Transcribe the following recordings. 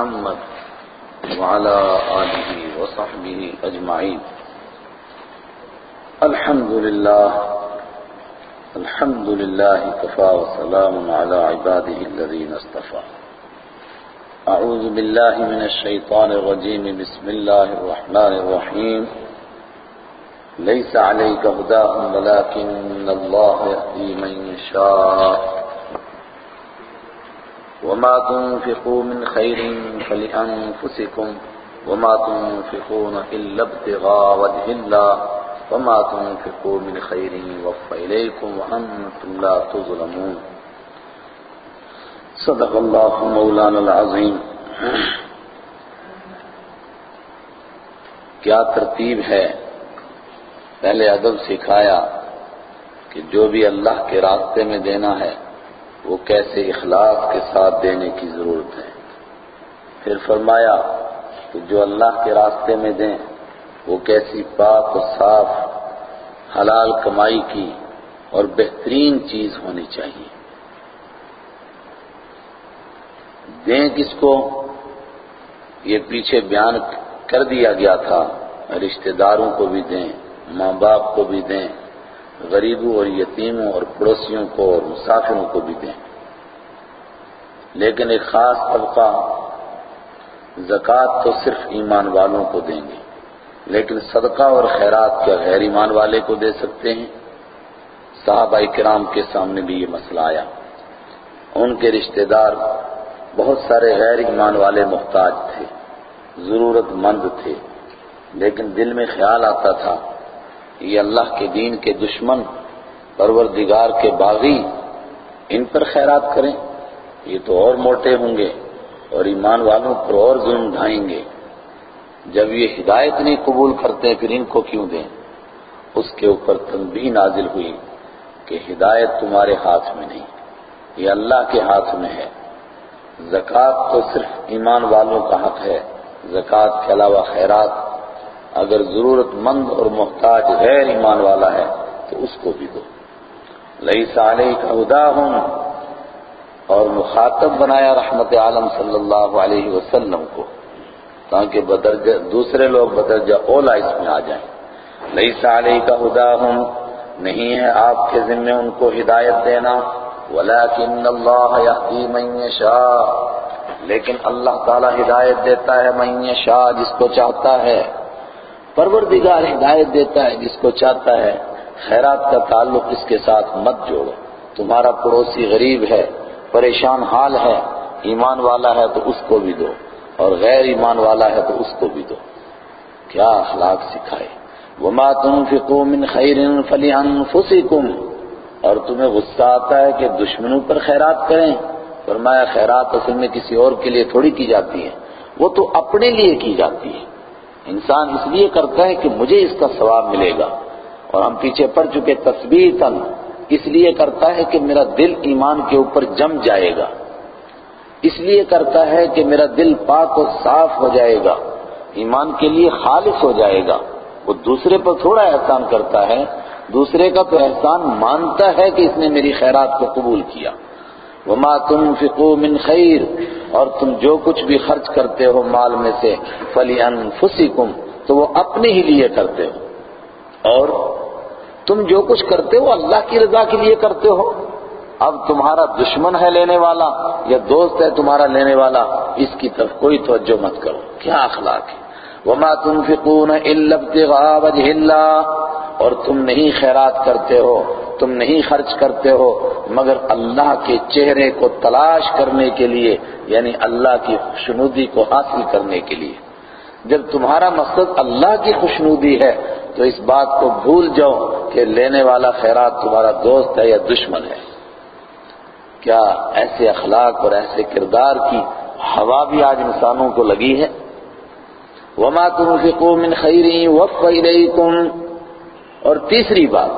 محمد وعلى آله وصحبه أجمعين. الحمد لله الحمد لله كفى وسلام على عباده الذين اصطفى. أعوذ بالله من الشيطان الرجيم، بسم الله الرحمن الرحيم. ليس عليك هداهم، ولكن الله يهدي من يشاء. وما تنفقوا من خير فلأنفسكم وما تنفقون إلا ابتغاء وجه الله وما تنفقوا من خير يوفى إليكم وأنتم لا تظلمون. صدق الله مولانا العظيم. کیا ترتیب ہے؟ پہلے ادب سکھایا کہ جو بھی اللہ کے راستے میں دینا ہے وہ کیسے اخلاص کے ساتھ دینے کی ضرورت ہے۔ پھر فرمایا کہ جو اللہ کے راستے میں دیں، وہ کیسی پاک و صاف، حلال کمائی کی اور بہترین چیز ہونی چاہیے۔ دیں کس کو؟ یہ پیچھے بیان کر دیا گیا تھا۔ رشتہ داروں کو بھی دیں، ماں باپ کو بھی دیں۔ غریبوں اور یتیموں اور پڑوسیوں کو اور مسافروں کو بھی دیں۔ لیکن ایک خاص طبقہ زکوٰۃ تو صرف ایمان والوں کو دیں گے، لیکن صدقہ اور خیرات کیا غیر ایمان والے کو دے سکتے ہیں؟ صحابہ کرام کے سامنے بھی یہ مسئلہ آیا۔ ان کے رشتہ دار بہت سارے غیر ایمان والے محتاج تھے، ضرورت مند تھے، لیکن دل میں خیال آتا تھا یہ اللہ کے دین کے دشمن، پروردگار کے باغی، ان پر خیرات کریں۔ یہ تو اور موٹے ہوں گے اور ایمان والوں پر اور ظلم ڈھائیں گے۔ جب یہ ہدایت نہیں قبول کرتے، پھر ان کو کیوں دیں؟ اس کے اوپر تنبیہ نازل ہوئی کہ ہدایت تمہارے ہاتھ میں نہیں، یہ اللہ کے ہاتھ میں ہے۔ زکوٰۃ تو صرف ایمان والوں کا حق ہے زکوٰۃ کے علاوہ خیرات اگر ضرورت مند اور محتاج غیر ایمان والا ہے تو اس کو بھی دو۔ لئی علیہ کا ہدا ہوں اور مخاطب بنایا رحمت عالم صلی اللہ علیہ وسلم کو، تاکہ بدرجہ، دوسرے لوگ بدرجہ اولا اس میں آ جائیں۔ لئی علیہ کا ہدا ہوں نہیں ہے آپ کے ذمے ان کو ہدایت دینا، ولیکن اللہ یہدی من یشاء۔ لیکن اللہ تعالی ہدایت دیتا ہے من یشاء، جس کو چاہتا ہے۔ پروردگار ہدایت دیتا ہے، جس کو چاہتا ہے خیرات کا تعلق اس کے ساتھ مت جوڑو۔ تمہارا پڑوسی غریب ہے، پریشان حال ہے، ایمان والا ہے تو اس کو بھی دو۔ اور غیر ایمان والا ہے تو اس کو بھی دو۔ کیا اخلاق سکھائے؟ وما تنفقوا من خیر فلانفسکم اور تمہیں غصہ آتا ہے کہ دشمنوں پر خیرات کریں۔ فرمایا، خیرات اصل میں کسی اور کے لیے تھوڑی کی جاتی ہے وہ تو اپنے لیے کی جاتی ہے انسان اس لیے کرتا ہے کہ مجھے اس کا ثواب ملے گا۔ اور ہم پیچھے پڑ چکے تصویر تن۔ اس لیے کرتا ہے کہ میرا دل ایمان کے اوپر جم جائے گا۔ اس لیے کرتا ہے کہ میرا دل پاک و صاف ہو جائے گا۔ ایمان کے لیے خالص ہو جائے گا۔ وہ دوسرے پر تھوڑا احسان کرتا ہے۔ دوسرے کا تو احسان مانتا ہے کہ اس نے میری خیرات کو قبول کیا۔ وما تنفقوا من خیر اور تم جو کچھ بھی خرچ کرتے ہو مال میں سے فلانفسکم تو وہ اپنے ہی لیے کرتے ہو۔ اور تم جو کچھ کرتے ہو، اللہ کی رضا کے لیے کرتے ہو۔ اب تمہارا دشمن ہے لینے والا یا دوست ہے تمہارا لینے والا، اس کی طرف کوئی توجہ مت کرو۔ کیا اخلاق ہے؟ وما تنفقون الا ابتغاء وجه الله۔ اور تم نہیں خیرات کرتے ہو تم نہیں خرچ کرتے ہو، مگر اللہ کے چہرے کو تلاش کرنے کے لیے یعنی اللہ کی خوشنودی کو حاصل کرنے کے لیے۔ جب تمہارا مقصد اللہ کی خوشنودی ہے، تو اس بات کو بھول جاؤ کہ لینے والا خیرات تمہارا دوست ہے یا دشمن ہے۔ کیا ایسے اخلاق اور ایسے کردار کی ہوا بھی آج انسانوں کو لگی ہے؟ وما تنفقوا من خیر وفى الیکم اور تیسری بات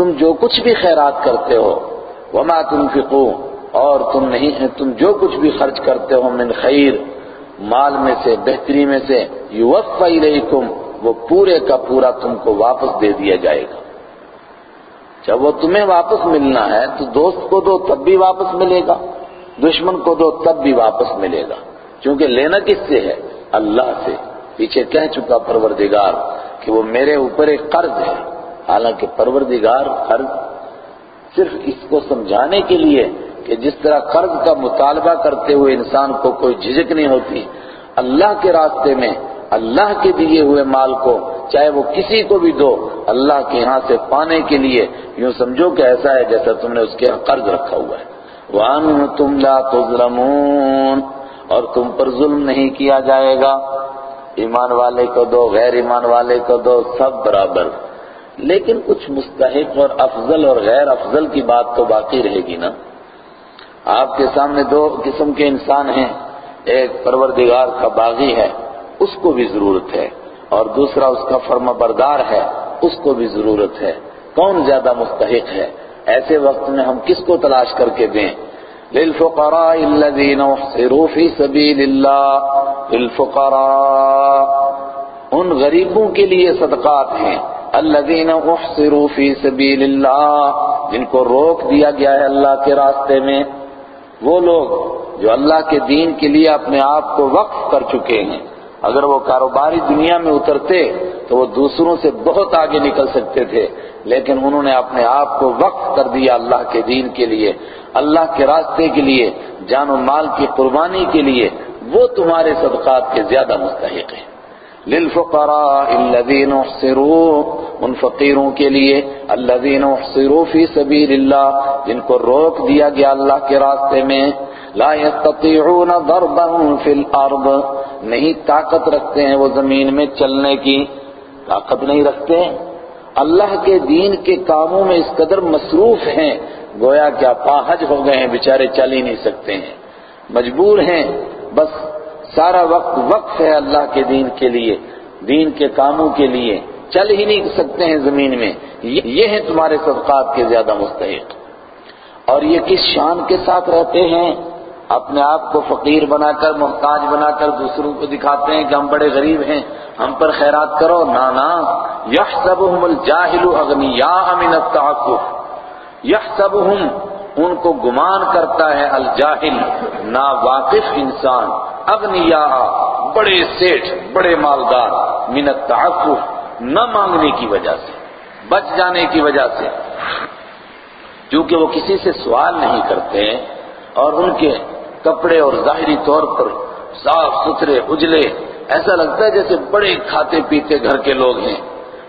تم جو کچھ بھی خیرات کرتے ہو، وما تنفقوا اور تم نہیں، تم جو کچھ بھی خرچ کرتے ہو من خیر، مال میں سے، بہتری میں سے یوفى الیکم، وہ پورے کا پورا تم کو واپس دے دیا جائے گا۔ جب وہ تمہیں واپس ملنا ہے، تو دوست کو دو، تب بھی واپس ملے گا۔ دشمن کو دو، تب بھی واپس ملے گا۔ چونکہ لینا کس سے ہے؟ اللہ سے۔ پیچھے کہہ چکا پروردگار کہ وہ میرے اوپر ایک قرض ہے۔ حالانکہ پروردگار قرض صرف اس کو سمجھانے کے لیے کہ جس طرح قرض کا مطالبہ کرتے ہوئے انسان کو کوئی جھجک نہیں ہوتی، اللہ کے راستے میں، اللہ کے دیے ہوئے مال کو چاہے وہ کسی کو بھی دو، اللہ کے یہاں سے پانے کے لیے یوں سمجھو کہ ایسا ہے جیسا تم نے اس کے قرض رکھا ہوا ہے۔ وَأَنْتُمْ لَا تُظْلَمُونَ۔ اور تم پر ظلم نہیں کیا جائے گا۔ ایمان والے کو دو، غیر ایمان والے کو دو، سب برابر۔ لیکن کچھ مستحق اور افضل اور غیر افضل کی بات تو باقی رہے گی نا۔ آپ کے سامنے دو قسم کے انسان ہیں، ایک پروردگار کا باغی ہے، اس کو بھی ضرورت ہے، اور دوسرا اس کا فرما بردار ہے، اس کو بھی ضرورت ہے۔ کون زیادہ مستحق ہے؟ ایسے وقت میں ہم کس کو تلاش کر کے دیں؟ للفقراء الذين احصروا في سبيل الله للفقراء۔ ان غریبوں کے لیے صدقات ہیں الذين احصروا في سبيل الله جن کو روک دیا گیا ہے اللہ کے راستے میں، وہ لوگ جو اللہ کے دین کے لیے اپنے آپ کو وقف کر چکے ہیں۔ اگر وہ کاروباری دنیا میں اترتے، تو وہ دوسروں سے بہت آگے نکل سکتے تھے۔ لیکن انہوں نے اپنے آپ کو وقف کر دیا اللہ کے دین کے لیے، اللہ کے راستے کے لیے، جان و مال کی قربانی کے لیے۔ وہ تمہارے صدقات کے زیادہ مستحق ہیں۔ للفقراء الذين احصروا، ان فقیروں کے لیے، الذين احصروا في سبيل الله جن کو روک دیا گیا اللہ کے راستے میں، لا يستطيعون ضربا في الارض، نہیں طاقت رکھتے ہیں وہ زمین میں چلنے کی، طاقت نہیں رکھتے اللہ کے دین کے کاموں میں اس قدر مصروف ہیں، گویا کیا پاہج ہو گئے ہیں، بیچارے چل ہی نہیں سکتے ہیں۔ مجبور ہیں، بس سارا وقت وقف ہے اللہ کے دین کے لیے، دین کے کاموں کے لیے۔ چل ہی نہیں سکتے ہیں زمین میں۔ یہ ہیں تمہارے صدقات کے زیادہ مستحق۔ اور یہ کس شان کے ساتھ رہتے ہیں؟ اپنے آپ کو فقیر بنا کر محتاج بنا کر دوسروں کو دکھاتے ہیں کہ ہم بڑے غریب ہیں، ہم پر خیرات کرو۔ نانا یحسبهم الجاہل اغنیاء من التعفف۔ یحسبهم ان کو گمان کرتا ہے الجاہل نا واقف انسان۔ اغنیاء، بڑے سیٹھ، بڑے مالدار، من التعفف، نہ مانگنے کی وجہ سے، بچ جانے کی وجہ سے۔ کیونکہ وہ کسی سے سوال نہیں کرتے اور ان کے کپڑے اور ظاہری طور پر صاف ستھرے، اجلے، ایسا لگتا ہے جیسے بڑے کھاتے پیتے گھر کے لوگ ہیں۔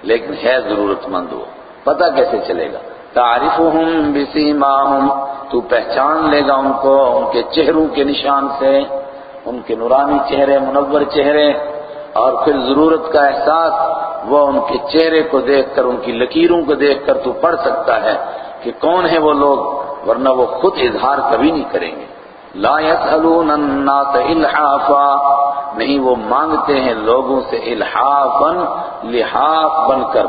لیکن ہے ضرورت مند وہ، پتہ کیسے چلے گا؟ تعریفہم بسیماہم، تو پہچان لے گا ان کو، ان کے چہروں کے نشان سے۔ ان کے نورانی چہرے، منور چہرے اور پھر ضرورت کا احساس، وہ ان کے چہرے کو دیکھ کر، ان کی لکیروں کو دیکھ کر تو پڑھ سکتا ہے کہ کون ہے وہ لوگ، ورنہ وہ خود اظہار کبھی نہیں کریں گے۔ لا يسألون الناس الحافا، نہیں، وہ مانگتے ہیں لوگوں سے الحافا، لحاف بن کر،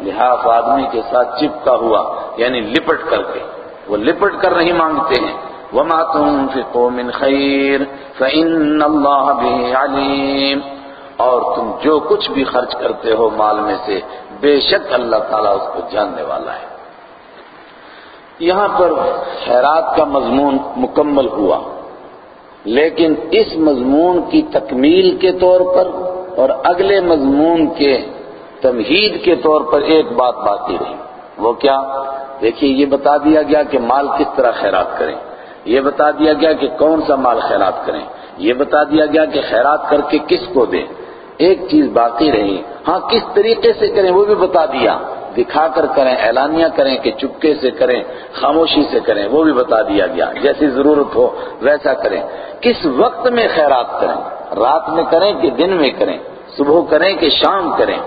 لحاف آدمی کے ساتھ چپکا ہوا یعنی لپٹ کر کے۔ وہ لپٹ کر نہیں مانگتے ہیں۔ وما تنفقوا من خیر فإن اللہ به علیم اور تم جو کچھ بھی خرچ کرتے ہو مال میں سے، بے شک اللہ تعالیٰ اس کو جاننے والا ہے۔ یہاں پر خیرات کا مضمون مکمل ہوا۔ لیکن اس مضمون کی تکمیل کے طور پر اور اگلے مضمون کے تمہید کے طور پر ایک بات باقی رہی۔ وہ کیا؟ دیکھیے، یہ بتا دیا گیا کہ مال کس طرح خیرات کریں۔ یہ بتا دیا گیا کہ کون سا مال خیرات کریں۔ یہ بتا دیا گیا کہ خیرات کر کے کس کو دیں۔ ایک چیز باقی رہی۔ ہاں کس طریقے سے کریں وہ بھی بتا دیا۔ دکھا کر کریں، اعلانیہ کریں کہ چپکے سے کریں، خاموشی سے کریں، وہ بھی بتا دیا گیا۔ جیسی ضرورت ہو، ویسا کریں۔ کس وقت میں خیرات کریں؟ رات میں کریں کہ دن میں کریں؟ صبح کریں کہ شام کریں؟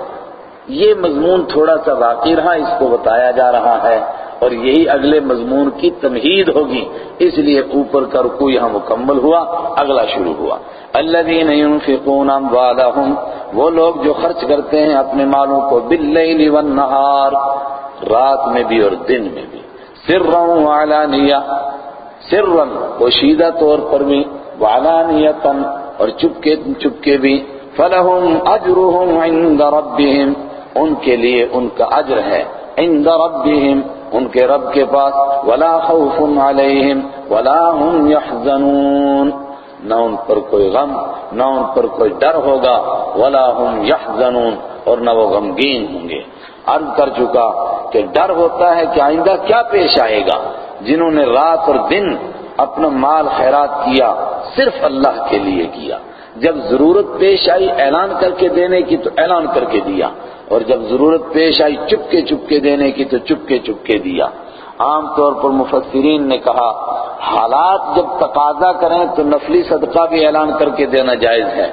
یہ مضمون تھوڑا سا باقی رہا، اس کو بتایا جا رہا ہے۔ اور یہی اگلے مضمون کی تمہید ہوگی۔ اس لیے اوپر کا رکو یہاں مکمل ہوا، اگلا شروع ہوا۔ الذين ينفقون اموالهم وہ لوگ جو خرچ کرتے ہیں اپنے مالوں کو باللیل والنہار، رات میں بھی اور دن میں بھی۔ سرا وعلانیہ، سرا پوشیدہ طور پر بھی، وعلانیتا اور چپکے چپکے بھی۔ فلهم اجرهم عند ربهم ان کے لیے ان کا اجر ہے، عند ربهم ان کے رب کے پاس ولا خوف علیہم ولا هم يحزنون نہ ان پر کوئی غم، نہ ان پر کوئی ڈر ہوگا، ولا هم يحزنون اور نہ وہ غمگین ہوں گے۔ عرض کر چکا کہ ڈر ہوتا ہے کہ آئندہ کیا پیش آئے گا؟ جنہوں نے رات اور دن اپنا مال خیرات کیا، صرف اللہ کے لیے کیا۔ جب ضرورت پیش آئی اعلان کر کے دینے کی تو اعلان کر کے دیا اور جب ضرورت پیش آئی چپ کے چپ کے دینے کی تو چپ کے چپ کے دیا عام طور پر مفسرین نے کہا حالات جب تقاضا کریں تو نفلی صدقہ بھی اعلان کر کے دینا جائز ہے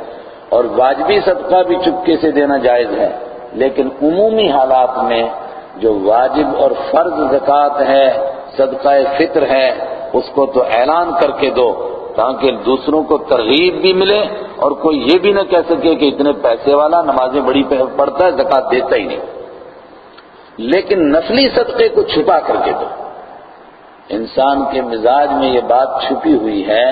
اور واجبی صدقہ بھی چپکے سے دینا جائز ہے لیکن عمومی حالات میں جو واجب اور فرض زکوٰۃ ہے، صدقہ فطر ہے، اس کو تو اعلان کر کے دو تاکہ دوسروں کو ترغیب بھی ملے اور کوئی یہ بھی نہ کہہ سکے کہ اتنے پیسے والا نمازیں بڑی پڑتا ہے، زکات دیتا ہی نہیں۔ لیکن نفلی صدقے کو چھپا کر کے دو۔ انسان کے مزاج میں یہ بات چھپی ہوئی ہے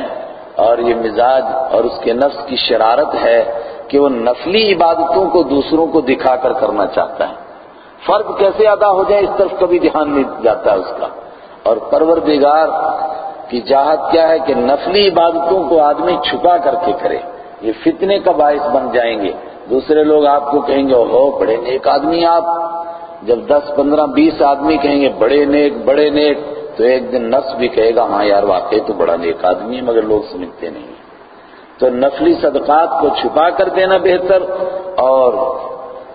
اور یہ مزاج اور اس کے نفس کی شرارت ہے کہ وہ نفلی عبادتوں کو دوسروں کو دکھا کر کرنا چاہتا ہے۔ فرض کیسے ادا ہو جائے، اس طرف کبھی دھیان نہیں جاتا اس کا۔ اور پروردگار چاہت کیا ہے کہ نفلی عبادتوں کو آدمی چھپا کر کے کرے۔ یہ فتنے کا باعث بن جائیں گے۔ دوسرے لوگ آپ کو کہیں گے او بڑے نیک آدمی آپ۔ جب دس، پندرہ، بیس آدمی کہیں گے، بڑے نیک بڑے نیک، تو ایک دن نفس بھی کہے گا ہاں یار، واقعی تو بڑا نیک آدمی ہے، مگر لوگ سمجھتے نہیں تو نفلی صدقات کو چھپا کر دینا بہتر، اور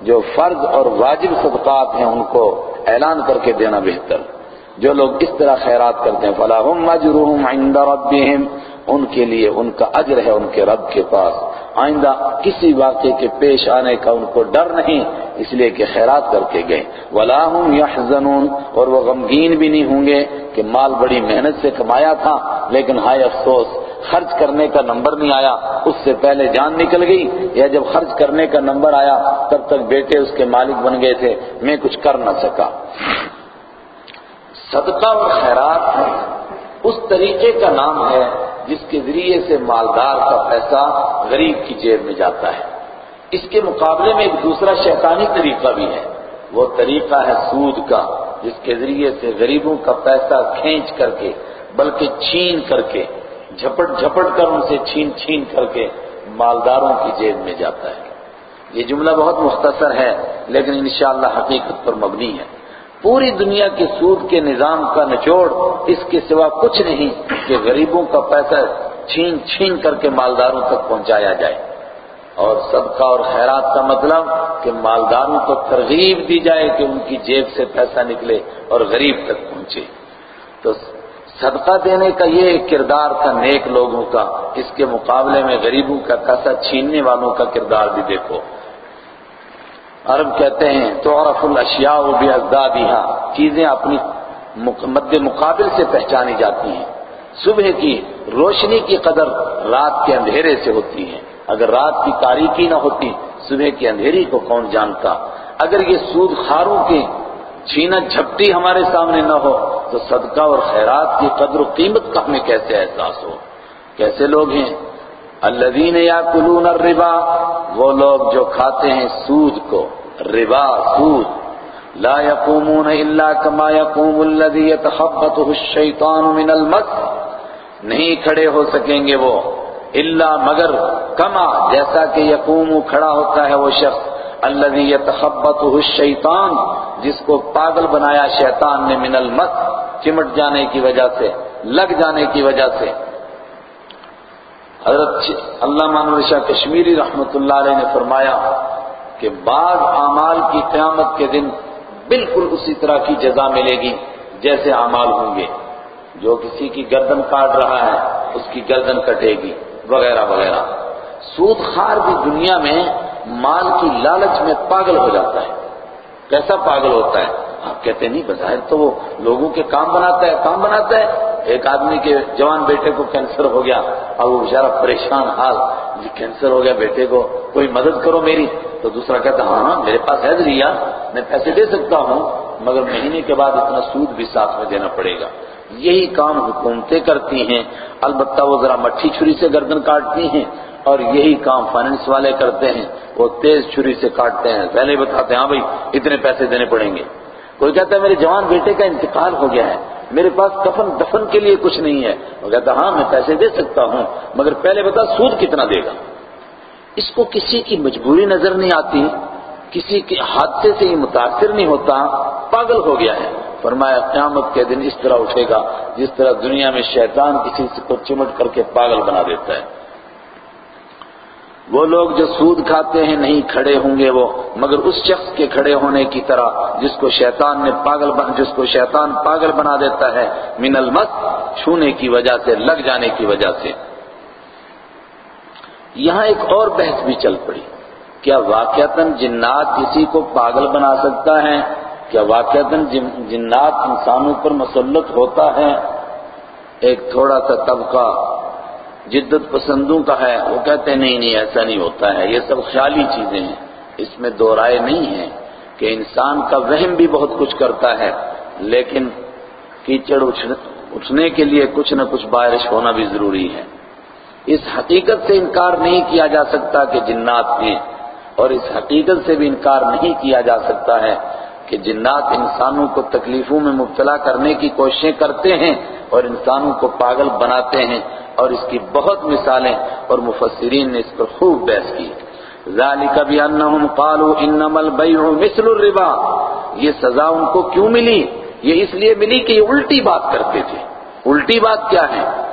جو فرض اور واجب صدقات ہیں ان کو اعلان کر کے دینا بہتر۔ جو لوگ اس طرح خیرات کرتے ہیں فلاحم اجرهم عند ربهم۔ ان کے لیے ان کا اجر ہے ان کے رب کے پاس۔ آئندہ کسی واقعے کے پیش آنے کا ان کو ڈر نہیں، اس لیے کہ خیرات کر کے گئے۔ ولاحم يحزنون۔ اور وہ غمگین بھی نہیں ہوں گے کہ مال بڑی محنت سے کمایا تھا، لیکن ہائے افسوس، خرچ کرنے کا نمبر نہیں آیا۔ اس سے پہلے جان نکل گئی، یا جب خرچ کرنے کا نمبر آیا، تب تک بیٹے اس کے مالک بن گئے تھے۔ میں کچھ کر نہ سکا۔ صدقہ اور خیرات اس طریقے کا نام ہے جس کے ذریعے سے مالدار کا پیسہ غریب کی جیب میں جاتا ہے۔ اس کے مقابلے میں ایک دوسرا شیطانی طریقہ بھی ہے۔ وہ طریقہ ہے سود کا، جس کے ذریعے سے غریبوں کا پیسہ کھینچ کر کے، بلکہ چھین کر کے، جھپٹ جھپٹ کر ان سے چھین چھین کر کے مالداروں کی جیب میں جاتا ہے۔ یہ جملہ بہت مختصر ہے، لیکن انشاءاللہ حقیقت پر مبنی ہے۔ پوری دنیا کے سود کے نظام کا نچوڑ، اس کے سوا کچھ نہیں کہ غریبوں کا پیسہ چھین چھین کر کے مالداروں تک پہنچایا جائے۔ اور صدقہ اور خیرات کا مطلب کہ مالداروں کو ترغیب دی جائے کہ ان کی جیب سے پیسہ نکلے اور غریب تک پہنچے۔ تو صدقہ دینے کا یہ کردار تھا نیک لوگوں کا، اس کے مقابلے میں غریبوں کا پیسہ چھیننے والوں کا کردار بھی دیکھو۔ عرب کہتے ہیں تو عرف الاشیاء و بھی چیزیں اپنی مد مقابل سے پہچانی جاتی ہیں۔ صبح کی روشنی کی قدر رات کے اندھیرے سے ہوتی ہے۔ اگر رات کی تاریکی نہ ہوتی، صبح کی اندھیری کو کون جانتا؟ اگر یہ سود خاروں کی چھینا جھپٹی ہمارے سامنے نہ ہو، تو صدقہ اور خیرات کی قدر و قیمت کا ہمیں کیسے احساس ہو؟ کیسے لوگ ہیں؟ الذین یاکلون الربا، وہ لوگ جو کھاتے ہیں سود کو۔ ربا، سود. لا يقومون الا كما يقوم الذي يتخبطه الشيطان من المس. نہیں کھڑے ہو سکیں گے وہ الا مگر کما، جیسا کہ یقوم کھڑا ہوتا ہے وہ شخص الذي يتخبطه الشيطان جس کو پاگل بنایا شیطان نے من المس، چمٹ جانے کی وجہ سے، لگ جانے کی وجہ سے۔ حضرت اللہ مان شاہ کشمیری رحمت اللہ علیہ نے فرمایا کہ بعض اعمال کی قیامت کے دن بالکل اسی طرح کی جزا ملے گی جیسے اعمال ہوں گے۔ جو کسی کی گردن کاٹ رہا ہے، اس کی گردن کٹے گی، وغیرہ وغیرہ۔ سود خار بھی دنیا میں مال کی لالچ میں پاگل ہو جاتا ہے۔ کیسا پاگل ہوتا ہے؟ آپ کہتے نہیں، بظاہر تو وہ لوگوں کے کام بناتا ہے، کام بناتا ہے۔ ایک آدمی کے جوان بیٹے کو کینسر ہو گیا اور وہ بیچارہ پریشان حال۔ جی کینسر ہو گیا بیٹے کو، کوئی مدد کرو میری۔ تو دوسرا کہتا ہاں ہاں میرے پاس ہے ذریعہ، میں پیسے دے سکتا ہوں، مگر مہینے کے بعد اتنا سود بھی ساتھ میں دینا پڑے گا۔ یہی کام حکومتیں کرتی ہیں، البتہ وہ ذرا مٹھی چھری سے گردن کاٹتی ہیں، اور یہی کام فائننس والے کرتے ہیں۔ وہ تیز چھری سے کاٹتے ہیں۔ پہلے بتاتے ہیں ہاں بھائی، اتنے پیسے دینے پڑیں گے۔ کوئی کہتا ہے، میرے جوان بیٹے کا انتقال ہو گیا ہے۔ میرے پاس کفن دفن کے لیے کچھ نہیں ہے۔ وہ کہتا ہاں میں پیسے دے سکتا ہوں، مگر پہلے بتا سود کتنا دے گا۔ اس کو کسی کی مجبوری نظر نہیں آتی، کسی کے حادثے سے ہی متاثر نہیں ہوتا، پاگل ہو گیا ہے۔ فرمایا، قیامت کے دن اس طرح اٹھے گا جس طرح دنیا میں شیطان کسی کو چمٹ کر کے پاگل بنا دیتا ہے۔ وہ لوگ جو سود کھاتے ہیں نہیں کھڑے ہوں گے وہ، مگر اس شخص کے کھڑے ہونے کی طرح جس کو شیطان نے پاگل بن، جس کو شیطان پاگل بنا دیتا ہے، من المس، چھونے کی وجہ سے، لگ جانے کی وجہ سے۔ یہاں ایک اور بحث بھی چل پڑی۔ کیا واقعتاً جنات کسی کو پاگل بنا سکتا ہے؟ کیا واقعتاً جنات انسانوں پر مسلط ہوتا ہے؟ ایک تھوڑا سا طبقہ جدت پسندوں کا ہے، وہ کہتے ہیں نہیں نہیں، ایسا نہیں ہوتا ہے۔ یہ سب خیالی چیزیں ہیں۔ اس میں دو رائے نہیں ہے کہ انسان کا وہم بھی بہت کچھ کرتا ہے، لیکن کیچڑ اٹھنے کے لیے کچھ نہ کچھ بارش ہونا بھی ضروری ہے۔ اس حقیقت سے انکار نہیں کیا جا سکتا کہ جنات ہیں، اور اس حقیقت سے بھی انکار نہیں کیا جا سکتا ہے کہ جنات انسانوں کو تکلیفوں میں مبتلا کرنے کی کوششیں کرتے ہیں اور انسانوں کو پاگل بناتے ہیں۔ اور اس کی بہت مثالیں اور مفسرین نے اس پر خوب بحث کی۔ ذالک بانہم قالوا انما البیع مثل الربا۔ یہ سزا ان کو کیوں ملی؟ یہ اس لیے ملی کہ یہ الٹی بات کرتے تھے۔ الٹی بات کیا ہے؟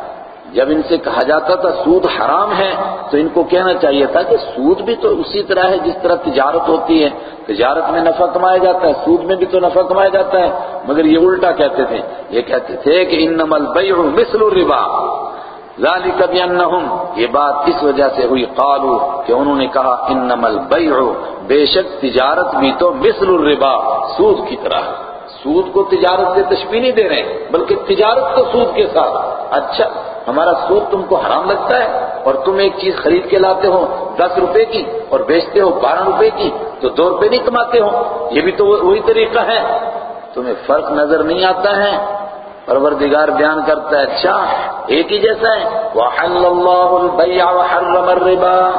جب ان سے کہا جاتا تھا سود حرام ہے، تو ان کو کہنا چاہیے تھا کہ سود بھی تو اسی طرح ہے جس طرح تجارت ہوتی ہے۔ تجارت میں نفع کمایا جاتا ہے، سود میں بھی تو نفع کمایا جاتا ہے۔ مگر یہ الٹا کہتے تھے۔ یہ کہتے تھے کہ انما البیع مثل الربا۔ ذالک بانہم یہ بات اس وجہ سے ہوئی قالو کہ انہوں نے کہا انما البیع بے شک تجارت بھی تو مثل الربا، سود کی طرح ہے۔ سود کو تجارت سے تشبیہ نہیں دے رہے ہیں، بلکہ تجارت تو سود کے ساتھ۔ اچھا ہمارا سود تم کو حرام لگتا ہے، اور تم ایک چیز خرید کے لاتے ہو، دس روپے کی، اور بیچتے ہو بارہ روپے کی، تو دو روپے نہیں کماتے ہو۔ یہ بھی تو وہی طریقہ ہے۔ تمہیں فرق نظر نہیں آتا ہے۔ پروردگار بیان کرتا ہے اچھا ایک ہی جیسا ہے۔ وَحَلَّ اللَّهُ الْبَيْعَ وَحَرَّمَ الرِّبَا۔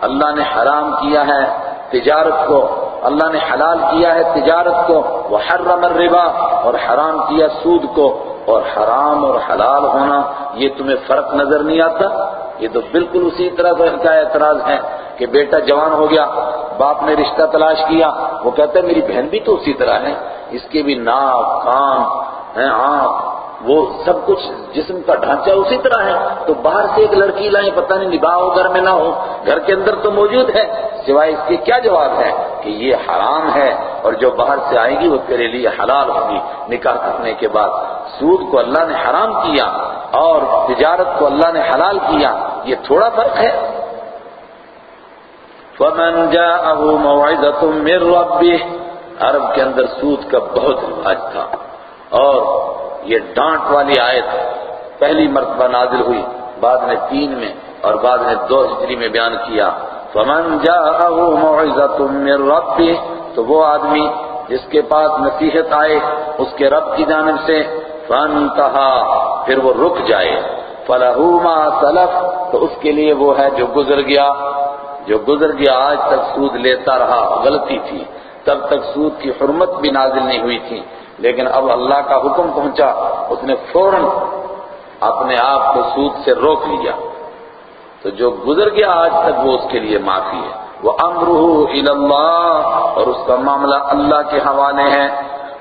اللہ نے حرام کیا ہے تجارت کو۔ اللہ نے حلال کیا ہے تجارت کو۔ وحرم الربا۔ اور حرام کیا سود کو۔ اور حرام اور حلال ہونا، یہ تمہیں فرق نظر نہیں آتا؟ یہ تو بالکل اسی طرح کا اعتراض ہے کہ بیٹا جوان ہو گیا، باپ نے رشتہ تلاش کیا۔ وہ کہتا ہے، میری بہن بھی تو اسی طرح ہے۔ اس کے بھی ناک، کان آنکھ وہ سب کچھ جسم کا ڈھانچہ اسی طرح ہے۔ تو باہر سے ایک لڑکی لائیں، پتہ نہیں نباہ ہو، گھر میں نہ ہو۔ گھر کے اندر تو موجود ہے، سوائے اس کے کیا جواب ہے؟ کہ یہ حرام ہے اور جو باہر سے آئے گی وہ تیرے لیے حلال ہوگی۔ نکاح کرنے کے بعد سود کو اللہ نے حرام کیا اور تجارت کو اللہ نے حلال کیا، یہ تھوڑا فرق ہے۔ فَمَنْ جَاءَهُ مَوْعِدَةٌ مِّن رَبِّهِ۔ عرب کے اندر سود کا بہت رواج تھا۔ اور یہ ڈانٹ والی آیت پہلی مرتبہ نازل ہوئی، بعد میں تین میں اور بعد میں دو ہجری میں بیان کیا۔ فمن جاءه موعظة من ربه، تو وہ آدمی جس کے پاس نصیحت آئے اس کے رب کی جانب سے فانتہا پھر وہ رک جائے۔ فلہو ما سلف، تو اس کے لیے وہ ہے جو گزر گیا، جو گزر گیا، آج تک سود لیتا رہا، غلطی تھی۔ تب تک سود کی حرمت بھی نازل نہیں ہوئی تھی۔ لیکن اب اللہ کا حکم پہنچا، اس نے فوراً اپنے آپ کو سود سے روک لیا۔ تو جو گزر گیا آج تک وہ اس کے لیے معافی ہے۔ وہ امرہ اللہ اور اس کا معاملہ اللہ کے حوالے ہے۔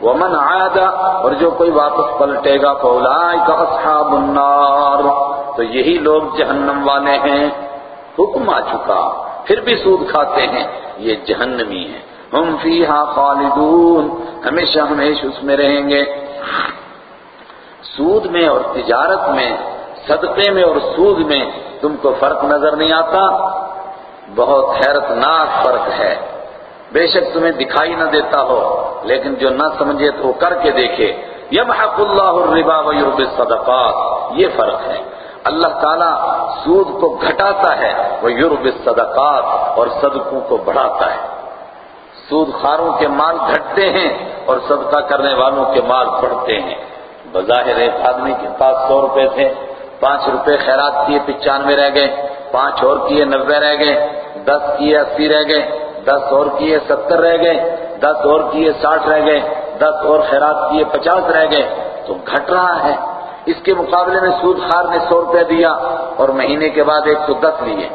وہ من آیا اور جو کوئی واپس پلٹے گا، فَأُولَئِكَ أَصْحَابُ النَّارِ۔ تو یہی لوگ جہنم والے ہیں۔ حکم آ چکا، پھر بھی سود کھاتے ہیں۔ یہ جہنمی ہیں ہم فیہا خالدون، ہمیشہ ہمیشہ اس میں رہیں گے۔ سود میں اور تجارت میں، صدقے میں اور سود میں تم کو فرق نظر نہیں آتا؟ بہت حیرت ناک فرق ہے۔ بے شک تمہیں دکھائی نہ دیتا ہو، لیکن جو نہ سمجھے تو وہ کر کے دیکھے۔ یمحق اللہ الربا ویربی الصدقات۔ یہ فرق ہے۔ اللہ تعالیٰ سود کو گھٹاتا ہے، وہ یورب الصدقات اور صدقوں کو بڑھاتا ہے۔ سود خاروں کے مال گھٹتے ہیں اور صدقہ کرنے والوں کے مال بڑھتے ہیں۔ بظاہر ایک آدمی کے پاس سو روپے تھے، پانچ روپے خیرات کیے، پچانوے رہ گئے، پانچ اور کیے، نوے رہ گئے، دس کیے، اسی رہ گئے، دس اور کیے، ستر رہ گئے، دس اور کیے، ساٹھ رہ گئے، دس اور خیرات کیے، پچاس رہ گئے۔ تو گھٹ رہا ہے۔ اس کے مقابلے میں سود خار نے سو روپے دیا اور مہینے کے بعد ایک سو دس لیے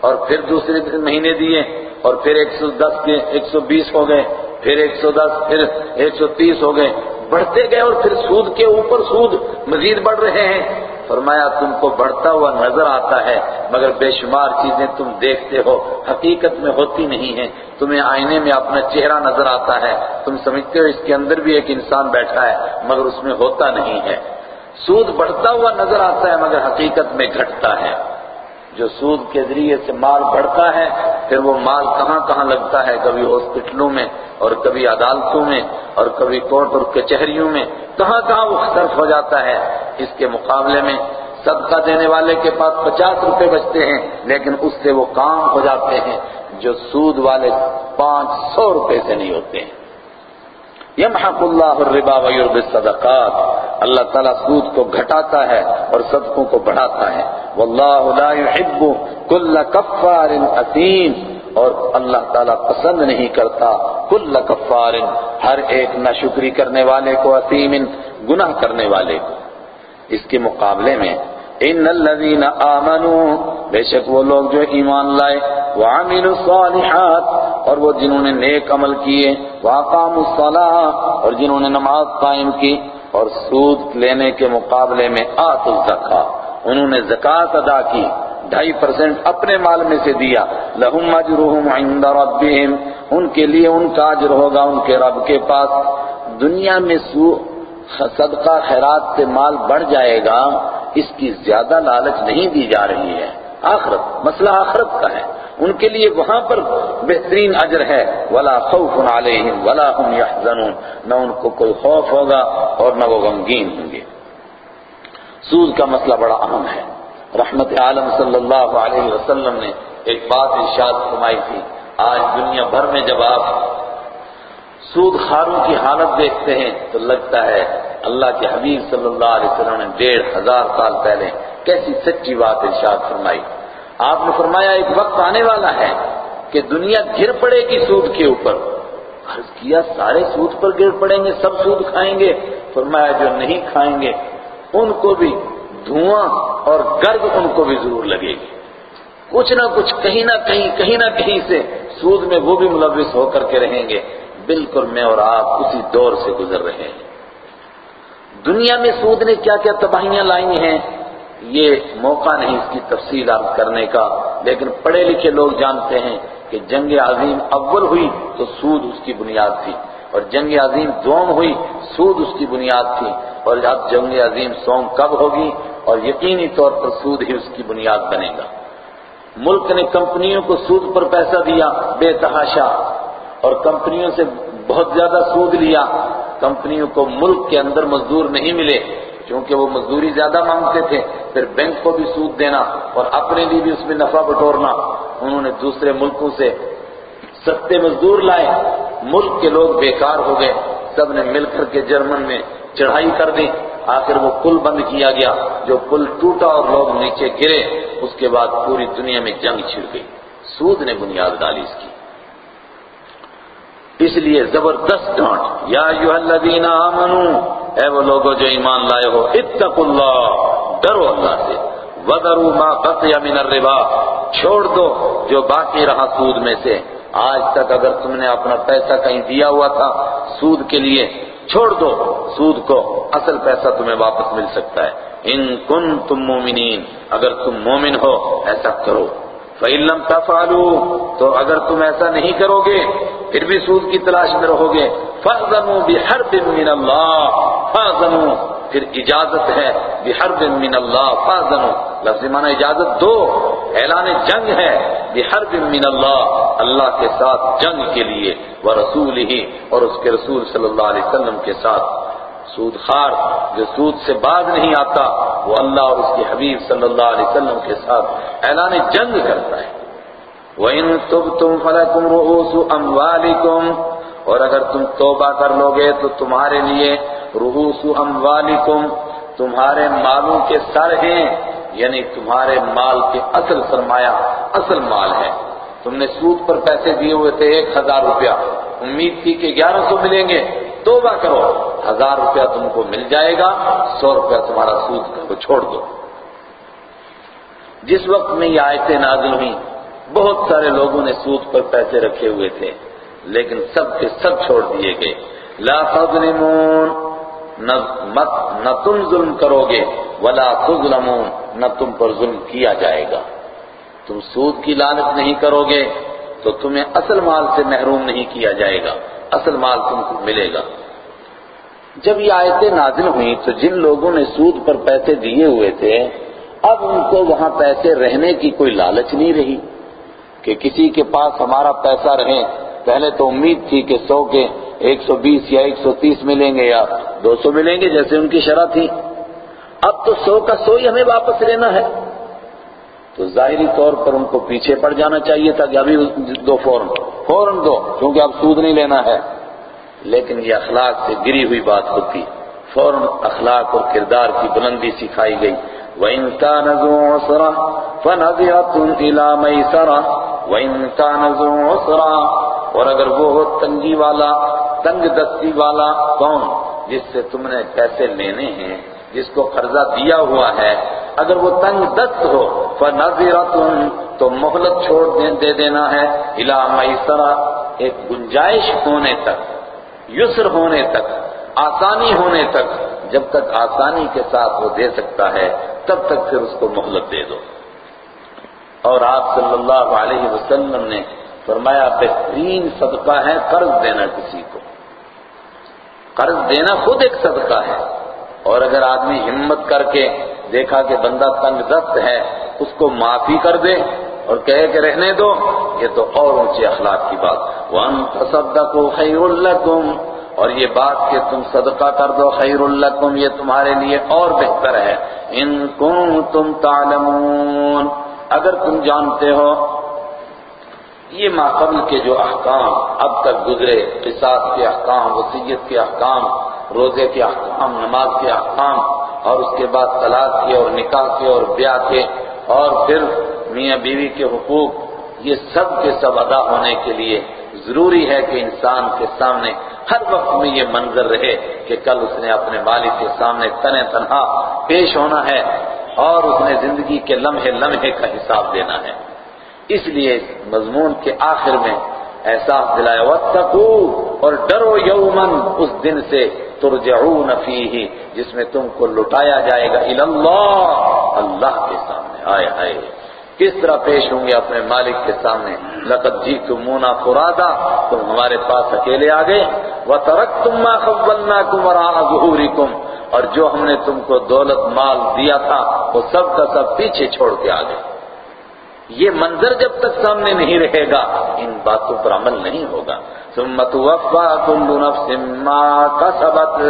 اور پھر دوسرے مہینے دیے۔ اور پھر ایک سو دس کے ایک سو بیس ہو گئے، پھر ایک سو دس، پھر ایک سو تیس ہو گئے۔ بڑھتے گئے اور پھر سود کے اوپر سود مزید بڑھ رہے ہیں۔ فرمایا، تم کو بڑھتا ہوا نظر آتا ہے، مگر بے شمار چیزیں تم دیکھتے ہو، حقیقت میں ہوتی نہیں ہیں۔ تمہیں آئینے میں اپنا چہرہ نظر آتا ہے۔ تم سمجھتے ہو، اس کے اندر بھی ایک انسان بیٹھا ہے، مگر اس میں ہوتا نہیں ہے۔ سود بڑھتا ہوا نظر آتا ہے، مگر حقیقت میں گھٹتا ہے۔ جو سود کے ذریعے سے مال بڑھتا ہے، پھر وہ مال کہاں کہاں لگتا ہے؟ کبھی ہاسپٹلوں میں اور کبھی عدالتوں میں اور کبھی کورٹ اور کچہریوں میں۔ کہاں کہاں وہ صرف ہو جاتا ہے؟ اس کے مقابلے میں صدقہ دینے والے کے پاس پچاس روپے بچتے ہیں، لیکن اس سے وہ کام ہو جاتے ہیں جو سود والے پانچ سو روپے سے نہیں ہوتے۔ ہیں یمحق اللہ الربا ویرب الصدقات۔ اللہ تعالیٰ سود کو گھٹاتا ہے اور صدقوں کو بڑھاتا ہے۔ واللہ لا يحب كل کفار اثیم اور اللہ تعالیٰ پسند نہیں کرتا کل کفار، ہر ایک ناشکری کرنے والے کو اثیم گناہ کرنے والے۔ کو اس کے مقابلے میں، ان الذين امنوا بے شک وہ لوگ جو ایمان لائے وعملوا الصالحات، اور وہ جنہوں نے نیک عمل کیے، واقاموا الصلاة، اور جنہوں نے نماز قائم کی، اور سود لینے کے مقابلے میں آت الزکاة۔ انہوں نے زکوٰۃ ادا کی، ڈھائی پرسنٹ اپنے مال میں سے دیا۔ لہم اجرہم عند ربہم، ان کے لیے ان کا اجر ہوگا ان کے رب کے پاس۔ دنیا میں سو صدقہ خیرات سے مال بڑھ جائے گا، اس کی زیادہ لالچ نہیں دی جا رہی ہے۔ آخرت، مسئلہ آخرت کا ہے۔ ان کے لیے وہاں پر بہترین اجر ہے۔ ولا خوف علیہم ولا هم يحزنون نہ ان کو کوئی خوف ہوگا اور نہ وہ غمگین ہوں گے۔ سود کا مسئلہ بڑا اہم ہے۔ رحمت عالم صلی اللہ علیہ وسلم نے ایک بات ارشاد فرمائی تھی۔ آج دنیا بھر میں جب آپ سود خاروں کی حالت دیکھتے ہیں تو لگتا ہے اللہ کے حبیب صلی اللہ علیہ وسلم نے ڈیڑھ ہزار سال پہلے کیسی سچی بات ارشاد فرمائی۔ آپ نے فرمایا ایک وقت آنے والا ہے کہ دنیا گر پڑے گی سود کے اوپر۔ عرض کیا سارے سود پر گر پڑیں گے، سب سود کھائیں گے؟ فرمایا جو نہیں کھائیں گے، ان کو بھی دھواں اور گرد ان کو بھی ضرور لگے گی۔ کچھ نہ کچھ، کہیں نہ کہیں کہیں نہ کہیں سے سود میں وہ بھی ملوث ہو کر کے رہیں گے۔ بالکل میں اور آپ اسی دور سے گزر رہے ہیں۔ دنیا میں سود نے کیا کیا تباہیاں لائی ہیں؟ یہ موقع نہیں اس کی تفصیل عرض کرنے کا، لیکن پڑھے لکھے لوگ جانتے ہیں کہ جنگ عظیم اول ہوئی تو سود اس کی بنیاد تھی، اور جنگ عظیم دوم ہوئی سود اس کی بنیاد تھی، اور اب جنگ عظیم سوم کب ہوگی؟ اور یقینی طور پر سود ہی اس کی بنیاد بنے گا۔ ملک نے کمپنیوں کو سود پر پیسہ دیا بے تحاشا، اور کمپنیوں سے بہت زیادہ سود لیا۔ کمپنیوں کو ملک کے اندر مزدور نہیں ملے۔ کیونکہ وہ مزدوری زیادہ مانگتے تھے، پھر بینک کو بھی سود دینا اور اپنے لیے بھی اس میں نفع بٹورنا۔ انہوں نے دوسرے ملکوں سے سستے مزدور لائے۔ ملک کے لوگ بیکار ہو گئے۔ سب نے مل کر کے جرمن میں چڑھائی کر دی۔ آخر وہ پل بند کیا گیا۔ جو پل ٹوٹا اور لوگ نیچے گرے، اس کے بعد پوری دنیا میں جنگ چھڑ گئی۔ سود نے بنیاد ڈالی اس کی۔ اس لیے زبردست ڈانٹ یا ایوہ الذین آمنو، اے وہ لوگوں جو ایمان لائے ہو، اتقوا اللہ، ڈرو اللہ سے۔ وذروا ما بقی من الربا۔ چھوڑ دو جو باقی رہا سود میں سے۔ آج تک اگر تم نے اپنا پیسہ کہیں دیا ہوا تھا سود کے لیے، چھوڑ دو سود کو۔ اصل پیسہ تمہیں واپس مل سکتا ہے۔ ان کن تم مومنین، اگر تم مومن ہو، ایسا کرو۔ فَإِن تَفْعَلُوا، تو اگر تم ایسا نہیں کرو گے، پھر بھی سود کی تلاش میں رہو گے۔ فَأْذَنُوا بِحَرْبٍ مِّنَ اللَّهِ، فَأْذَنُوا، پھر اجازت ہے، بِحَرْبٍ مِّنَ اللَّهِ، فَأْذَنُوا۔ لفظ معنی اجازت دو، اعلان جنگ ہے، بِحَرْبٍ مِّنَ اللَّهِ، اللہ کے ساتھ جنگ کے لیے، وَرَسُولِهِ اور اس کے رسول صلی اللہ علیہ وسلم کے ساتھ۔ سود خار جو سود سے باز نہیں آتا، وہ اللہ اور اس کے حبیب صلی اللہ علیہ وسلم کے ساتھ اعلان جنگ کرتا ہے۔ وَإِن تُبْتُمْ فَلَكُمْ رُؤُوسُ أَمْوَالِكُمْ، اور اگر تم توبہ کر لو گے تو تمہارے لیے رؤوس اموالکم تمہارے مالوں کے سر ہیں یعنی تمہارے مال کے اصل سرمایہ، اصل مال ہے۔ تم نے سود پر پیسے دیے ہوئے تھے ایک ہزار روپیہ۔ امید تھی کہ گیارہ سو ملیں گے۔ توبہ کرو۔ ہزار روپیہ تم کو مل جائے گا، سو روپیہ تمہارا سود کا وہ چھوڑ دو۔ جس وقت میں یہ آیتیں نازل ہوئی بہت سارے لوگوں نے سود پر پیسے رکھے ہوئے تھے، لیکن سب کے سب چھوڑ دیے گئے۔ لا تظلمون، نہ تم ظلم کرو گے، ولا تظلمون، نہ تم پر ظلم کیا جائے گا۔ تم سود کی لالچ نہیں کرو گے، تو تمہیں اصل مال سے محروم نہیں کیا جائے گا۔ اصل مال تم کو ملے گا۔ جب یہ آیتیں نازل ہوئی تو جن لوگوں نے سود پر پیسے دیے ہوئے تھے، اب ان کو وہاں پیسے رہنے کی کوئی لالچ نہیں رہی کہ کسی کے پاس ہمارا پیسہ رہے۔ پہلے تو امید تھی کہ سو کے ایک سو بیس یا ایک سو تیس ملیں گے یا دو سو ملیں گے جیسے ان کی شرح تھی۔ اب تو سو کا سو ہی ہمیں واپس لینا ہے۔ تو ظاہری طور پر ان کو پیچھے پڑ جانا چاہیے تھا کہ ابھی دو فوراً فوراً دو، کیونکہ اب سود نہیں لینا ہے۔ لیکن یہ اخلاق سے گری ہوئی بات ہوتی۔ فوراً اخلاق اور کردار کی بلندی سکھائی گئی۔ وَإِن كَانَ ذُو عُسْرَةٍ فَنَظِرَةٌ إِلَى مَيْسَرَةٍ وَإِن كَانَ ذُو عُسْرَةٍ اور اگر وہ ہو تنگی والا، تنگ دستی والا کون جس سے تم نے پیسے لینے ہیں، جس کو قرضہ دیا ہوا ہے اگر وہ تنگ دست ہو فَنَظِرَةٌ تو مہلت چھوڑ دے دینا ہے۔ إِلَى مَيْسَرَةٍ، ایک گنجائش ہونے تک، یسر ہونے تک، آسانی ہونے تک، جب تک آسانی کے ساتھ وہ دے سکتا ہے، تب تک پھر اس کو مہلت دے دو۔ اور آپ صلی اللہ علیہ وسلم نے فرمایا، بہترین صدقہ ہے قرض دینا کسی کو۔ قرض دینا خود ایک صدقہ ہے۔ اور اگر آدمی ہمت کر کے دیکھا کہ بندہ تنگ دست ہے، اس کو معافی کر دے اور کہے کہ رہنے دو، یہ تو اور اونچے اخلاق کی بات۔ وَأَن تَصَدَّقُوا خَيْرٌ لَكُمْ، اور یہ بات کہ تم صدقہ کر دو خیر لکم یہ تمہارے لیے اور بہتر ہے۔ ان کنتم تعلمون۔ اگر تم جانتے ہو، یہ ماقبل کے جو احکام، اب تک گزرے، قصاص کے احکام وسیعت کے احکام، روزے کے احکام، نماز کے احکام اور اس کے بعد طلاق کے اور نکاح کے اور بیاہ کے اور پھر میاں بیوی کے حقوق، یہ سب کے سب ادا ہونے کے لیے ضروری ہے کہ انسان کے سامنے ہر وقت میں یہ منظر رہے کہ کل اس نے اپنے مالک کے سامنے تنہ تنہا پیش ہونا ہے اور اس نے زندگی کے لمحے لمحے کا حساب دینا ہے۔ اس لیے مضمون کے آخر میں احساس دلایا وَاتَّقُوا اور ڈرو یومن اس دن سے ترجعون فیہ، جس میں تم کو لٹایا جائے گا اللہ اللہ کے سامنے، آئے آئے کس طرح پیش ہوں گے اپنے مالک کے سامنے؟ لقد جئتمونا فرادا، تم ہمارے پاس اکیلے آ گئے۔ وترکتم ما خولناکم وراء ظهورکم اور جو ہم نے تم کو دولت، مال دیا تھا، وہ سب کا سب پیچھے چھوڑ کے آ گئے۔ یہ منظر جب تک سامنے نہیں رہے گا، ان باتوں پر عمل نہیں ہوگا۔ ثم توفى كل نفس ما كسبت۔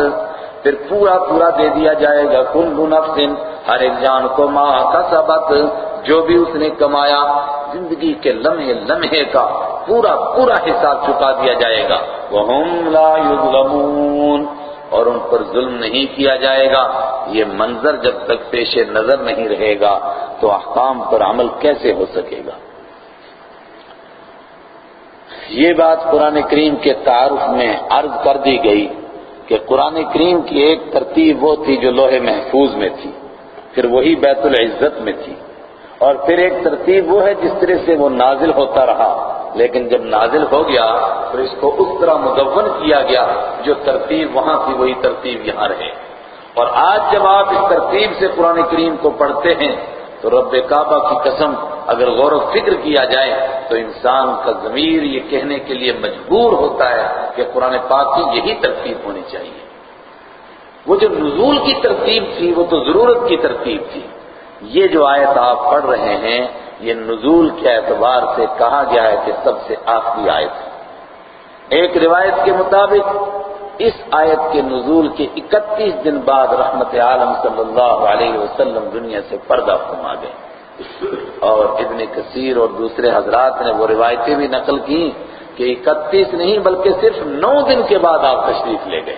پھر پورا پورا دے دیا جائے گا، کل نفس، ہر ایک جان کو ما کسبت جو بھی اس نے کمایا، زندگی کے لمحے لمحے کا پورا پورا حساب چکا دیا جائے گا۔ وَهُمْ لَا يُظْلَمُونَ۔ اور ان پر ظلم نہیں کیا جائے گا، یہ منظر جب تک پیش نظر نہیں رہے گا، تو احکام پر عمل کیسے ہو سکے گا؟ یہ بات قرآن کریم کے تعارف میں عرض کر دی گئی کہ قرآن کریم کی ایک ترتیب وہ تھی جو لوہے محفوظ میں تھی، پھر وہی بیت العزت میں تھی۔ اور پھر ایک ترتیب وہ ہے جس طرح سے وہ نازل ہوتا رہا۔ لیکن جب نازل ہو گیا تو اس کو اس طرح مدون کیا گیا جو ترتیب وہاں تھی، وہی ترتیب یہاں رہے۔ اور آج جب آپ اس ترتیب سے قرآن کریم کو پڑھتے ہیں، تو رب کعبہ کی قسم، اگر غور و فکر کیا جائے، تو انسان کا ضمیر یہ کہنے کے لیے مجبور ہوتا ہے کہ قرآن پاک کی یہی ترتیب ہونی چاہیے۔ وہ جو نزول کی ترتیب تھی، وہ تو ضرورت کی ترتیب تھی۔ یہ جو آیت آپ پڑھ رہے ہیں، یہ نزول کے اعتبار سے کہا گیا ہے کہ سب سے آخری آیت ہے۔ ایک روایت کے مطابق، اس آیت کے نزول کے اکتیس دن بعد رحمت عالم صلی اللہ علیہ وسلم دنیا سے پردہ فرما گئے۔ اور ابن کثیر اور دوسرے حضرات نے وہ روایتیں بھی نقل کی کہ اکتیس نہیں بلکہ صرف نو دن کے بعد آپ تشریف لے گئے۔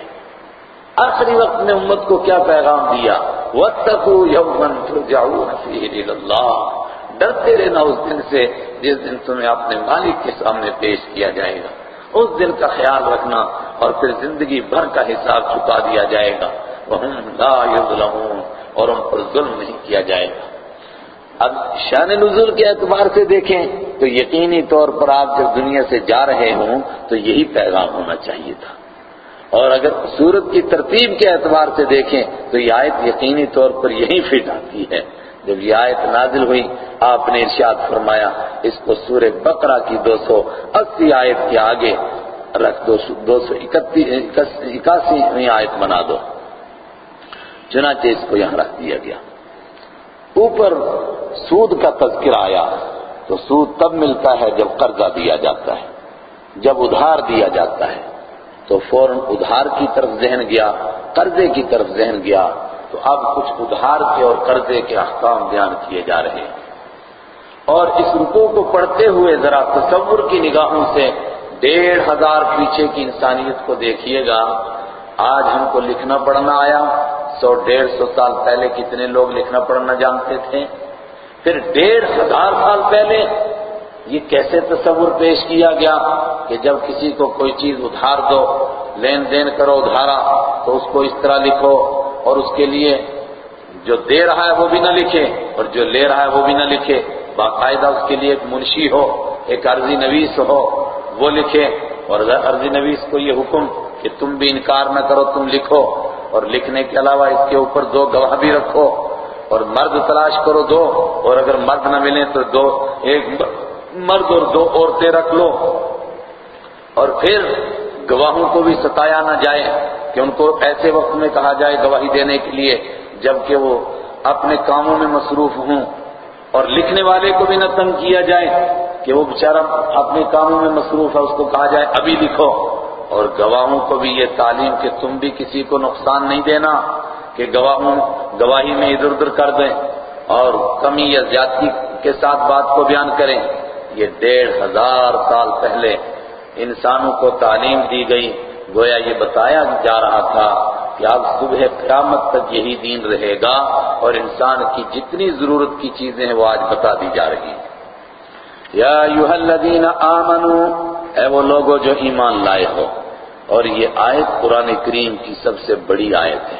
آخری وقت میں امت کو کیا پیغام دیا؟ وَاتَّقُوا يَوْمًا تُرْجَعُونَ فِيهِ إِلَى اللَّهِ ڈرتے رہنا اس دن سے جس دن تمہیں اپنے مالک کے سامنے پیش کیا جائے گا۔ اس دن کا خیال رکھنا اور پھر زندگی بھر کا حساب چکا دیا جائے گا۔ وَهُمْ لَا يُظْلَمُونَ اور ان پر ظلم نہیں کیا جائے گا۔ اب شان نزول کے اعتبار سے دیکھیں تو یقینی طور پر آپ جب دنیا سے جا رہے ہوں تو یہی پیغام ہونا چاہیے تھا۔ اور اگر سورت کی ترتیب کے اعتبار سے دیکھیں تو یہ آیت یقینی طور پر یہی فٹ آتی ہے۔ جب یہ آیت نازل ہوئی، آپ نے ارشاد فرمایا، اس کو سور بقرہ کی دو سو اسی آیت کے آگے رکھ دو دو سو اکاسی آیت بنا دو۔ چنانچہ اس کو یہاں رکھ دیا گیا۔ اوپر سود کا تذکر آیا تو سود تب ملتا ہے جب قرضہ دیا جاتا ہے، جب ادھار دیا جاتا ہے۔ تو فوراً ادھار کی طرف ذہن گیا، قرضے کی طرف ذہن گیا۔ تو اب کچھ ادھار کے اور قرضے کے احکام بیان کیے جا رہے ہیں۔ اور اس رکو کو پڑھتے ہوئے ذرا تصور کی نگاہوں سے ڈیڑھ ہزار پیچھے کی انسانیت کو دیکھیے گا۔ آج ہم کو لکھنا پڑھنا آیا۔ سو ڈیڑھ سو سال پہلے کتنے لوگ لکھنا پڑھنا جانتے تھے؟ پھر ڈیڑھ ہزار سال پہلے یہ کیسے تصور پیش کیا گیا کہ جب کسی کو کوئی چیز ادھار دو، لین دین کرو ادھارا، تو اس کو اس طرح لکھو اور اس کے لیے جو دے رہا ہے وہ بھی نہ لکھے اور جو لے رہا ہے وہ بھی نہ لکھے۔ باقاعدہ اس کے لیے ایک منشی ہو، ایک عرضی نویس ہو، وہ لکھے اور اگر عرضی نویس کو یہ حکم کہ تم بھی انکار نہ کرو، تم لکھو اور لکھنے کے علاوہ اس کے اوپر دو گواہ بھی رکھو اور مرد تلاش کرو دو اور اگر مرد نہ ملیں تو دو، ایک مرد اور دو عورتیں رکھ لو۔ اور پھر گواہوں کو بھی ستایا نہ جائے کہ ان کو ایسے وقت میں کہا جائے گواہی دینے کے لیے، جبکہ وہ اپنے کاموں میں مصروف ہوں۔ اور لکھنے والے کو بھی نہ تنگ کیا جائے کہ وہ بیچارہ اپنے کاموں میں مصروف ہے، اس کو کہا جائے ابھی لکھو۔ اور گواہوں کو بھی یہ تعلیم کہ تم بھی کسی کو نقصان نہیں دینا کہ گواہوں، گواہی میں ادھر ادھر کر دیں اور کمی یا زیادتی کے ساتھ بات کو بیان کریں۔ یہ ڈیڑھ ہزار سال پہلے انسانوں کو تعلیم دی گئی۔ گویا یہ بتایا جا رہا تھا کہ اب صبح قیامت تک یہی دین رہے گا اور انسان کی جتنی ضرورت کی چیزیں ہیں وہ آج بتا دی جا رہی ہیں۔ یا ایوہ الذین آمنوا اے وہ لوگوں جو ایمان لائے ہو۔ اور یہ آیت قرآن کریم کی سب سے بڑی آیت ہے۔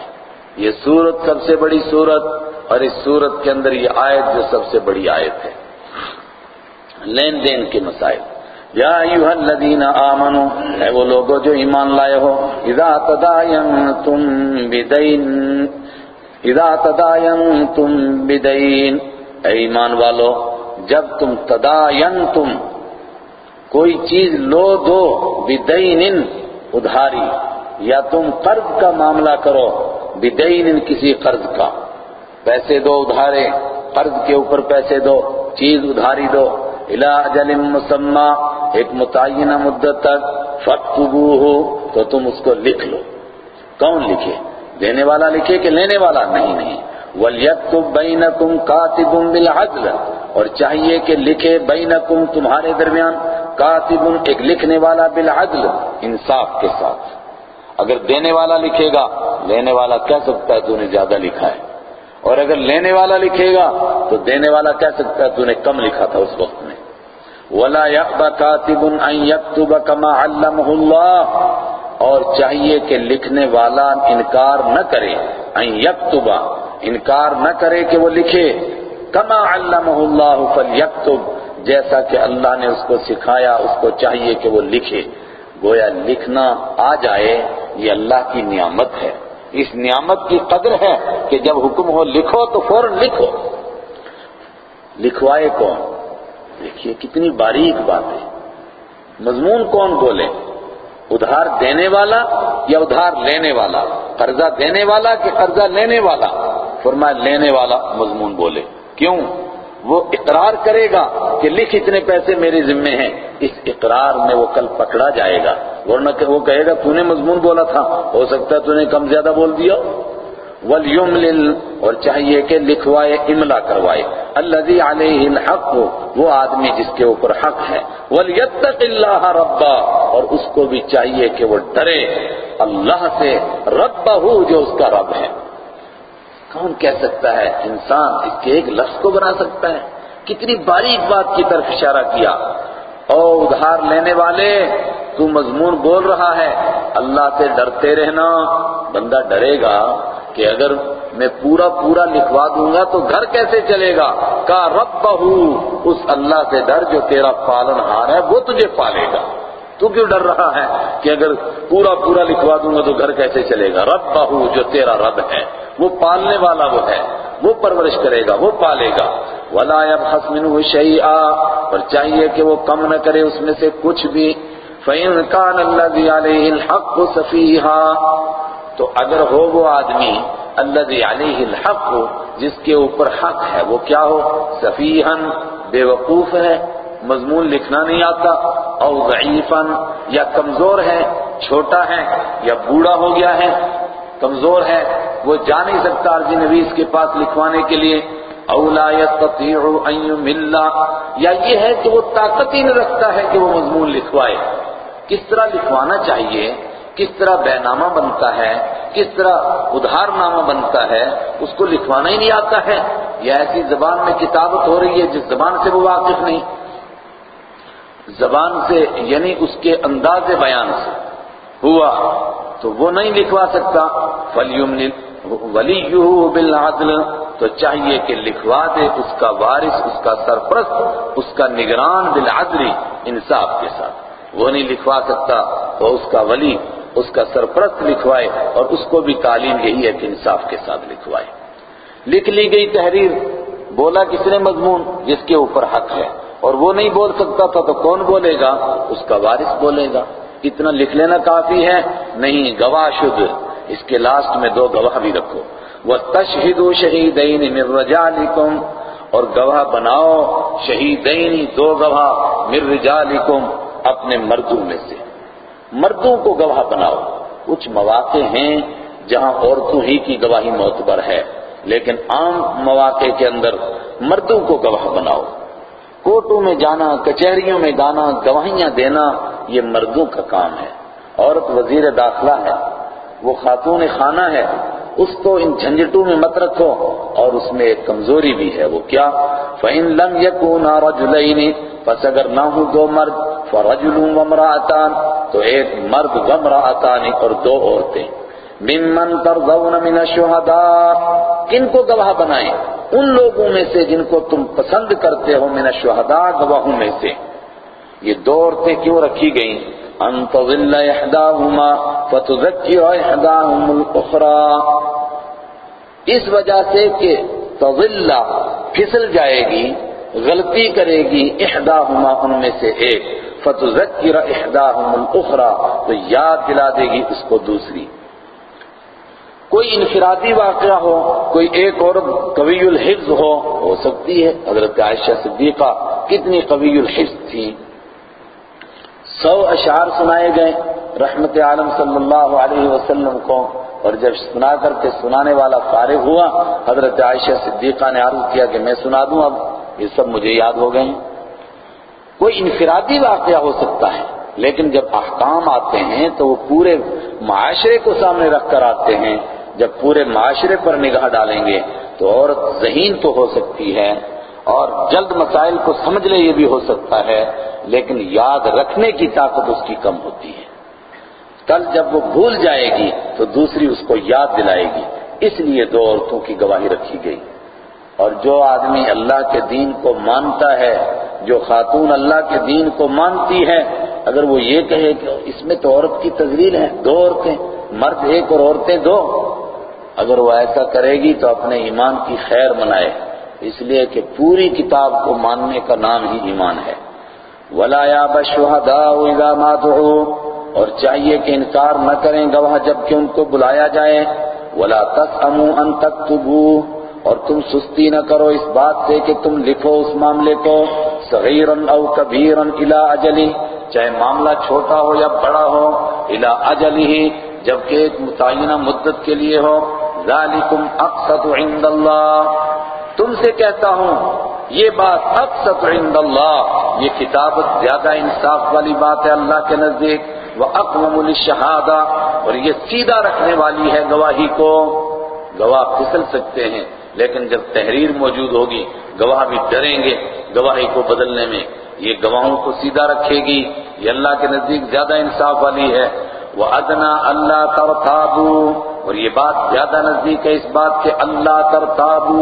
یہ سورت سب سے بڑی سورت اور اس سورت کے اندر یہ آیت جو سب سے بڑی آیت ہے۔ لین دین کے مسائل۔ یا ایوہ الذین آمنوا اے وہ لوگوں جو ایمان لائے ہو، اذا تداینتم بدین، اذا تداینتم بدین۔ اے ایمان والو، جب تم تداینتم، کوئی چیز لو دو بدین ادھاری، یا تم قرض کا معاملہ کرو بدین کسی قرض کا۔ پیسے دو ادھارے، قرض کے اوپر پیسے دو، چیز ادھاری دو۔ الى اجل مسمى، ایک متعینہ مدت تک فَتْقُبُوهُ تو تم اس کو لکھ لو۔ کون لکھے؟ دینے والا لکھے کہ لینے والا؟ نہیں نہیں۔ وَلْيَكْتُبْ بَيْنَكُمْ كَاتِبٌ بِالْعَدْلِ، اور چاہیے کہ لکھے بینکم تمہارے درمیان کاتب، ایک لکھنے والا بالعدل، انصاف کے ساتھ۔ اگر دینے والا لکھے گا، لینے والا کہہ سکتا ہے تو نے زیادہ لکھا ہے۔ اور اگر لینے والا لکھے گا، تو دینے والا کہہ سکتا ہے تو نے کم لکھا تھا اس وقت میں۔ ولا يَقْبَ كَاتِبٌ أَن يَكْتُبَ كَمَا عَلَّمَهُ اللَّهُ، اور چاہیے کہ لکھنے والا انکار نہ کرے ان یکتب انکار نہ کرے کہ وہ لکھے۔ کما علمہ اللہ فلیکتب جیسا کہ اللہ نے اس کو سکھایا، اس کو چاہیے کہ وہ لکھے۔ گویا لکھنا آ جائے، یہ اللہ کی نعمت ہے۔ اس نعمت کی قدر ہے کہ جب حکم ہو لکھو تو فوراً لکھو۔ لکھوائے کون؟ دیکھیے، کتنی باریک بات ہے۔ مضمون کون بولے ادھار دینے والا یا ادھار لینے والا؟ قرضہ دینے والا کہ قرضہ لینے والا؟ فرمایا لینے والا مضمون بولے۔ کیوں؟ وہ اقرار کرے گا کہ لکھ اتنے پیسے میرے ذمے ہیں، اس اقرار میں وہ کل پکڑا جائے گا۔ ورنہ کہ وہ کہے گا، تو نے مضمون بولا تھا، ہو سکتا ہے تو نے کم زیادہ بول دیا۔ وَلْيُمْلِلْ اور چاہیے کہ لکھوائے، املا کروائے۔ الذي علیہ الحق، وہ آدمی جس کے اوپر حق ہے۔ وَلْيَتَّقِ اللَّهَ رَبَّا اور اس کو بھی چاہیے کہ وہ ڈرے۔ اللہ سے ربہ جو اس کا رب ہے۔ کون کہہ سکتا ہے؟ انسان اس کے ایک لفظ کو بنا سکتا ہے۔ کتنی باریک بات کی طرف اشارہ کیا۔ او ادھار لینے والے تو مضمون بول رہا ہے، اللہ سے ڈرتے رہنا۔ بندہ ڈرے گا کہ اگر میں پورا پورا لکھوا دوں گا تو گھر کیسے چلے گا؟ کا رب اس اللہ سے ڈر جو تیرا پالن ہار ہے، وہ تجھے پالے گا۔ تو کیوں ڈر رہا ہے کہ اگر پورا پورا لکھوا دوں گا تو گھر کیسے چلے گا؟ رب بہو جو تیرا رب ہے، وہ پالنے والا وہ ہے، وہ پرورش کرے گا، وہ پالے گا۔ ولا يبخس منه شيئا، پر چاہیے کہ وہ کم نہ کرے، اس میں سے کچھ بھی فَإِن كَانَ الَّذِي عَلَيْهِ الْحَقُّ صَفِيهًا تو اگر ہو وہ آدمی الذي علیہ الحق جس کے اوپر حق ہے، وہ کیا ہو؟ صفیحن بے وقوف ہے، مضمون لکھنا نہیں آتا، او ضعیفا، یا کمزور ہے، چھوٹا ہے، یا بوڑھا ہو گیا ہے، کمزور ہے، وہ جا نہیں سکتا عرضی نویس کے پاس لکھوانے کے لیے۔ اولا يستطيع ان يمل یا یہ ہے کہ وہ طاقت ہی نہیں رکھتا ہے کہ وہ مضمون لکھوائے۔ کس طرح لکھوانا چاہیے، کس طرح بے نامہ بنتا ہے، کس طرح ادھار نامہ بنتا ہے، اس کو لکھوانا ہی نہیں آتا ہے۔ یا ایسی زبان میں کتابت ہو رہی ہے جس زبان سے وہ واقف نہیں۔ زبان سے یعنی اس کے انداز بیان سے۔ ہوا، تو وہ نہیں لکھوا سکتا۔ فلیمن ولی بالعدل، تو چاہیے کہ لکھوا دے اس کا وارث، اس کا سرپرست، اس کا نگران بالعدل، انصاف کے ساتھ۔ وہ نہیں لکھوا سکتا تو اس کا ولی، اس کا سرپرست لکھوائے اور اس کو بھی تعلیم یہی ہے کہ انصاف کے ساتھ لکھوائے۔ لکھ لی گئی تحریر، بولا کس نے مضمون؟ جس کے اوپر حق ہے۔ اور وہ نہیں بول سکتا تھا تو کون بولے گا؟ اس کا وارث بولے گا۔ اتنا لکھ لینا کافی ہے۔ نہیں، گواہ شد۔ اس کے لاسٹ میں دو گواہ بھی رکھو۔ وہ تشہد شہیدین من رجالکم اور گواہ بناؤ شہیدین دو گواہ من رجالکم اپنے مردوں میں سے۔ مردوں کو گواہ بناؤ۔ کچھ مواقع ہیں جہاں عورتوں ہی کی گواہی معتبر ہے، لیکن عام مواقع کے اندر مردوں کو گواہ بناؤ۔ کوٹوں میں جانا، کچہریوں میں جانا گواہیاں دینا، یہ مردوں کا کام ہے۔ عورت وزیر داخلہ ہے، وہ خاتون خانہ ہے۔ اس کو ان جھنجٹوں میں مت رکھو اور اس میں ایک کمزوری بھی ہے وہ کیا؟ فَإِن لَمْ يَكُونَا رَجُلَيْنِ، پس اگر نہ ہوں دو مرد، فرجل وامرأتان، تو ایک مرد وامرأتان اور دو عورتیں۔ ممن ترضون من الشہداء، کن کو گواہ بنائیں؟ ان لوگوں میں سے جن کو تم پسند کرتے ہو من الشہداء، گواہوں میں سے۔ یہ دو عورتیں کیوں رکھی گئیں؟ ان تظل احداهما فتذكر احداهم الاخرى اس وجہ سے کہ تظل پھسل جائے گی، غلطی کرے گی احداهما ان میں سے ایک، فتذكر احداهم الاخرى تو یاد دلا دے گی اس کو دوسری۔ کوئی انفرادی واقعہ ہو، کوئی ایک اور قوی الحفظ ہو ہو سکتی ہے، حضرت عائشہ صدیقہ کتنی قوی الحفظ تھی۔ سو اشعار سنائے گئے، رحمت عالم صلی اللہ علیہ وسلم کو، اور جب سنا کر کے سنانے والا فارغ ہوا، حضرت عائشہ صدیقہ نے عرض کیا کہ میں سنا دوں اب، یہ سب مجھے یاد ہو گئے۔ ہیں کوئی انفرادی واقعہ ہو سکتا ہے، لیکن جب احکام آتے ہیں تو وہ پورے معاشرے کو سامنے رکھ کر آتے ہیں۔ جب پورے معاشرے پر نگاہ ڈالیں گے، تو عورت ذہین تو ہو سکتی ہے۔ اور جلد مسائل کو سمجھ لے یہ بھی ہو سکتا ہے، لیکن یاد رکھنے کی طاقت اس کی کم ہوتی ہے۔ کل جب وہ بھول جائے گی تو دوسری اس کو یاد دلائے گی۔ اس لیے دو عورتوں کی گواہی رکھی گئی۔ اور جو آدمی اللہ کے دین کو مانتا ہے، جو خاتون اللہ کے دین کو مانتی ہے، اگر وہ یہ کہے کہ اس میں تو عورت کی تذلیل ہے، دو عورتیں، مرد ایک اور عورتیں دو، اگر وہ ایسا کرے گی تو اپنے ایمان کی خیر منائے۔ اس لیے کہ پوری کتاب کو ماننے کا نام ہی ایمان ہے۔ ولا يَابَ الشُّهَدَاءُ إِذَا مَا دُعُوا اور چاہیے کہ انکار نہ کریں گواہ جبکہ ان کو بلایا جائے۔ ولا تسأموا ان تكتبوا اور تم سستی نہ کرو اس بات سے کہ تم لکھو اس معاملے کو صغیرا او کبیرا الى اجلی، چاہے معاملہ چھوٹا ہو یا بڑا ہو، الى اجلی ہی، جبکہ ایک متعینہ مدت کے لیے ہو۔ ذالکم اقسط عند اللہ تم سے کہتا ہوں، یہ بات اقسط عند اللہ، یہ کتابت زیادہ انصاف والی بات ہے اللہ کے نزدیک، وہ اقوام الشہادہ اور یہ سیدھا رکھنے والی ہے گواہی کو۔ گواہ پھسل سکتے ہیں، لیکن جب تحریر موجود ہوگی، گواہ بھی ڈریں گے گواہی کو بدلنے میں۔ یہ گواہوں کو سیدھا رکھے گی، یہ اللہ کے نزدیک زیادہ انصاف والی ہے۔ وہ ادنا اللہ ترتابو اور یہ بات زیادہ نزدیک ہے اس بات کے اللہ ترتابو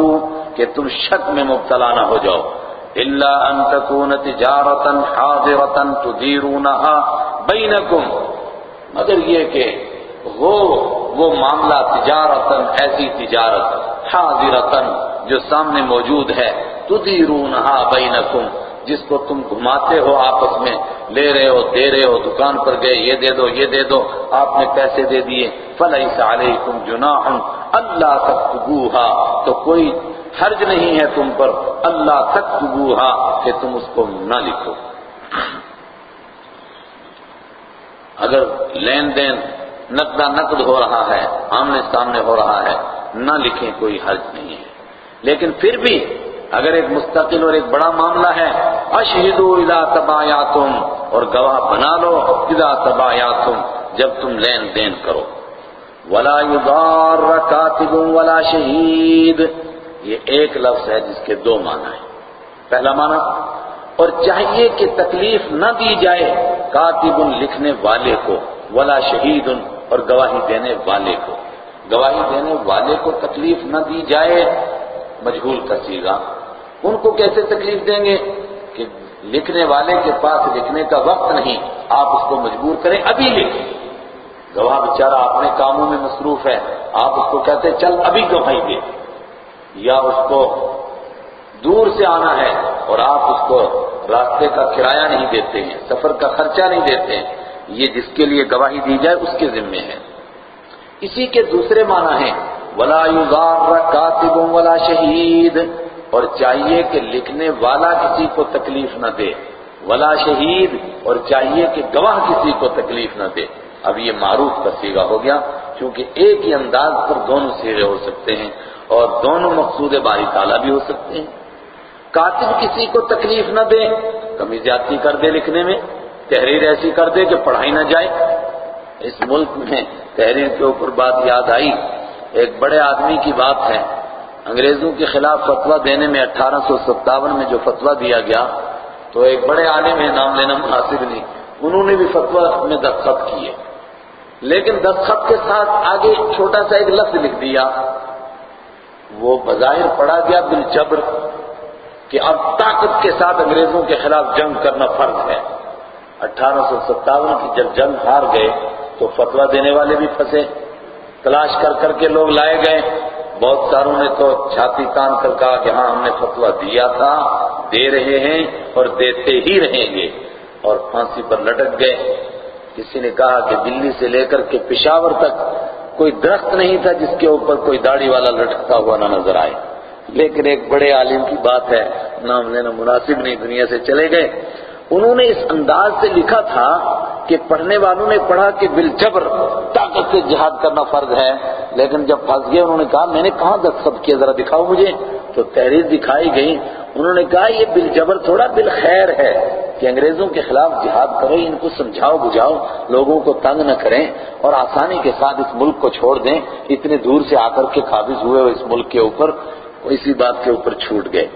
کہ تم شک میں مبتلا نہ ہو جاؤ۔ اللہ ان تکون تجارتا حاضرتا تدیرونها بینکم مگر یہ کہ ہو وہ معاملہ تجارتا، ایسی تجارت، حاضرتا جو سامنے موجود ہے تدیرونها بینکم جس کو تم گھماتے ہو آپس میں، لے رہے ہو، دے رہے ہو، دکان پر گئے، یہ دے دو، یہ دے دو، آپ نے پیسے دے دیے۔ فَلَيْسَ عَلَيْكُمْ جُنَاحٌ اللہ تَكْتُبُوهَا۔ تو کوئی حرج نہیں ہے تم پر اللہ تَكْتُبُوهَا کہ تم اس کو نہ لکھو۔ اگر لین دین نقدہ نقد ہو رہا ہے، آمنے سامنے ہو رہا ہے، نہ لکھیں، کوئی حرج نہیں ہے۔ لیکن پھر بھی اگر ایک مستقل اور ایک بڑا معاملہ ہے اشہدو اذا تبایاتم، اور گواہ بنا لو اذا تبایاتم، جب تم لین دین کرو۔ ولا یضار کاتب ولا شہید، یہ ایک لفظ ہے جس کے دو معنی ہیں۔ پہلا معنی، اور چاہیے کہ تکلیف نہ دی جائے کاتب لکھنے والے کو، ولا شہید اور گواہی دینے والے کو۔ گواہی دینے والے کو تکلیف نہ دی جائے، مجہول کا سیگا۔ ان کو کیسے تکلیف دیں گے؟ کہ لکھنے والے کے پاس لکھنے کا وقت نہیں، آپ اس کو مجبور کریں، ابھی لکھیں گواہ بیچارہ اپنے کاموں میں مصروف ہے، آپ اس کو کہتے چل ابھی گواہی دے۔ یا اس کو دور سے آنا ہے اور آپ اس کو راستے کا کرایہ نہیں دیتے ہیں، سفر کا خرچہ نہیں دیتے ہیں۔ یہ جس کے لیے گواہی دی جائے، اس کے ذمے ہے۔ اسی کے دوسرے معنی ہیں، ولا یغار کاتب ولا شہید اور چاہیے کہ لکھنے والا کسی کو تکلیف نہ دے، ولا شہید، اور چاہیے کہ گواہ کسی کو تکلیف نہ دے۔ اب یہ معروف کا سیگا ہو گیا کیونکہ ایک ہی انداز پر دونوں سیغے ہو سکتے ہیں اور دونوں مقصود باری تعالیٰ بھی ہو سکتے ہیں۔ کاتب کسی کو تکلیف نہ دے، کمی زیادتی کر دے لکھنے میں، تحریر ایسی کر دے کہ پڑھائی نہ جائے۔ اس ملک میں تحریر کے اوپر بات یاد آئی، ایک بڑے آدمی کی بات ہے۔ انگریزوں کے خلاف فتویٰ دینے میں اٹھارہ سو ستاون میں جو فتویٰ دیا گیا، تو ایک بڑے عالم ہے نام لینا مناسب نہیں۔ انہوں نے بھی فتویٰ میں دستخط کیے۔ لیکن دستخط کے ساتھ آگے چھوٹا سا ایک لفظ لکھ دیا۔ وہ بظاہر پڑا گیا بالجبر کہ اب طاقت کے ساتھ انگریزوں کے خلاف جنگ کرنا فرض ہے۔ اٹھارہ سو ستاون کی جب جنگ ہار گئے، تو فتویٰ دینے والے بھی پھنسے۔ تلاش کر کر کے لوگ لائے گئے۔ بہت ساروں نے تو چھاتی تان کر کہا کہ ہاں ہم نے فتوا دیا تھا، دے رہے ہیں اور دیتے ہی رہیں گے۔ اور پھانسی پر لٹک گئے۔ کسی نے کہا کہ دلی سے لے کر کے پشاور تک کوئی درخت نہیں تھا جس کے اوپر کوئی داڑھی والا لٹکتا ہوا نہ نظر آئے۔ لیکن ایک بڑے عالم کی بات ہے، نام لینا مناسب نہیں، دنیا سے چلے گئے۔ انہوں نے اس انداز سے لکھا تھا کہ پڑھنے والوں نے پڑھا کہ بالجبر طاقت سے جہاد کرنا فرض ہے، لیکن جب پھنس گئے انہوں نے کہا، میں نے کہاں دستخط کیا؟ ذرا دکھاؤ مجھے۔ تو تحریر دکھائی گئی۔ انہوں نے کہا، یہ بالجبر تھوڑا بالخیر ہے کہ انگریزوں کے خلاف جہاد کرو، ان کو سمجھاؤ، بجھاؤ، لوگوں کو تنگ نہ کریں اور آسانی کے ساتھ اس ملک کو چھوڑ دیں۔ اتنے دور سے آ کر کے قابض ہوئے اس ملک کے اوپر، اسی بات کے اوپر چھوٹ گئے۔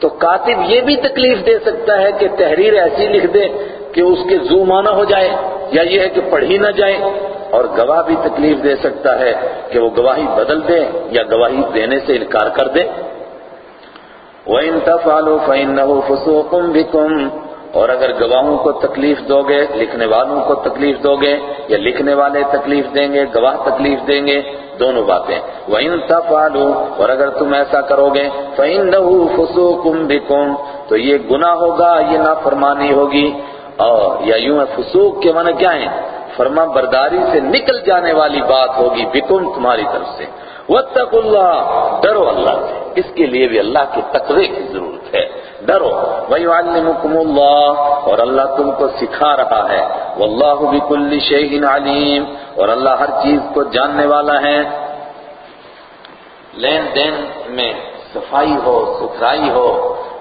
تو کاتب یہ بھی تکلیف دے سکتا ہے کہ تحریر ایسی لکھ دے کہ اس کے زومانہ ہو جائے یا یہ ہے کہ پڑھی نہ جائے اور گواہ بھی تکلیف دے سکتا ہے کہ وہ گواہی بدل دے یا گواہی دینے سے انکار کر دے۔ وَإِن تَفْعَلُوا فَإِنَّهُ فُسُوقٌ بِكُمْ اور اگر گواہوں کو تکلیف دو گے لکھنے والوں کو تکلیف دو گے یا لکھنے والے تکلیف دیں گے، گواہ تکلیف دیں گے، دونوں باتیں۔ وَإِن تَفْعَلُوا، اور اگر تم ایسا کرو گے فَإِنَّهُ فُسُوقٌ بِكُمْ، تو یہ گناہ ہوگا، یہ نافرمانی ہوگی۔ اور یا یوں ہے، فسوق کے معنی کیا ہیں؟ فرما برداری سے نکل جانے والی بات ہوگی بکم تمہاری طرف سے۔ وَاتَّقُوا اللَّهَ، ڈرو اللہ سے۔ اس کے لیے بھی اللہ کے تقوی کی ضرورت ہے۔ ڈرو۔ وَيُعَلِّمُكُمُ اللَّهُ، اور اللہ تم کو سکھا رہا ہے۔ وَاللَّهُ بِكُلِّ شَيْءٍ عَلِيمٌ، اور اللہ ہر چیز کو جاننے والا ہے۔ لین دین میں صفائی ہو، ستھرائی ہو،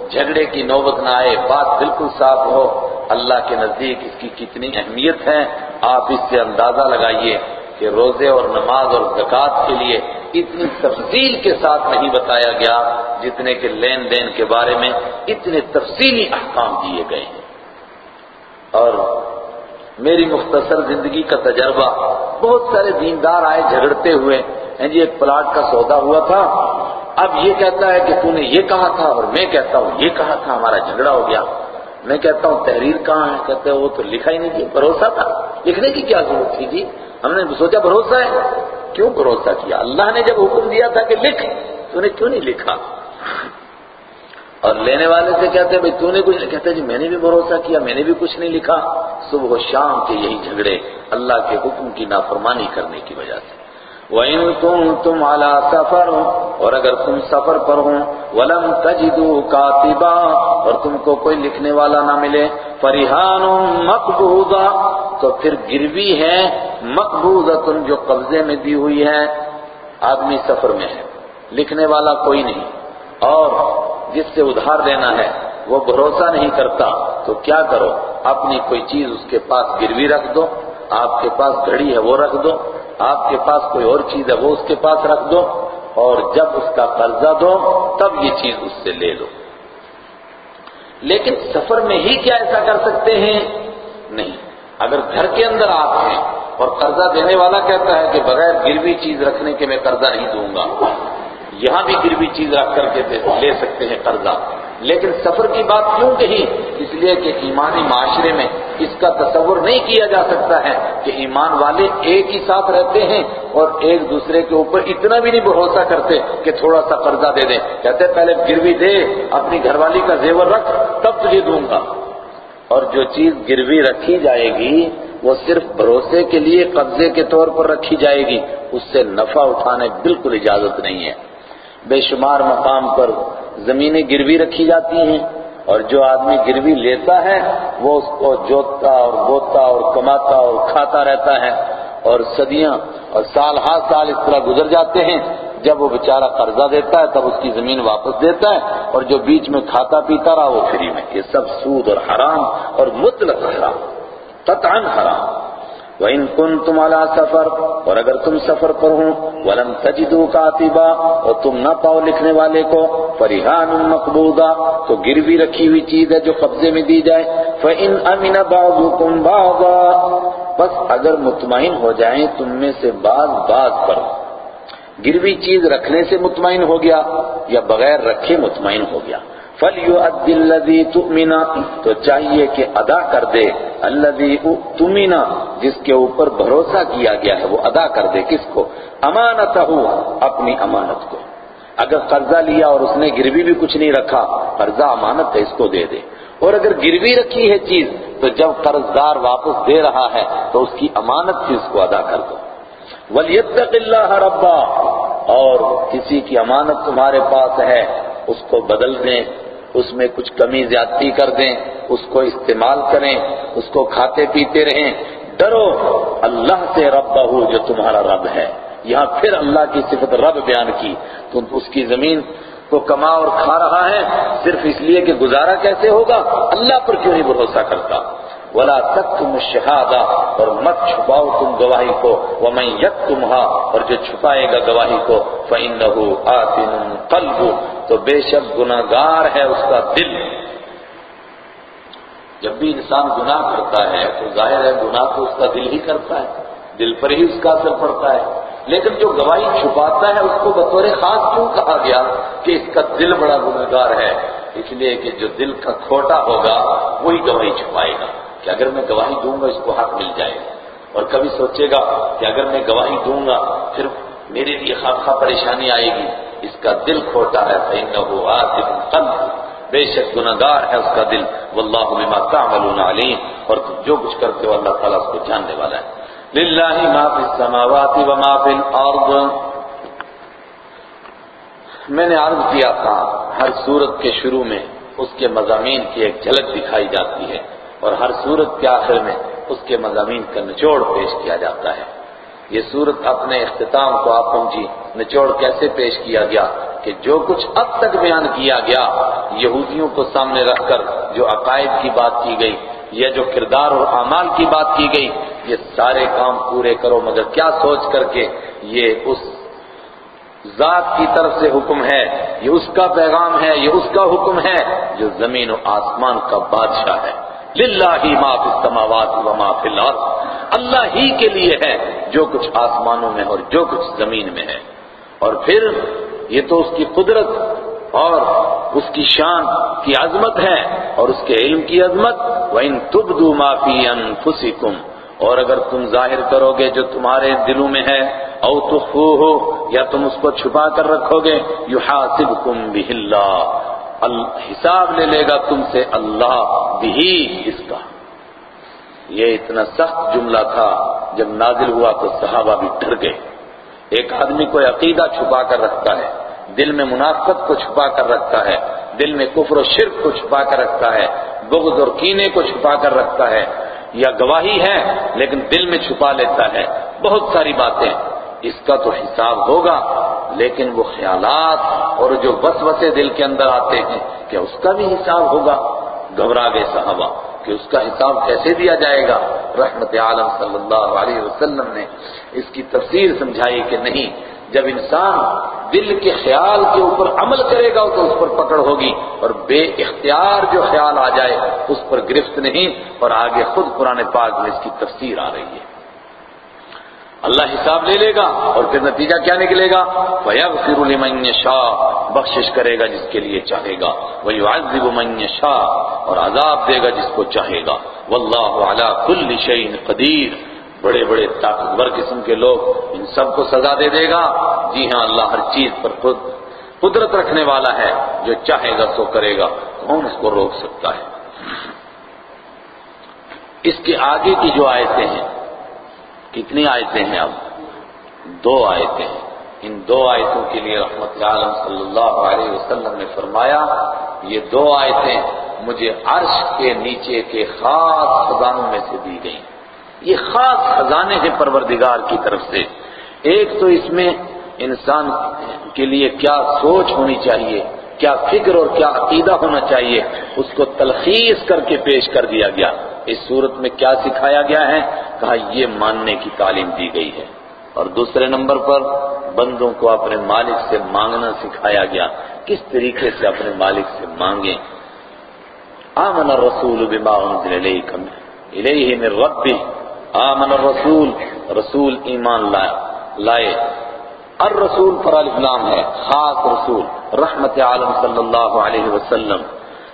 جھگڑے کی نوبت نہ آئے، بات بالکل صاف ہو۔ اللہ کے نزدیک اس کی کتنی اہمیت ہے، آپ اس سے اندازہ لگائیے کہ روزے اور نماز اور زکوٰۃ کے لیے اتنی تفصیل کے ساتھ نہیں بتایا گیا جتنے کہ لین دین کے بارے میں اتنے تفصیلی احکام دیے گئے ہیں۔ اور میری مختصر زندگی کا تجربہ، بہت سارے دیندار آئے جھگڑتے ہوئے جی ایک پلاٹ کا سودا ہوا تھا۔ اب یہ کہتا ہے کہ تو نے یہ کہا تھا اور میں کہتا ہوں یہ کہا تھا، ہمارا جھگڑا ہو گیا۔ میں کہتا ہوں تحریر کہاں ہے؟ کہتے ہیں وہ تو لکھا ہی نہیں تھی بھروسہ تھا۔ لکھنے کی کیا ضرورت تھی جی؟ ہم نے سوچا بھروسہ ہے۔ کیوں بھروسہ کیا؟ اللہ نے جب حکم دیا تھا کہ لکھ، تو نے کیوں نہیں لکھا؟ اور لینے والے سے کہتے ہیں بھائی تو نے کچھ کہتے جی میں نے بھی بھروسہ کیا، میں نے بھی کچھ نہیں لکھا۔ صبح و شام کے یہی جھگڑے اللہ کے حکم کی نافرمانی کرنے کی وجہ سے۔ وَإِن كُنتُمْ عَلَى سَفَرٌ اور اگر تم سفر پر ہوں، وَلَمْ تَجِدُوا كَاتِبًا اور تم کو کوئی لکھنے والا نہ ملے، فَرِحَانٌ مَقْبُوضًا تو پھر گروی ہے مقبوضۃ جو قبضے میں دی ہوئی ہے، آدمی سفر میں ہے، لکھنے والا کوئی نہیں۔ اور جس سے ادھار لینا ہے، وہ بھروسہ نہیں کرتا، تو کیا کرو؟ اپنی کوئی چیز اس کے پاس گروی رکھ دو، آپ کے پاس گھڑی ہے، وہ رکھ دو۔ آپ کے پاس کوئی اور چیز ہے وہ اس کے پاس رکھ دو اور جب اس کا قرضہ دو تب یہ چیز اس سے لے لو۔ لیکن سفر میں ہی کیا ایسا کر سکتے ہیں؟ نہیں۔ اگر گھر کے اندر آپ ہیں اور قرضہ دینے والا کہتا ہے کہ بغیر گروی چیز رکھنے کے میں قرضہ نہیں دوں گا، یہاں بھی گروی چیز رکھ کر کے لے سکتے ہیں قرضہ۔ لیکن سفر کی بات کیوں کہی، اس لیے کہ ایمانی معاشرے میں اس کا تصور نہیں کیا جا سکتا ہے کہ ایمان والے ایک ہی ساتھ رہتے ہیں اور ایک دوسرے کے اوپر اتنا بھی نہیں بھروسہ کرتے کہ تھوڑا سا قرضہ دے دیں۔ کہتے پہلے گروی دے، اپنی گھر والی کا زیور رکھ، تب تجھے دوں گا۔ اور جو چیز گروی رکھی جائے گی، وہ صرف بھروسے کے لیے قبضے کے طور پر رکھی جائے گی۔ اس سے نفع اٹھانے بالکل اجازت نہیں ہے۔ بے شمار مقام پر زمینیں گروی رکھی جاتی ہیں اور جو آدمی گروی لیتا ہے، وہ اس کو جوتتا اور بوتا اور کماتا اور کھاتا رہتا ہے اور صدیاں اور سال ہر سال اس طرح گزر جاتے ہیں۔ جب وہ بیچارہ قرضہ دیتا ہے، تب اس کی زمین واپس دیتا ہے اور جو بیچ میں کھاتا پیتا رہا، وہ فری میں۔ یہ سب سود اور حرام اور مطلق حرام، قطعا حرام۔ وَإِن كُنتُمْ عَلَى سفر اور اگر تم سفر پر ہوں وَلَمْ تَجِدُوا كَاتِبًا اور تم نہ پاؤ لکھنے والے کو، فَرِحَانٌ مَقْبُوضًا تو گروی رکھی ہوئی چیز ہے جو قبضے میں دی جائے۔ فَإِنْ أَمِنَ بَعْضُكُمْ بَعْضًا بس اگر مطمئن ہو جائیں تم میں سے بعض بعض پر۔ گروی چیز رکھنے سے مطمئن ہو گیا یا بغیر رکھے مطمئن ہو گیا۔ فَلْيُؤَدِّ الَّذِي تُؤْمِنَ۔ تو چاہیے کہ ادا کر دے۔ الَّذِي تُؤْمِنَ جس کے اوپر بھروسہ کیا گیا ہے، وہ ادا کر دے۔ کس کو؟ امانتہو، اپنی امانت کو۔ اگر قرضہ لیا اور اس نے گروی بھی کچھ نہیں رکھا، قرضہ امانت ہے، اس کو دے دے۔ اور اگر گروی رکھی ہے چیز، تو جب قرضدار واپس دے رہا ہے، تو اس کی امانت سے اس کو ادا کر دو۔ وَلْيَتَّقِ اللَّهَ رَبَّا اور کسی کی امانت تمہارے پاس ہے، اس کو بدل دیں اس میں کچھ کمی زیادتی کر دیں، اس کو استعمال کریں، اس کو کھاتے پیتے رہیں۔ ڈرو، اللہ سے رب بہو جو تمہارا رب ہے۔ یہاں پھر اللہ کی صفت رب بیان کی۔ تم اس کی زمین کو کما اور کھا رہا ہے، صرف اس لیے کہ گزارا کیسے ہوگا؟ اللہ پر کیوں نہیں بھروسہ کرتا؟ ولا تکتم الشہادہ اور مت چھپاؤ تم گواہی کو وہ ومن یکتمها اور جو چھپائے گا گواہی کو فإنه آثم قلب تو بے شک گناہگار ہے اس کا دل۔ جب بھی انسان گناہ کرتا ہے تو ظاہر ہے گناہ تو اس کا دل ہی کرتا ہے، دل پر ہی اس کا اثر پڑتا ہے۔ لیکن جو گواہی چھپاتا ہے اس کو بطور خاص کیوں کہا گیا کہ اس کا دل بڑا گناہگار ہے؟ اس لیے کہ جو دل کا کھوٹا ہوگا وہی گواہی چھپائے گا۔ کہ اگر میں گواہی دوں گا اس کو حق مل جائے گا۔ اور کبھی سوچے گا کہ اگر میں گواہی دوں گا، پھر میرے لیے خواہ پریشانی آئے گی۔ اس کا دل کھوٹا ہے، فَإِنَّهُ قَلْبُ۔ بے شک گناہگار ہے اس کا دل۔ واللہ بما تعملون علیم اور تم جو کچھ کرتے ہو اللہ تعالیٰ اس کو جاننے والا ہے۔ للہ ما فی السماوات وما فی الارض میں نے عرض کیا تھا، ہر صورت کے شروع میں اس کے مضامین کی ایک جھلک دکھائی جاتی ہے۔ اور ہر صورت کے آخر میں اس کے مضامین کا نچوڑ پیش کیا جاتا ہے۔ یہ صورت اپنے اختتام کو آپ سمجھی نچوڑ کیسے پیش کیا گیا کہ جو کچھ اب تک بیان کیا گیا، یہودیوں کو سامنے رکھ کر جو عقائد کی بات کی گئی یا جو کردار اور اعمال کی بات کی گئی، یہ سارے کام پورے کرو، مگر کیا سوچ کر کے یہ اس ذات کی طرف سے حکم ہے؟ یہ اس کا پیغام ہے، یہ اس کا حکم ہے جو زمین و آسمان کا بادشاہ ہے۔ للہ ما فی السماوات و ما فی الارض۔ اللہ ہی کے لیے ہے جو کچھ آسمانوں میں اور جو کچھ زمین میں ہے۔ اور پھر یہ تو اس کی قدرت اور اس کی شان کی عظمت ہے اور اس کے علم کی عظمت۔ وَإِن تُبْدُوا مَا فِي أَنفُسِكُمْ۔ اور اگر تم ظاہر کرو گے جو تمہارے دلوں میں ہے او تخفوہ یا تم اس کو چھپا کر رکھو گے یحاسبکم بہ اللہ حساب لے لے گا تم سے اللہ بھی اس کا۔ یہ اتنا سخت جملہ تھا، جب نازل ہوا تو صحابہ بھی ڈر گئے۔ ایک آدمی کوئی عقیدہ چھپا کر رکھتا ہے، دل میں منافقت کو چھپا کر رکھتا ہے، دل میں کفر و شرک کو چھپا کر رکھتا ہے، بغض اور کینے کو چھپا کر رکھتا ہے۔ یا گواہی ہے لیکن دل میں چھپا لیتا ہے۔ بہت ساری باتیں۔ اس کا تو حساب ہوگا، لیکن وہ خیالات اور جو بس بسے دل کے اندر آتے ہیں کیا اس کا بھی حساب ہوگا۔ گھبرا گئے صحابہ کہ اس کا حساب کیسے دیا جائے گا؟ رحمت عالم صلی اللہ علیہ وسلم نے اس کی تفسیر سمجھائی کہ نہیں، جب انسان دل کے خیال کے اوپر عمل کرے گا تو اس پر پکڑ ہوگی اور بے اختیار جو خیال آ جائے، اس پر گرفت نہیں اور آگے خود قرآن پاک میں اس کی تفسیر آ رہی ہے۔ اللہ حساب لے لے گا اور پھر نتیجہ کیا نکلے گا؟ فَيَغْفِرُ لِمَنْ يَشَاءُ، بخشش کرے گا جس کے لیے چاہے گا۔ وَيُعَذِّبُ مَنْ يَشَاءُ، اور عذاب دے گا جس کو چاہے گا۔ وَاللَّهُ عَلَى كُلِّ شَيْءٍ قَدِيرٌ۔ بڑے بڑے طاقتور قسم کے لوگ ان سب کو سزا دے دے گا۔ جی ہاں اللہ ہر چیز پر خود قدرت رکھنے والا ہے۔ جو چاہے گا سو کرے گا۔ کون اس کو روک سکتا ہے؟ اس کے آگے کی جو آیتیں ہیں کتنی آیتیں ہیں اب؟ دو آیتیں ہیں۔ ان دو آیتوں کے لیے رحمت عالم صلی اللہ علیہ وسلم نے فرمایا، یہ دو آیتیں مجھے عرش کے نیچے کے خاص خزانوں میں سے دی گئیں۔ یہ خاص خزانے ہیں پروردگار کی طرف سے۔ ایک تو اس میں انسان کے لیے کیا سوچ ہونی چاہیے، کیا فکر اور کیا عقیدہ ہونا چاہیے، اس کو تلخیص کر کے پیش کر دیا گیا۔ اس صورت میں کیا سکھایا گیا ہے؟ کہا یہ ماننے کی تعلیم دی گئی ہے۔ اور دوسرے نمبر پر بندوں کو اپنے مالک سے مانگنا سکھایا گیا۔ کس طریقے سے اپنے مالک سے مانگیں؟ آمن الرسول بما انزل الیکم الیہ من ربی۔ آمن الرسول، رسول ایمان لائے الرسول پر الفلام ہے، خاص رسول، رحمت عالم صلی اللہ علیہ وسلم۔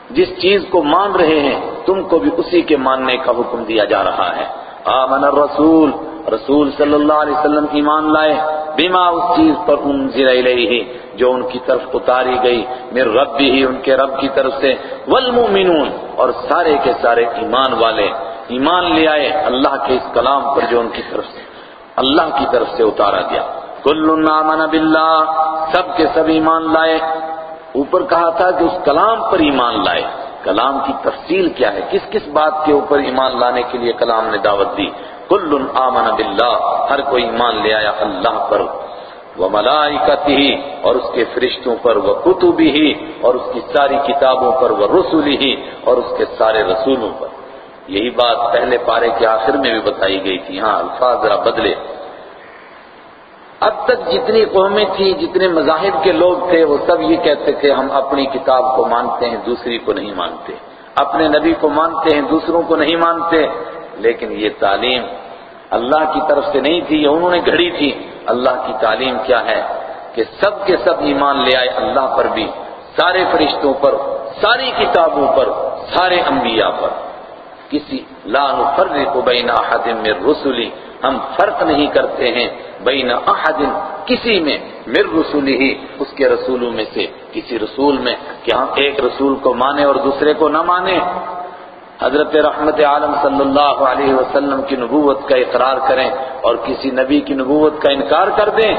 جس چیز کو مان رہے ہیں، تم کو بھی اسی کے ماننے کا حکم دیا جا رہا ہے۔ آمن الرسول، رسول صلی اللہ علیہ وسلم ایمان لائے، بما اس چیز پر انزل الیہ، جو ان کی طرف اتاری گئی میرے رب بھی ان کے رب کی طرف سے، والمؤمنون، اور سارے کے سارے ایمان والے، ایمان لے آئے، اللہ کے اس کلام پر جو ان کی طرف سے، اللہ کی طرف سے اتارا گیا۔ کل آمن باللہ، سب کے سب ایمان لائے۔ اوپر کہا تھا کہ اس کلام پر ایمان لائے۔ کلام کی تفصیل کیا ہے؟ کس کس بات کے اوپر ایمان لانے کے لیے کلام نے دعوت دی؟ کل آمن باللہ، ہر کوئی ایمان لے آیا اللہ پر۔ وہ ملائکتی ہی اور اس کے فرشتوں پر وہ کتبی ہی اور اس کی ساری کتابوں پر وہ رسولی ہی اور اس کے سارے رسولوں پر۔ یہی بات پہلے پارے کے آخر میں بھی بتائی گئی تھی۔ ہاں الفاظ ذرا بدلے۔ اب تک جتنی قومیں تھیں، جتنے مذاہب کے لوگ تھے، وہ سب یہ کہتے تھے، ہم اپنی کتاب کو مانتے ہیں، دوسری کو نہیں مانتے۔ اپنے نبی کو مانتے ہیں، دوسروں کو نہیں مانتے۔ لیکن یہ تعلیم اللہ کی طرف سے نہیں تھی، یہ انہوں نے گھڑی تھی۔ اللہ کی تعلیم کیا ہے؟ کہ سب کے سب ایمان لے آئے اللہ پر بھی، سارے فرشتوں پر، ساری کتابوں پر، سارے انبیاء پر۔ کسی لا نفرق بین احد من رسلی ہم فرق نہیں کرتے ہیں بین احد کسی میں مر رسولی ہی اس کے رسولوں میں سے، کسی رسول میں، کہ ہم ایک رسول کو مانے اور دوسرے کو نہ مانے حضرت رحمت عالم صلی اللہ علیہ وسلم کی نبوت کا اقرار کریں اور کسی نبی کی نبوت کا انکار کر دیں۔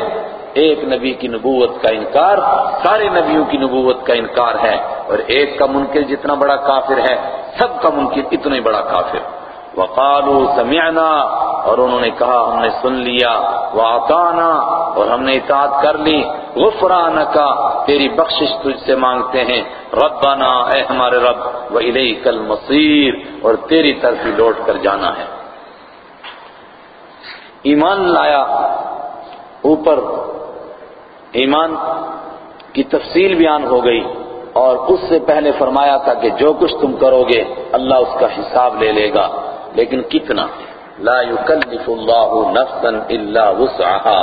ایک نبی کی نبوت کا انکار سارے نبیوں کی نبوت کا انکار ہے اور ایک کا منکر جتنا بڑا کافر ہے، سب کا منکر اتنا بڑا کافر۔ وقالوا سمعنا اور انہوں نے کہا ہم نے سن لیا واطعنا اور ہم نے اطاعت کر لی۔ غفرانکا، تیری بخشش تجھ سے مانگتے ہیں۔ ربنا، اے ہمارے رب وإلیک المصیر اور تیری طرف ہی لوٹ کر جانا ہے۔ ایمان لایا، اوپر ایمان کی تفصیل بیان ہو گئی اور اس سے پہلے فرمایا تھا کہ جو کچھ تم کرو گے، اللہ اس کا حساب لے لے گا۔ لیکن کتنا؟ لا يكلف اللہ نفسا الا وسعها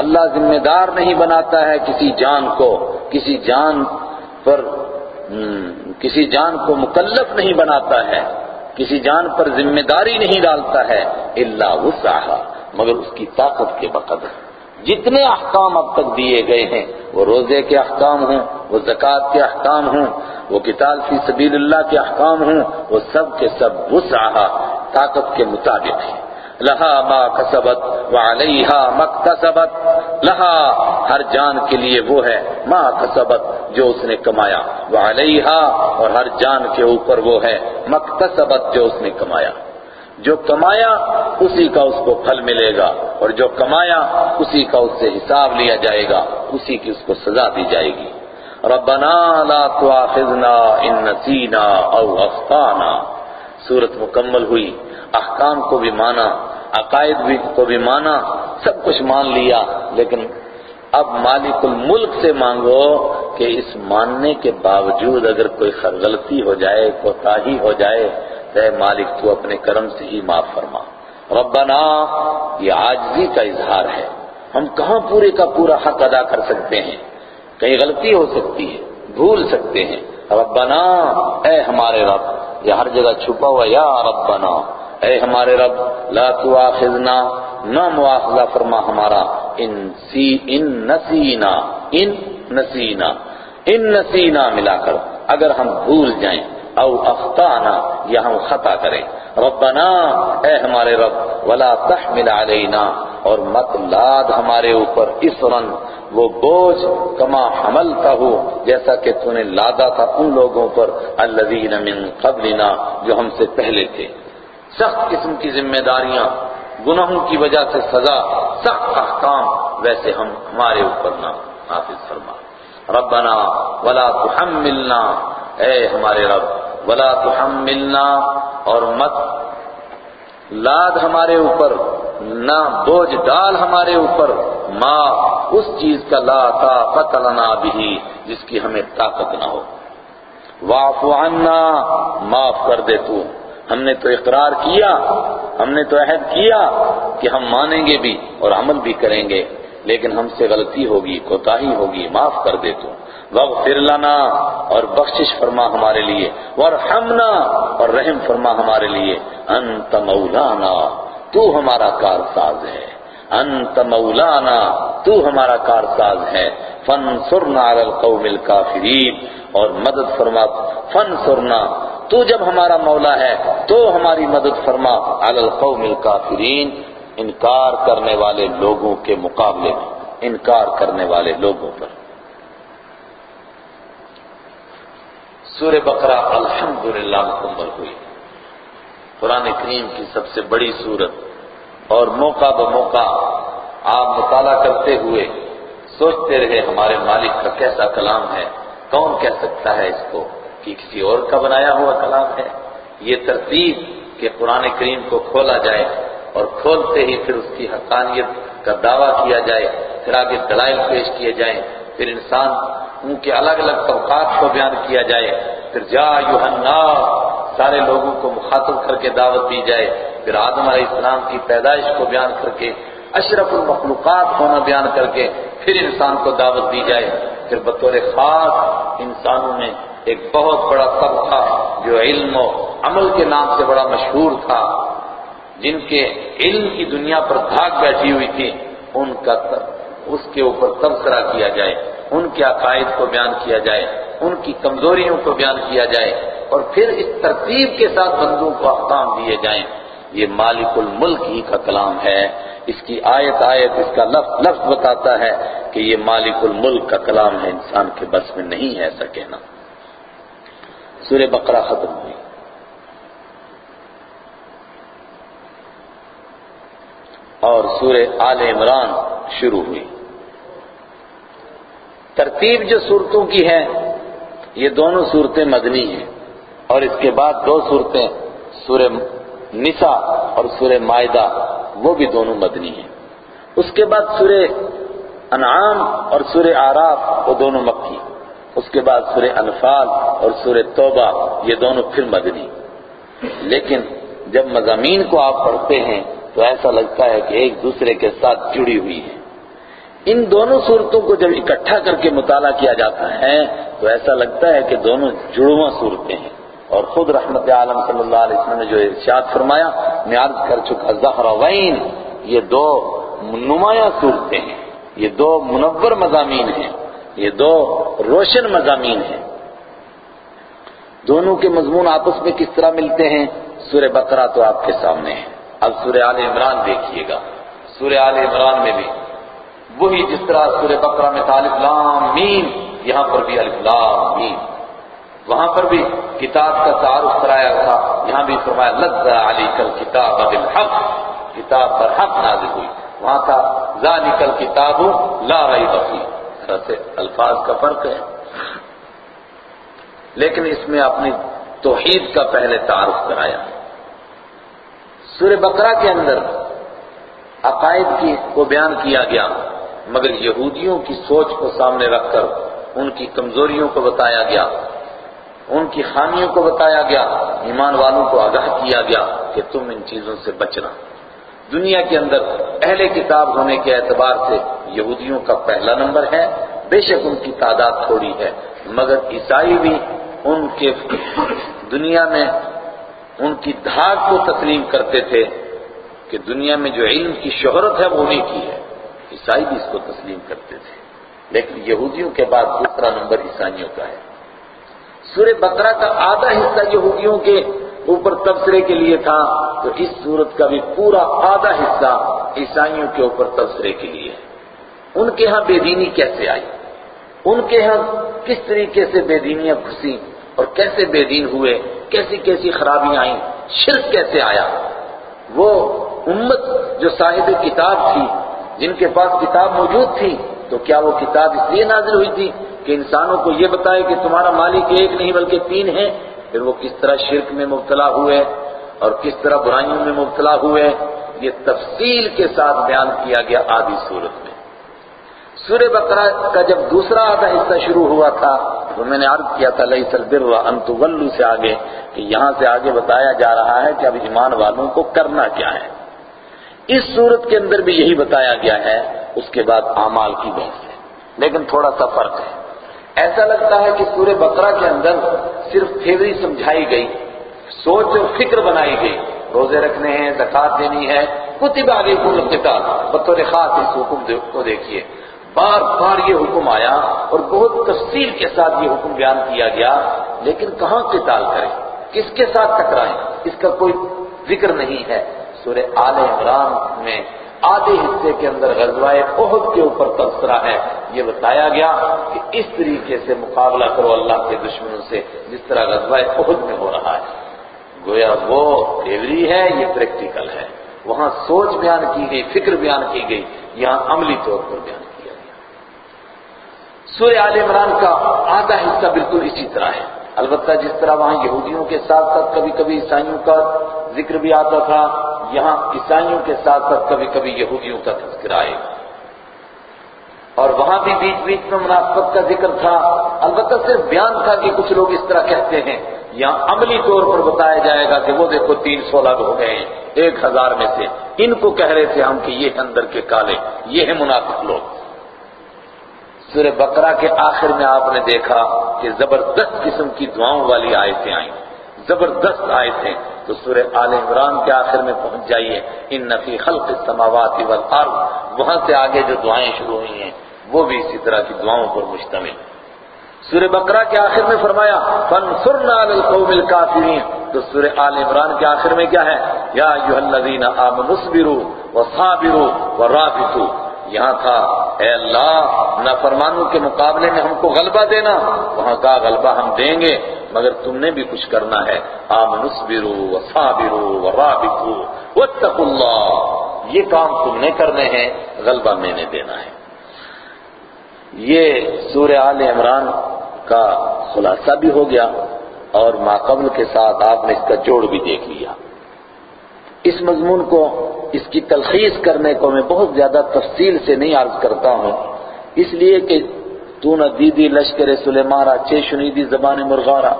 اللہ ذمہ دار نہیں بناتا ہے کسی جان کو، کسی جان پر کسی جان کو مکلف نہیں بناتا ہے، کسی جان پر ذمہ داری نہیں ڈالتا ہے، الا وسعها مگر اس کی طاقت کے بقدر۔ جتنے احکام اب تک دیے گئے ہیں، وہ روزے کے احکام ہوں وہ زکوٰۃ کے احکام ہوں، وہ کتاب فی سبیل اللہ کے احکام ہوں، وہ سب کے سب وسعها طاقت کے مطابق ہیں۔ لہا ما کسبت وعلیہا مکتسبت لہا ہر جان کے لیے وہ ہے ما کسبت جو اس نے کمایا وعلیہا اور ہر جان کے اوپر وہ ہے مکتسبت جو اس نے کمایا۔ جو کمایا، اسی کا اس کو پھل ملے گا، اور جو کمایا، اسی کا اس سے حساب لیا جائے گا، اسی کی اس کو سزا دی جائے گی۔ ربنا لا تواخذنا ان نسینا او اخطانا صورت مکمل ہوئی۔ احکام کو بھی مانا، عقائد بھی کو بھی مانا۔ سب کچھ مان لیا، لیکن اب مالک الملک سے مانگو کہ اس ماننے کے باوجود اگر کوئی غلطی ہو جائے، کوتاہی ہو جائے، تو اے مالک تو اپنے کرم سے ہی معاف فرما۔ ربنا، یہ عاجزی کا اظہار ہے۔ ہم کہاں پورے کا پورا حق ادا کر سکتے ہیں؟ کہیں غلطی ہو سکتی ہے، بھول سکتے ہیں۔ ربنا، اے ہمارے رب، یہ ہر جگہ چھپا ہوا یا ربنا، اے ہمارے رب، لا تواخذنا، نہ مواخذہ فرما ہمارا۔ ان سی، ان نسینا ان نسینا ان نسینا ملا کر۔ اگر ہم بھول جائیں، او اخطانا، یا ہم خطا کریں۔ ربنا، اے ہمارے رب، ولا تحمل علینا۔ اور مت لاد ہمارے اوپر اسرن، وہ بوجھ کما حملتا ہو جیسا کہ تو نے لادا تھا ان لوگوں پر، الذین من قبلنا، جو ہم سے پہلے تھے۔ سخت قسم کی ذمہ داریاں گناہوں کی وجہ سے سزا، سخت احکام، ویسے ہم ہمارے اوپر نہ حافظ فرما۔ ربنا ولا تحملنا، اے ہمارے رب، ولا تحملنا، اور مت لاد ہمارے اوپر۔ نہ بوجھ ڈال ہمارے اوپر ماں اس چیز کا لا طاقت لنا بھی جس کی ہمیں طاقت نہ ہو۔ واعف عنا، معاف کر دے تو۔ ہم نے تو اقرار کیا، ہم نے تو عہد کیا کہ ہم مانیں گے بھی اور عمل بھی کریں گے، لیکن ہم سے غلطی ہوگی، کوتاہی ہوگی، معاف کر دے تو۔ وغفر لنا اور بخشش فرما ہمارے لیے۔ ورحمنا اور رحم فرما ہمارے لیے۔ انت مولانا۔ تو ہمارا کارساز ہے۔ انت مولانا، تو ہمارا کارساز ہے۔ فانصرنا علی القوم الکافرین۔ اور مدد فرما فانصرنا تو جب ہمارا مولا ہے، تو ہماری مدد فرما علی القوم الکافرین۔ انکار کرنے والے لوگوں کے مقابلے میں، انکار کرنے والے لوگوں پر۔ سورہ بقرہ الحمدللہ مکمل ہوئی۔ قرآن کریم کی سب سے بڑی صورت اور موقع بموقع آپ مطالعہ کرتے ہوئے سوچتے رہے ہمارے مالک کا کیسا کلام ہے، کون کہہ سکتا ہے اس کو کہ کسی اور کا بنایا ہوا کلام ہے؟ یہ ترتیب کہ قرآن کریم کو کھولا جائے اور کھولتے ہی پھر اس کی حقانیت کا دعویٰ کیا جائے، پھر آگے دلائل پیش کیے جائیں، پھر انسان ان کے الگ الگ طبقات کو بیان کیا جائے۔ پھر جا یوحنا سارے لوگوں کو مخاطب کر کے دعوت دی جائے۔ پھر آدم علیہ السلام کی پیدائش کو بیان کر کے، اشرف المخلوقات ہونا بیان کر کے پھر انسان کو دعوت دی جائے۔ پھر بطور خاص انسانوں میں ایک بہت بڑا طبقہ جو علم و عمل کے نام سے بڑا مشہور تھا۔ جن کے علم کی دنیا پر دھاگ بیٹھی ہوئی تھی، ان کا اس کے اوپر تبصرہ کیا جائے، ان کے عقائد کو بیان کیا جائے۔ ان کی کمزوریوں کو بیان کیا جائے اور پھر اس ترتیب کے ساتھ بندوں کو احکام دیے جائیں۔ یہ مالک الملک ہی کا کلام ہے۔ اس کی آیت آیت اس کا لفظ لفظ بتاتا ہے کہ یہ مالک الملک کا کلام ہے۔ انسان کے بس میں نہیں ہے، ایسا کہنا۔ سورہ بقرہ ختم ہوئی۔ اور سورہ آل عمران شروع ہوئی۔ ترتیب جو صورتوں کی ہے یہ دونوں صورتیں مدنی ہیں اور اس کے بعد دو صورتیں سورہ نساء اور سورہ معدہ وہ بھی دونوں مدنی ہیں۔ اس کے بعد سورہ انعام اور سورہ آراف وہ دونوں مکی۔ اس کے بعد سورہ انفال اور سورہ توبہ، یہ دونوں پھر مدنی۔ لیکن جب مضامین کو آپ پڑھتے ہیں تو ایسا لگتا ہے کہ ایک دوسرے کے ساتھ جڑی ہوئی ہے ان دونوں صورتوں کو جب اکٹھا کر کے مطالعہ کیا جاتا ہے، تو ایسا لگتا ہے کہ دونوں جڑواں صورتیں ہیں۔ اور خود رحمت عالم صلی اللہ علیہ وسلم نے جو ارشاد فرمایا، میں عرض کر چکا، زہروین، یہ دو نمایاں صورتیں ہیں۔ یہ دو منور مضامین ہیں۔ یہ دو روشن مضامین ہیں۔ دونوں کے مضمون آپس میں کس طرح ملتے ہیں؟ سورہ بقرہ تو آپ کے سامنے ہے۔ اب سورہ آل عمران دیکھیے گا۔ سورہ آل عمران میں بھی وہی جس طرح سورہ بقرہ میں تھا الف لام میم، یہاں پر بھی الف لام میم۔ وہاں پر بھی کتاب کا تعارف کرایا تھا، یہاں بھی فرمایا، لذ علی کل کتاب بالحق، کتاب پر حق نازل ہوئی۔ وہاں تھا، ذالک الکتاب لا ریب فیہ۔ سے الفاظ کا فرق ہے۔ لیکن اس میں اپنی توحید کا پہلے تعارف کرایا۔ سورہ بقرہ کے اندر عقائد کی کو بیان کیا گیا۔ مگر یہودیوں کی سوچ کو سامنے رکھ کر ان کی کمزوریوں کو بتایا گیا، ان کی خامیوں کو بتایا گیا، ایمان والوں کو آگاہ کیا گیا کہ تم ان چیزوں سے بچنا دنیا کے اندر اہل کتاب ہونے کے اعتبار سے یہودیوں کا پہلا نمبر ہے، بے شک ان کی تعداد تھوڑی ہے، مگر عیسائی بھی ان کے دنیا میں ان کی دھاگ کو تسلیم کرتے تھے کہ دنیا میں جو علم کی شہرت ہے وہ انہیں کی ہے۔ عیسائی بھی اس کو تسلیم کرتے تھے۔ لیکن یہودیوں کے بعد دوسرا نمبر عیسائیوں کا ہے۔ سورہ بقرہ کا آدھا حصہ یہودیوں کے اوپر تبصرے کے لیے تھا، تو اس صورت کا بھی پورا آدھا حصہ عیسائیوں کے اوپر تبصرے کے لیے ان کے ہاں بے دینی کیسے آئی؟ ان کے ہاں کس طریقے سے بے دینیاں گھسی؟ اور کیسے بے دین ہوئے؟ کیسی کیسی خرابیاں آئیں؟ شرک کیسے آیا؟ وہ امت جو صاحب کتاب تھی جن کے پاس کتاب موجود تھی، تو کیا وہ کتاب اس لیے نازل ہوئی تھی کہ انسانوں کو یہ بتائے کہ تمہارا مالک ایک نہیں بلکہ تین ہے پھر وہ کس طرح شرک میں مبتلا ہوئے اور کس طرح برائیوں میں مبتلا ہوئے؟ یہ تفصیل کے ساتھ بیان کیا گیا آدھی صورت میں۔ سورہ بقرہ کا جب دوسرا آدھا حصہ شروع ہوا تھا، تو میں نے عرض کیا تھا لئی سلبر انت ولو سے آگے، کہ یہاں سے آگے بتایا جا رہا ہے کہ اب ایمان والوں کو کرنا کیا ہے۔ اس صورت کے اندر بھی یہی بتایا گیا ہے، اس کے بعد اعمال کی بحث ہے۔ لیکن تھوڑا سا فرق ہے۔ ایسا لگتا ہے کہ سورہ بقرہ کے اندر صرف تھیوری سمجھائی گئی، سوچ اور فکر بنائی گئی۔ روزے رکھنے ہیں زکات دینی ہے، کتب علیکم القتال بطور خاص اس حکم کو دیکھیے۔ بار بار یہ حکم آیا اور بہت تفصیل کے ساتھ یہ حکم بیان کیا گیا، لیکن کہاں قتال کریں؟ کس کے ساتھ ٹکرائیں؟ اس کا کوئی ذکر نہیں ہے۔ سورہ آل عمران میں آدھے حصے کے اندر غزوہ عہد کے اوپر تبصرہ ہے۔ یہ بتایا گیا کہ اس طریقے سے مقابلہ کرو اللہ کے دشمنوں سے، جس طرح غزوہ عہد میں ہو رہا ہے۔ گویا وہ تھیوری ہے، یہ پریکٹیکل ہے۔ وہاں سوچ بیان کی گئی، فکر بیان کی گئی، یہاں عملی طور پر بیان کیا گیا۔ سورہ آل عمران کا آدھا حصہ بالکل اسی طرح ہے۔ البتہ جس طرح وہاں یہودیوں کے ساتھ ساتھ کبھی کبھی عیسائیوں کا ذکر بھی آتا تھا یہاں عیسائیوں کے ساتھ ساتھ کبھی کبھی یہودیوں کا تذکرہ آئے گا اور وہاں بھی بیچ بیچ میں مناسبت کا ذکر تھا۔ البتہ صرف بیان تھا کہ کچھ لوگ اس طرح کہتے ہیں۔ یہاں عملی طور پر بتایا جائے گا کہ وہ دیکھو تین سو لاکھ ہو گئے ہیں، ایک ہزار میں سے۔ ان کو کہہ رہے تھے ہم کہ یہ اندر کے کالے، یہ ہے منافق لوگ۔ سورہ بقرہ کے آخر میں آپ نے دیکھا کہ زبردست قسم کی دعاؤں والی آیتیں آئیں۔ زبردست آیتیں تو سورہ آل عمران کے آخر میں پہنچ جائیے۔ ان نفی خلق السماوات والارض۔ وہاں سے آگے جو دعائیں شروع ہوئی ہیں، وہ بھی اسی طرح کی دعاؤں پر مشتمل۔ سورہ بقرہ کے آخر میں فرمایا، فانصرنا علی القوم الکافرین۔ تو سورہ آل عمران کے آخر میں کیا ہے؟ یا ایھا الذین آمنوا اصبروا وصابروا ورابطوا۔ یہاں تھا، اے اللہ، نافرمانوں کے مقابلے میں ہم کو غلبہ دینا۔ وہاں کا غلبہ ہم دیں گے۔ مگر تم نے بھی کچھ کرنا ہے۔ آمنوا اصبروا وصابروا واتقوا اللہ۔ یہ کام تم نے کرنے ہیں، غلبہ میں نے دینا ہے۔ یہ سورہ آل عمران کا خلاصہ بھی ہو گیا اور ماقبل کے ساتھ آپ نے اس کا جوڑ بھی دیکھ لیا۔ اس مضمون کو، اس کی تلخیص کرنے کو میں بہت زیادہ تفصیل سے نہیں عرض کرتا ہوں۔ اس لیے کہ تو نہ دیدی لشکر سلیمارا چے شنیدی زبان مرغارا.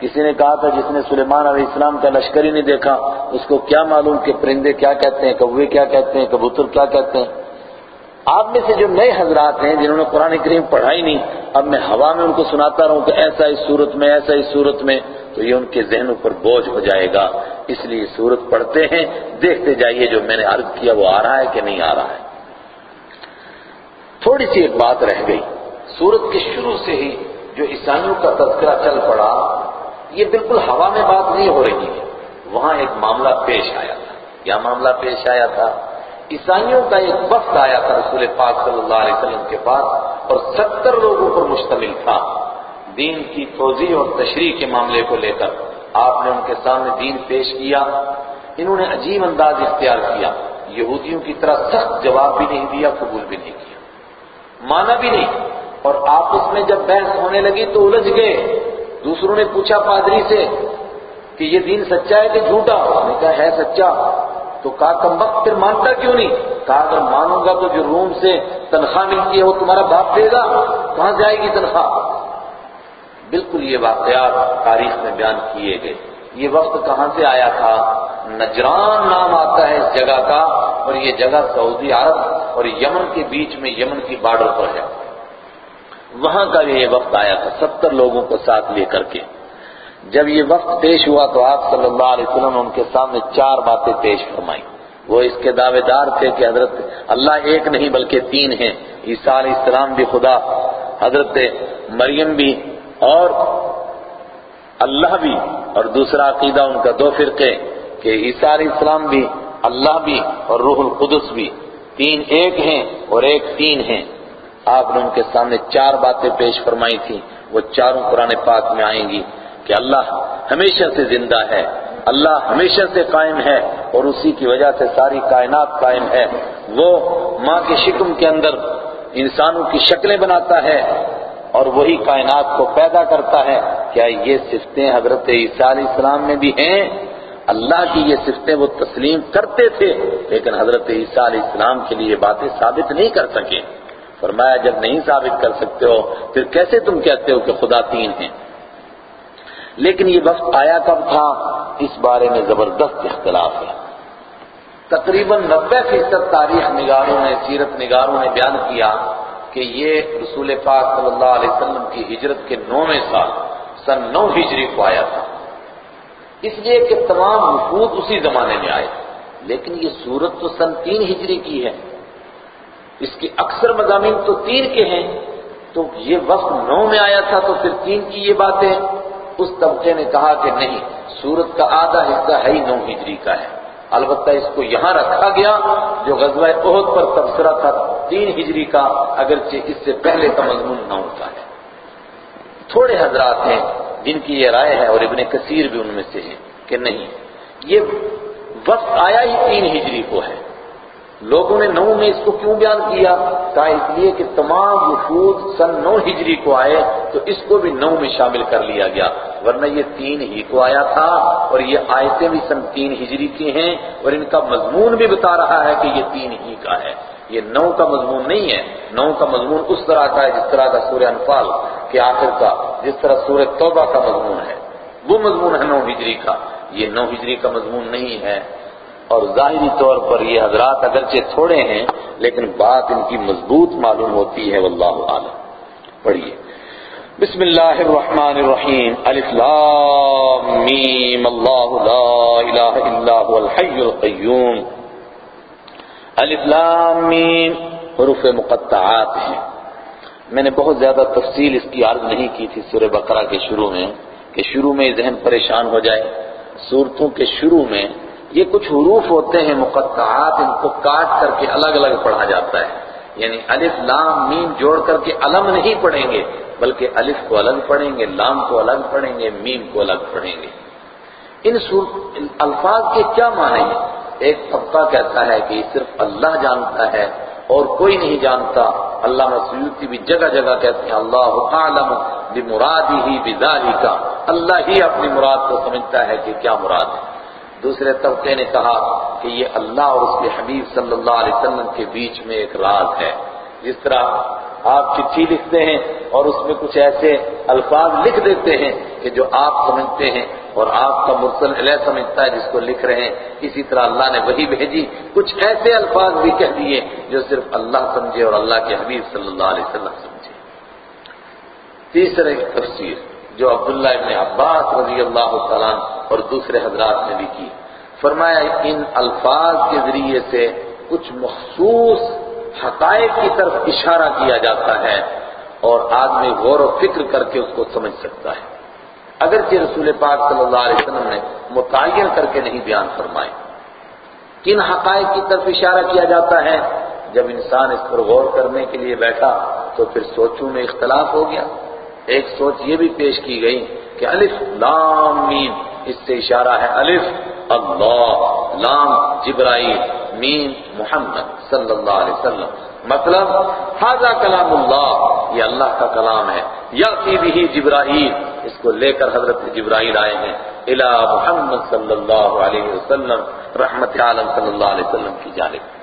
کسی نے کہا تھا جس نے سلیمان علیہ السلام کا لشکر ہی نہیں دیکھا، اس کو کیا معلوم کہ پرندے کیا کہتے ہیں کوے کیا کہتے ہیں، کبوتر کیا کہتے ہیں؟ آپ میں سے جو نئے حضرات ہیں جنہوں نے قرآن کریم پڑھائی نہیں، اب میں ہوا میں ان کو سناتا رہوں کہ ایسا اس صورت میں، ایسا اس صورت میں، تو یہ ان کے ذہنوں پر بوجھ ہو جائے گا۔ اس لیے صورت پڑھتے ہیں، دیکھتے جائیے جو میں نے عرض کیا، وہ آ رہا ہے کہ نہیں آ رہا ہے۔ تھوڑی سی ایک بات رہ گئی۔ سورت کے شروع سے ہی جو عیسائیوں کا تذکرہ چل پڑا، یہ بالکل ہوا میں بات نہیں ہو رہی ہے۔ وہاں ایک معاملہ پیش آیا تھا۔ کیا معاملہ پیش آیا تھا؟ عیسائیوں کا ایک وقت آیا تھا رسول پاک صلی اللہ علیہ وسلم کے پاس اور ستر لوگوں پر مشتمل تھا۔ دین کی توضیح اور تشریح کے معاملے کو لے کر آپ نے ان کے سامنے دین پیش کیا۔ انہوں نے عجیب انداز اختیار کیا۔ یہودیوں کی طرح سخت جواب بھی نہیں دیا، قبول بھی نہیں کیا۔ مانا بھی نہیں۔ اور آپس میں جب بحث ہونے لگی تو الجھ گئے۔ دوسروں نے پوچھا پادری سے کہ یہ دین سچا ہے کہ جھوٹا؟ اس نے کہا، ہے سچا۔ تو کہا کم وقت پھر مانتا کیوں نہیں؟ کہا، اگر مانوں گا تو جو روم سے تنخواہ ملتی ہے، وہ تمہارا باپ دے گا۔ کہاں جائے گی تنخواہ؟ بالکل یہ واقعات تاریخ میں بیان کیے گئے۔ یہ وقت کہاں سے آیا تھا؟ نجران نام آتا ہے اس جگہ کا، اور یہ جگہ سعودی عرب اور یمن کے بیچ میں یمن کی بارڈر پر ہے۔ وہاں کا یہ وقت آیا تھا، ستر لوگوں کو ساتھ لے کر کے۔ جب یہ وقت پیش ہوا تو آپ صلی اللہ علیہ وسلم نے ان کے سامنے چار باتیں پیش فرمائی وہ اس کے دعوے دار تھے کہ حضرت اللہ ایک نہیں بلکہ تین ہیں۔ عیسیٰ علیہ السلام بھی خدا، حضرت مریم بھی اور اللہ بھی۔ اور دوسرا عقیدہ ان کا دو فرقے کہ عیسیٰ علیہ السلام بھی، اللہ بھی اور روح القدس بھی۔ تین ایک ہیں اور ایک تین ہیں۔ آپ نے ان کے سامنے چار باتیں پیش فرمائی تھی، وہ چاروں قرآن پاک میں آئیں گی کہ اللہ ہمیشہ سے زندہ ہے، اللہ ہمیشہ سے قائم ہے اور اسی کی وجہ سے ساری کائنات قائم ہے۔ وہ ماں کے شکم کے اندر انسانوں کی شکلیں بناتا ہے اور وہی کائنات کو پیدا کرتا ہے۔ کیا یہ صفتیں حضرت عیسیٰ علیہ السلام میں بھی ہیں؟ اللہ کی یہ صفتیں وہ تسلیم کرتے تھے، لیکن حضرت عیسیٰ علیہ السلام کے لیے باتیں ثابت نہیں کر سکے۔ فرمایا، جب نہیں ثابت کر سکتے ہو، پھر کیسے تم کہتے ہو کہ خدا تین ہیں؟ لیکن یہ وقت آیا کب تھا؟ اس بارے میں زبردست اختلاف ہے۔ تقریباً نبے فیصد تاریخ نگاروں نے، سیرت نگاروں نے بیان کیا کہ یہ رسول پاک صلی اللہ علیہ وسلم کی ہجرت کے نویں سال، سن نو ہجری کو آیا تھا۔ اس لیے کہ تمام وفود اسی زمانے میں آئے۔ لیکن یہ صورت تو سن تین ہجری کی ہے۔ اس کے اکثر مضامین تو تین کے ہیں۔ تو یہ وقت نو میں آیا تھا تو پھر تین کی یہ باتیں۔ اس طبقے نے کہا کہ نہیں، سورت کا آدھا حصہ ہے ہی نو ہجری کا ہے۔ البتہ اس کو یہاں رکھا گیا جو غزوہ عہد پر تبصرہ تھا تین ہجری کا، اگرچہ اس سے پہلے کا مضمون نو کا ہے۔ تھوڑے حضرات ہیں، جن کی یہ رائے ہے اور ابن کثیر بھی ان میں سے ہے کہ نہیں، یہ وقت آیا ہی تین ہجری کو ہے۔ لوگوں نے نو میں اس کو کیوں بیان کیا؟ کہا اس لیے کہ تمام وفود سن نو ہجری کو آئے تو اس کو بھی نو میں شامل کر لیا گیا۔ ورنہ یہ تین ہی کو آیا تھا اور یہ آیتیں بھی سن تین ہجری کی ہیں اور ان کا مضمون بھی بتا رہا ہے کہ یہ تین ہی کا ہے۔ یہ نو کا مضمون نہیں ہے۔ نو کا مضمون اس طرح کا ہے جس طرح کا سورہ انفال کے آخر کا، جس طرح سورہ توبہ کا مضمون ہے۔ وہ مضمون ہے نو ہجری کا۔ یہ نو ہجری کا مضمون نہیں ہے۔ اور ظاہری طور پر یہ حضرات اگرچہ تھوڑے ہیں، لیکن بات ان کی مضبوط معلوم ہوتی ہے، واللہ عالم پڑھیے۔ بسم اللہ الرحمن الرحیم۔ الف لام میم۔ اللہ لا الہ الا هو الحی القیوم۔ الف لام میم۔ حروف مقطعات ہیں۔ میں نے بہت زیادہ تفصیل اس کی عرض نہیں کی تھی سورہ بقرہ کے شروع میں، کہ شروع میں ذہن پریشان ہو جائے، صورتوں کے شروع میں یہ کچھ حروف ہوتے ہیں مقطعات ان کو کاٹ کر کے الگ الگ پڑھا جاتا ہے۔ یعنی الف، لام، میم جوڑ کر کے علم نہیں پڑھیں گے، بلکہ الف کو الگ پڑھیں گے، لام کو الگ پڑھیں گے، میم کو الگ پڑھیں گے۔ ان الفاظ کے کیا معنی ہیں؟ ایک طبقہ کہتا ہے کہ صرف اللہ جانتا ہے اور کوئی نہیں جانتا۔ اللہ مسیوتی بھی جگہ جگہ کہتے ہیں، اللہ عالم بمرادی ہی بذالی کا اللہ ہی اپنی مراد کو سمجھتا ہے کہ کیا مراد ہے۔ دوسرے طبقے نے کہا کہ یہ اللہ اور اس کے حبیب صلی اللہ علیہ وسلم کے بیچ میں ایک راز ہے۔ جس طرح آپ چٹھی لکھتے ہیں اور اس میں کچھ ایسے الفاظ لکھ دیتے ہیں کہ جو آپ سمجھتے ہیں اور آپ کا مرسل علیہ سمجھتا ہے جس کو لکھ رہے ہیں۔ اسی طرح اللہ نے وہی بھیجی، کچھ ایسے الفاظ بھی کہہ دیے جو صرف اللہ سمجھے اور اللہ کے حبیب صلی اللہ علیہ وسلم سمجھے۔ تیسرے تفسیر۔ جو عبداللہ ابن عباس رضی اللہ تعالیٰ اور دوسرے حضرات نے بھی کی۔ فرمایا، ان الفاظ کے ذریعے سے کچھ مخصوص حقائق کی طرف اشارہ کیا جاتا ہے اور آدمی غور و فکر کر کے اس کو سمجھ سکتا ہے۔ اگرچہ رسول پاک صلی اللہ علیہ وسلم نے متعین کر کے نہیں بیان فرمائے۔ کن حقائق کی طرف اشارہ کیا جاتا ہے؟ جب انسان اس پر غور کرنے کے لیے بیٹھا تو پھر سوچوں میں اختلاف ہو گیا۔ ایک سوچ یہ بھی پیش کی گئی کہ الف لام مین اس سے اشارہ ہے الف، اللہ، لام، جبرائیل مین محمد صلی اللہ علیہ وسلم۔ مطلب حاضہ کلام اللہ یہ اللہ کا کلام ہے۔ یا بھی جبرائیل، اس کو لے کر حضرت جبرائیل آئے ہیں۔ الہ محمد صلی اللہ علیہ وسلم، رحمت عالم صلی اللہ علیہ وسلم کی جانب۔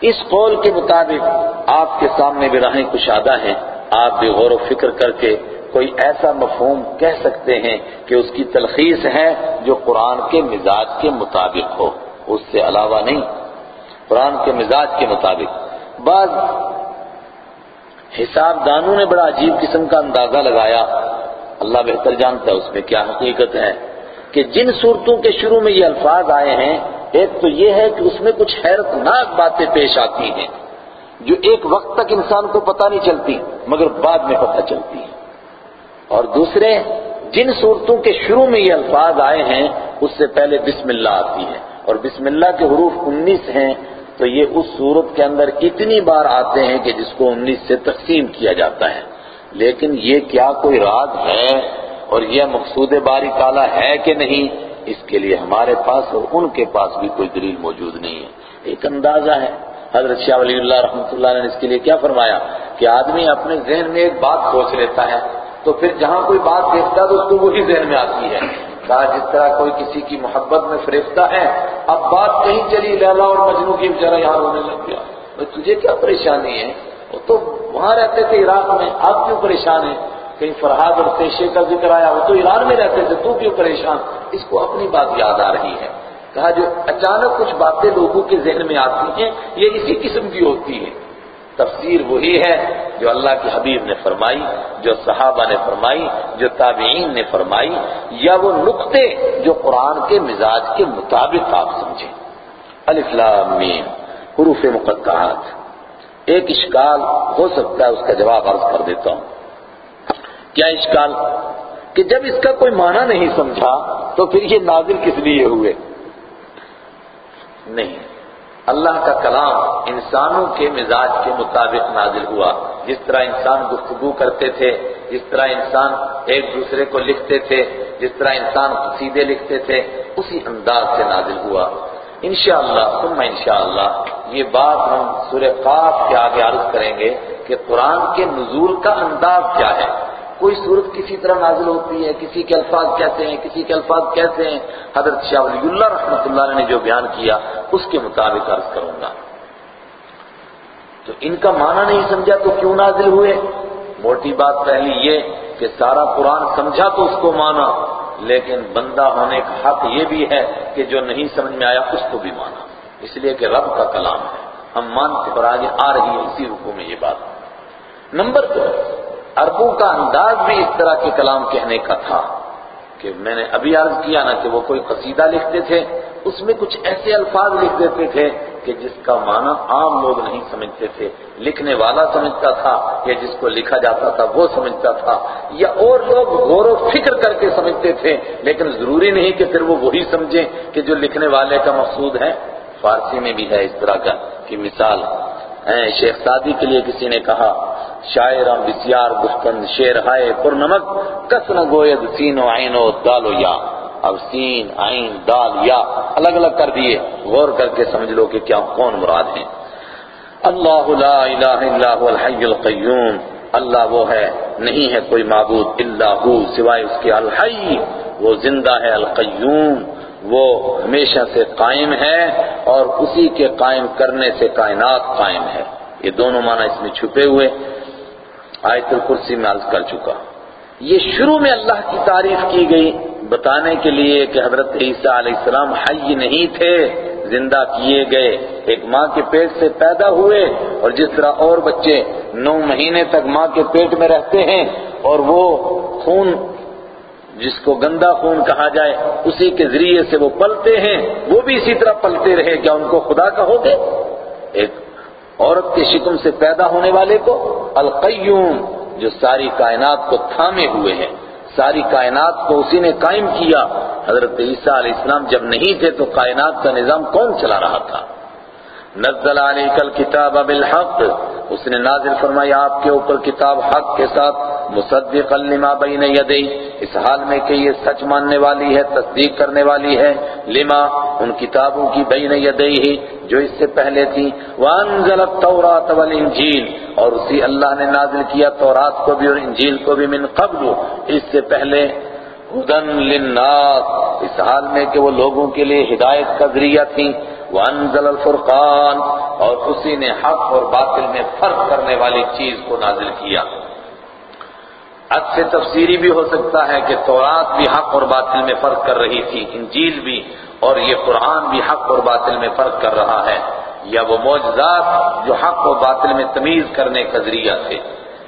اس قول کے مطابق آپ کے سامنے بھی راہیں کشادہ ہیں۔ آپ بھی غور و فکر کر کے کوئی ایسا مفہوم کہہ سکتے ہیں کہ اس کی تلخیص ہے جو قرآن کے مزاج کے مطابق ہو۔ اس سے علاوہ نہیں، قرآن کے مزاج کے مطابق۔ بعض حساب دانوں نے بڑا عجیب قسم کا اندازہ لگایا۔ اللہ بہتر جانتا ہے اس میں کیا حقیقت ہے کہ جن صورتوں کے شروع میں یہ الفاظ آئے ہیں، ایک تو یہ ہے کہ اس میں کچھ حیرت ناک باتیں پیش آتی ہیں۔ جو ایک وقت تک انسان کو پتہ نہیں چلتی، مگر بعد میں پتہ چلتی ہے۔ اور دوسرے، جن صورتوں کے شروع میں یہ الفاظ آئے ہیں، اس سے پہلے بسم اللہ آتی ہے۔ اور بسم اللہ کے حروف انیس ہیں، تو یہ اس صورت کے اندر اتنی بار آتے ہیں کہ جس کو انیس سے تقسیم کیا جاتا ہے۔ لیکن یہ کیا کوئی راز ہے؟ اور یہ مقصود باری تعالیٰ ہے کہ نہیں؟ اس کے لیے ہمارے پاس اور ان کے پاس بھی کوئی دلیل موجود نہیں ہے۔ ایک اندازہ ہے۔ حضرت شاہ ولی اللہ رحمۃ اللہ نے اس کے لیے کیا فرمایا کہ آدمی اپنے ذہن میں ایک بات سوچ لیتا ہے تو پھر جہاں کوئی بات دیکھتا ہے تو اس کو وہی ذہن میں آتی ہے۔ کہا جس طرح کوئی کسی کی محبت میں فریفتا ہے، اب بات کہیں چلی لیلا اور مجنو کی بچارا یہاں رونے لگ گیا۔ تجھے کیا پریشانی ہے؟ وہ تو وہاں رہتے تھے عراق میں، آپ کیوں پریشان ہیں؟ کہیں فرحاد اور پیشے کا ذکر آیا، وہ تو ایران میں رہتے تھے، تو کیوں پریشان؟ اس کو اپنی بات یاد آ رہی ہے۔ کہا جو اچانک کچھ باتیں لوگوں کے ذہن میں آتی ہیں، یہ اسی قسم کی ہوتی ہیں۔ تفسیر وہی ہے جو اللہ کے حبیب نے فرمائی، جو صحابہ نے فرمائی، جو تابعین نے فرمائی، یا وہ نقطے جو قرآن کے مزاج کے مطابق آپ سمجھیں۔ الاسلام میم، حروف مقطعات۔ ایک اشکال ہو سکتا ہے، اس کا جواب عرض کر دیتا ہوں۔ کیا اشکال؟ کہ جب اس کا کوئی معنی نہیں سمجھا، تو پھر یہ نازل کس لیے ہوئے؟ نہیں۔ اللہ کا کلام انسانوں کے مزاج کے مطابق نازل ہوا۔ جس طرح انسان گفتگو کرتے تھے، جس طرح انسان ایک دوسرے کو لکھتے تھے، جس طرح انسان قصیدے لکھتے تھے، اسی انداز سے نازل ہوا۔ انشاءاللہ، ثم انشاءاللہ، یہ بات ہم سورہ قاف کے آگے عرض کریں گے کہ قرآن کے نزول کا انداز کیا ہے۔ کوئی صورت کسی طرح نازل ہوتی ہے، کسی کے الفاظ کیسے ہیں، کسی کے الفاظ کیسے ہیں۔ حضرت شاہ ولی اللہ رحمۃ اللہ نے جو بیان کیا، اس کے مطابق عرض کروں گا۔ تو ان کا معنی نہیں سمجھا تو کیوں نازل ہوئے؟ موٹی بات پہلی یہ کہ سارا قرآن سمجھا تو اس کو مانا، لیکن بندہ ہونے کا حق یہ بھی ہے کہ جو نہیں سمجھ میں آیا، اس کو بھی مانا۔ اس لیے کہ رب کا کلام ہے۔ ہم مانتے پر آگے آ رہی ہے اسی رکو میں یہ بات۔ نمبر دو عربوں کا انداز بھی اس طرح کے کلام کہنے کا تھا کہ میں نے ابھی عرض کیا نا کہ وہ کوئی قصیدہ لکھتے تھے، اس میں کچھ ایسے الفاظ لکھ دیتے تھے کہ جس کا معنی عام لوگ نہیں سمجھتے تھے۔ لکھنے والا سمجھتا تھا یا جس کو لکھا جاتا تھا وہ سمجھتا تھا، یا اور لوگ غور و فکر کر کے سمجھتے تھے، لیکن ضروری نہیں کہ پھر وہ وہی سمجھیں کہ جو لکھنے والے کا مقصود ہے۔ فارسی میں بھی ہے اس طرح کا کہ مثال شیخ سادی کے لیے کسی نے کہا شاعرم بسیار گفتند شیر ہائے پر نمک، کس نہ گوید سین و عین و دال و یا. اب سین، عین، دال، یا، الگ الگ کر دیے۔ غور کر کے سمجھ لو کہ کیا کون مراد ہیں۔ اللہ لا الہ الا هو الحی القیوم۔ اللہ وہ ہے، نہیں ہے کوئی معبود الا ہو، سوائے اس کے الحی۔ وہ زندہ ہے القیوم۔ وہ ہمیشہ سے قائم ہے اور اسی کے قائم کرنے سے کائنات قائم ہے۔ یہ دونوں معنی اس میں چھپے ہوئے۔ آیت الکرسی میں عرض کر چکا۔ یہ شروع میں اللہ کی تعریف کی گئی، بتانے کے لیے کہ حضرت عیسیٰ علیہ السلام حی نہیں تھے، زندہ کیے گئے۔ ایک ماں کے پیٹ سے پیدا ہوئے اور جس طرح اور بچے نو مہینے تک ماں کے پیٹ میں رہتے ہیں اور وہ خون، جس کو گندا خون کہا جائے، اسی کے ذریعے سے وہ پلتے ہیں، وہ بھی اسی طرح پلتے رہے، کیا ان کو خدا کہو گے ایک عورت کے شکم سے پیدا ہونے والے کو القیوم، جو ساری کائنات کو تھامے ہوئے ہیں۔ ساری کائنات کو اسی نے قائم کیا۔ حضرت عیسیٰ علیہ السلام جب نہیں تھے تو کائنات کا نظام کون چلا رہا تھا؟ نزل علیک الکتاب بالحق۔ اس نے نازل فرمایا آپ کے اوپر کتاب حق کے ساتھ، مصدقا لما بین یدی اس حال میں کہ یہ سچ ماننے والی ہے، تصدیق کرنے والی ہے۔ لما؟ ان کتابوں کی بین یدی ہی، جو اس سے پہلے تھی۔ وانزل التوراۃ والانجیل۔ اور اسی اللہ نے نازل کیا تورات کو بھی اور انجیل کو بھی من قبل۔ اس سے پہلے ہدن للناس۔ اس حال میں کہ وہ لوگوں کے لیے ہدایت کا ذریعہ تھی وانزل الفرقان، اور اسی نے حق اور باطل میں فرق کرنے والی چیز کو نازل کیا۔ اب سے تفسیری بھی ہو سکتا ہے کہ تورات بھی حق اور باطل میں فرق کر رہی تھی، انجیل بھی، اور یہ قرآن بھی حق اور باطل میں فرق کر رہا ہے۔ یا وہ معجزات جو حق اور باطل میں تمیز کرنے کا ذریعہ تھے۔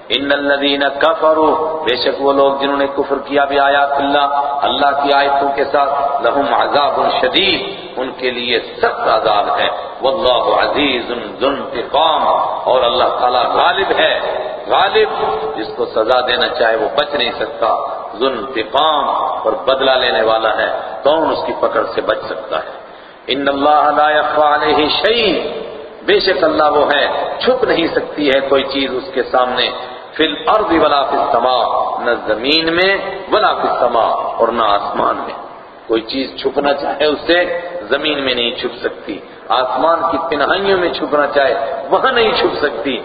ان الذین کفروا بے شک وہ لوگ جنہوں نے کفر کیا بھی آیات اللہ اللہ کی آیتوں کے ساتھ، لہم عذاب شدید، ان کے لیے سخت عذاب ہے۔ واللہ عزیز ذو انتقام۔ اور اللہ تعالیٰ غالب ہے، غالب، جس کو سزا دینا چاہے وہ بچ نہیں سکتا۔ ذو انتقام، اور بدلہ لینے والا ہے۔ کون اس کی پکڑ سے بچ سکتا ہے؟ ان اللہ لا يخفى علیہ شیء۔ بے شک اللہ وہ ہے، چھپ نہیں سکتی ہے کوئی چیز اس کے سامنے۔ فی الارض ولا فی السماء، نہ زمین میں ولا فی السماء اور نہ آسمان میں۔ کوئی چیز چھپنا چاہے اس سے زمین میں نہیں چھپ سکتی۔ آسمان کی پنہائیوں میں چھپنا چاہے وہاں نہیں چھپ سکتی۔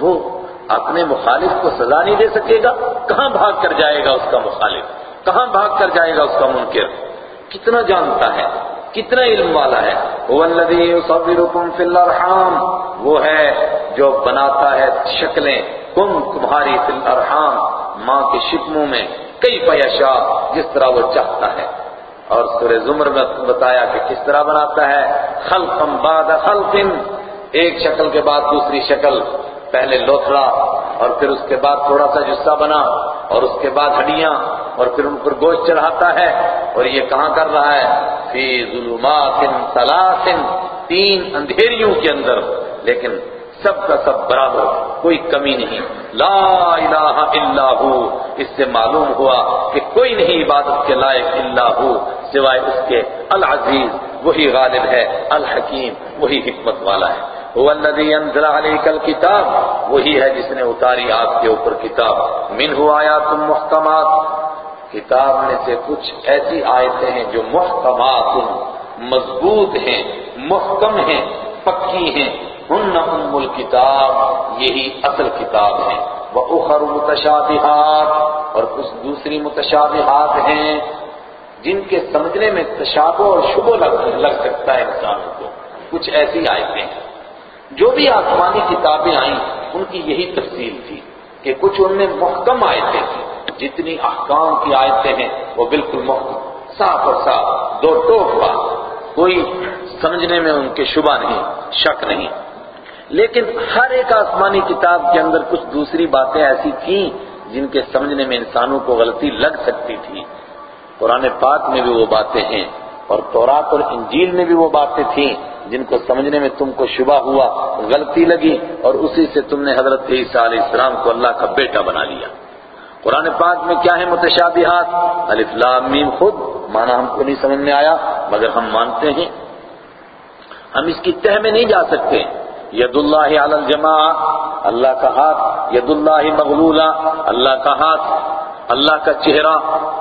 وہ اپنے مخالف کو سزا نہیں دے سکے گا۔ کہاں بھاگ کر جائے گا اس کا مخالف؟ کہاں بھاگ کر جائے گا اس کا منکر؟ کتنا جانتا ہے، کتنا علم والا ہے۔ وہ ہے جو بناتا ہے شکلیں۔ تم تمہاری فی الارحام، ماں کے شکموں میں کئی پیشا جس طرح وہ چاہتا ہے۔ اور سورہ زمر میں بتایا کہ کس طرح بناتا ہے؟ خلقم بعد خلق، ایک شکل کے بعد دوسری شکل، پہلے لوتھڑا اور پھر اس کے بعد تھوڑا سا جسہ بنا اور اس کے بعد ہڈیاں اور پھر ان پر گوشت چڑھاتا ہے۔ اور یہ کہاں کر رہا ہے؟ فی ظلمات ثلاث، تین اندھیریوں کے اندر۔ لیکن سب کا سب برابر کوئی کمی نہیں۔ لا الہ الا ہو۔ اس سے معلوم ہوا کہ کوئی نہیں عبادت کے لائق الا ہو۔ سوائے اس کے العزیز، وہی غالب ہے، الحکیم، وہی حکمت والا ہے۔ هو الذي انزل عليك الكتاب وہی ہے جس نے اتاری آپ کے اوپر کتاب۔ منه آیات محکمات۔ کتاب میں سے کچھ ایسی آیتیں ہیں جو محکمات مضبوط ہیں، محکم ہیں، پکی ہیں۔ ہن ام الکتاب، یہی اصل کتاب ہے۔ وہ اخر متشابہات، اور کچھ دوسری متشابہات ہیں جن کے سمجھنے میں تشابہ اور شبہ لگ لگ سکتا ہے انسانوں کو۔ کچھ ایسی آیتیں ہیں۔ جو بھی آسمانی کتابیں آئیں، ان کی یہی تفصیل تھی کہ کچھ ان میں محکم آیتیں تھیں جتنی احکام کی آیتیں ہیں، وہ بالکل محکم، صاف اور صاف، دو ٹوک بات کوئی سمجھنے میں ان کے شبہ نہیں، شک نہیں۔ لیکن ہر ایک آسمانی کتاب کے اندر کچھ دوسری باتیں ایسی تھیں جن کے سمجھنے میں انسانوں کو غلطی لگ سکتی تھی۔ قرآن پاک میں بھی وہ باتیں ہیں اور تورات اور انجیل میں بھی وہ باتیں تھیں جن کو سمجھنے میں تم کو شبہ ہوا، غلطی لگی اور اسی سے تم نے حضرت عیسیٰ علیہ السلام کو اللہ کا بیٹا بنا لیا۔ قرآن پاک میں کیا ہے متشابہات؟ الف لام میم خود مانا ہم کو نہیں سمجھ میں آیا، مگر ہم مانتے ہیں۔ ہم اس کی تہ میں نہیں جا سکتے۔ ید اللہ علی الجماع. اللہ کا ہاتھ ید اللہ مغلولہ. اللہ کا ہاتھ، اللہ کا چہرہ،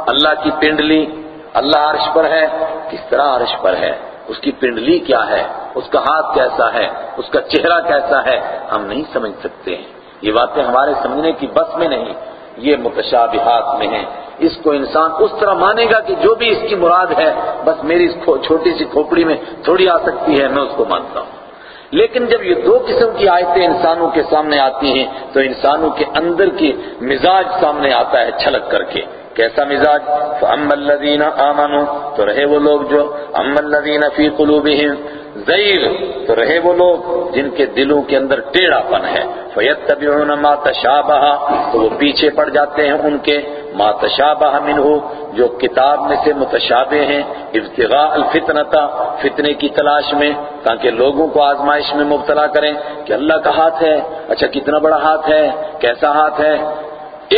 اللہ کی پنڈلی. اللہ عرش پر ہے، کس طرح عرش پر ہے؟ اس کی پنڈلی کیا ہے؟ اس کا ہاتھ کیسا ہے؟ اس کا چہرہ کیسا ہے؟ ہم نہیں سمجھ سکتے ہیں۔ یہ باتیں ہمارے سمجھنے کی بس میں نہیں، یہ متشابہات میں ہیں۔ اس کو انسان اس طرح مانے گا کہ جو بھی اس کی مراد ہے، بس میری اس چھوٹی سی کھوپڑی میں تھوڑی آ سکتی ہے، میں اس کو مانتا ہوں۔ لیکن جب یہ دو قسم کی آیتیں انسانوں کے سامنے آتی ہیں، تو انسانوں کے اندر کی مزاج سامنے آتا ہے چھلک کر کے۔ کیسا مزاج؟ فَأَمَّا الَّذِينَ آمَنُوا، تو رہے وہ لوگ جو أَمَّا الَّذِينَ فِي قُلُوبِهِمْ زَيْغ، تو رہے وہ لوگ جن کے دلوں کے اندر ٹیڑھا پن ہے۔ فَيَتَّبِعُونَ مَا تَشَابَهَا، تو وہ پیچھے پڑ جاتے ہیں ان کے۔ ما تشابہ منه جو کتاب میں سے متشابہ ہیں، ابتغاء الفتنتا فتنے کی تلاش میں، تاکہ لوگوں کو آزمائش میں مبتلا کریں کہ اللہ کا ہاتھ ہے اچھا کتنا بڑا ہاتھ ہے، کیسا ہاتھ ہے؟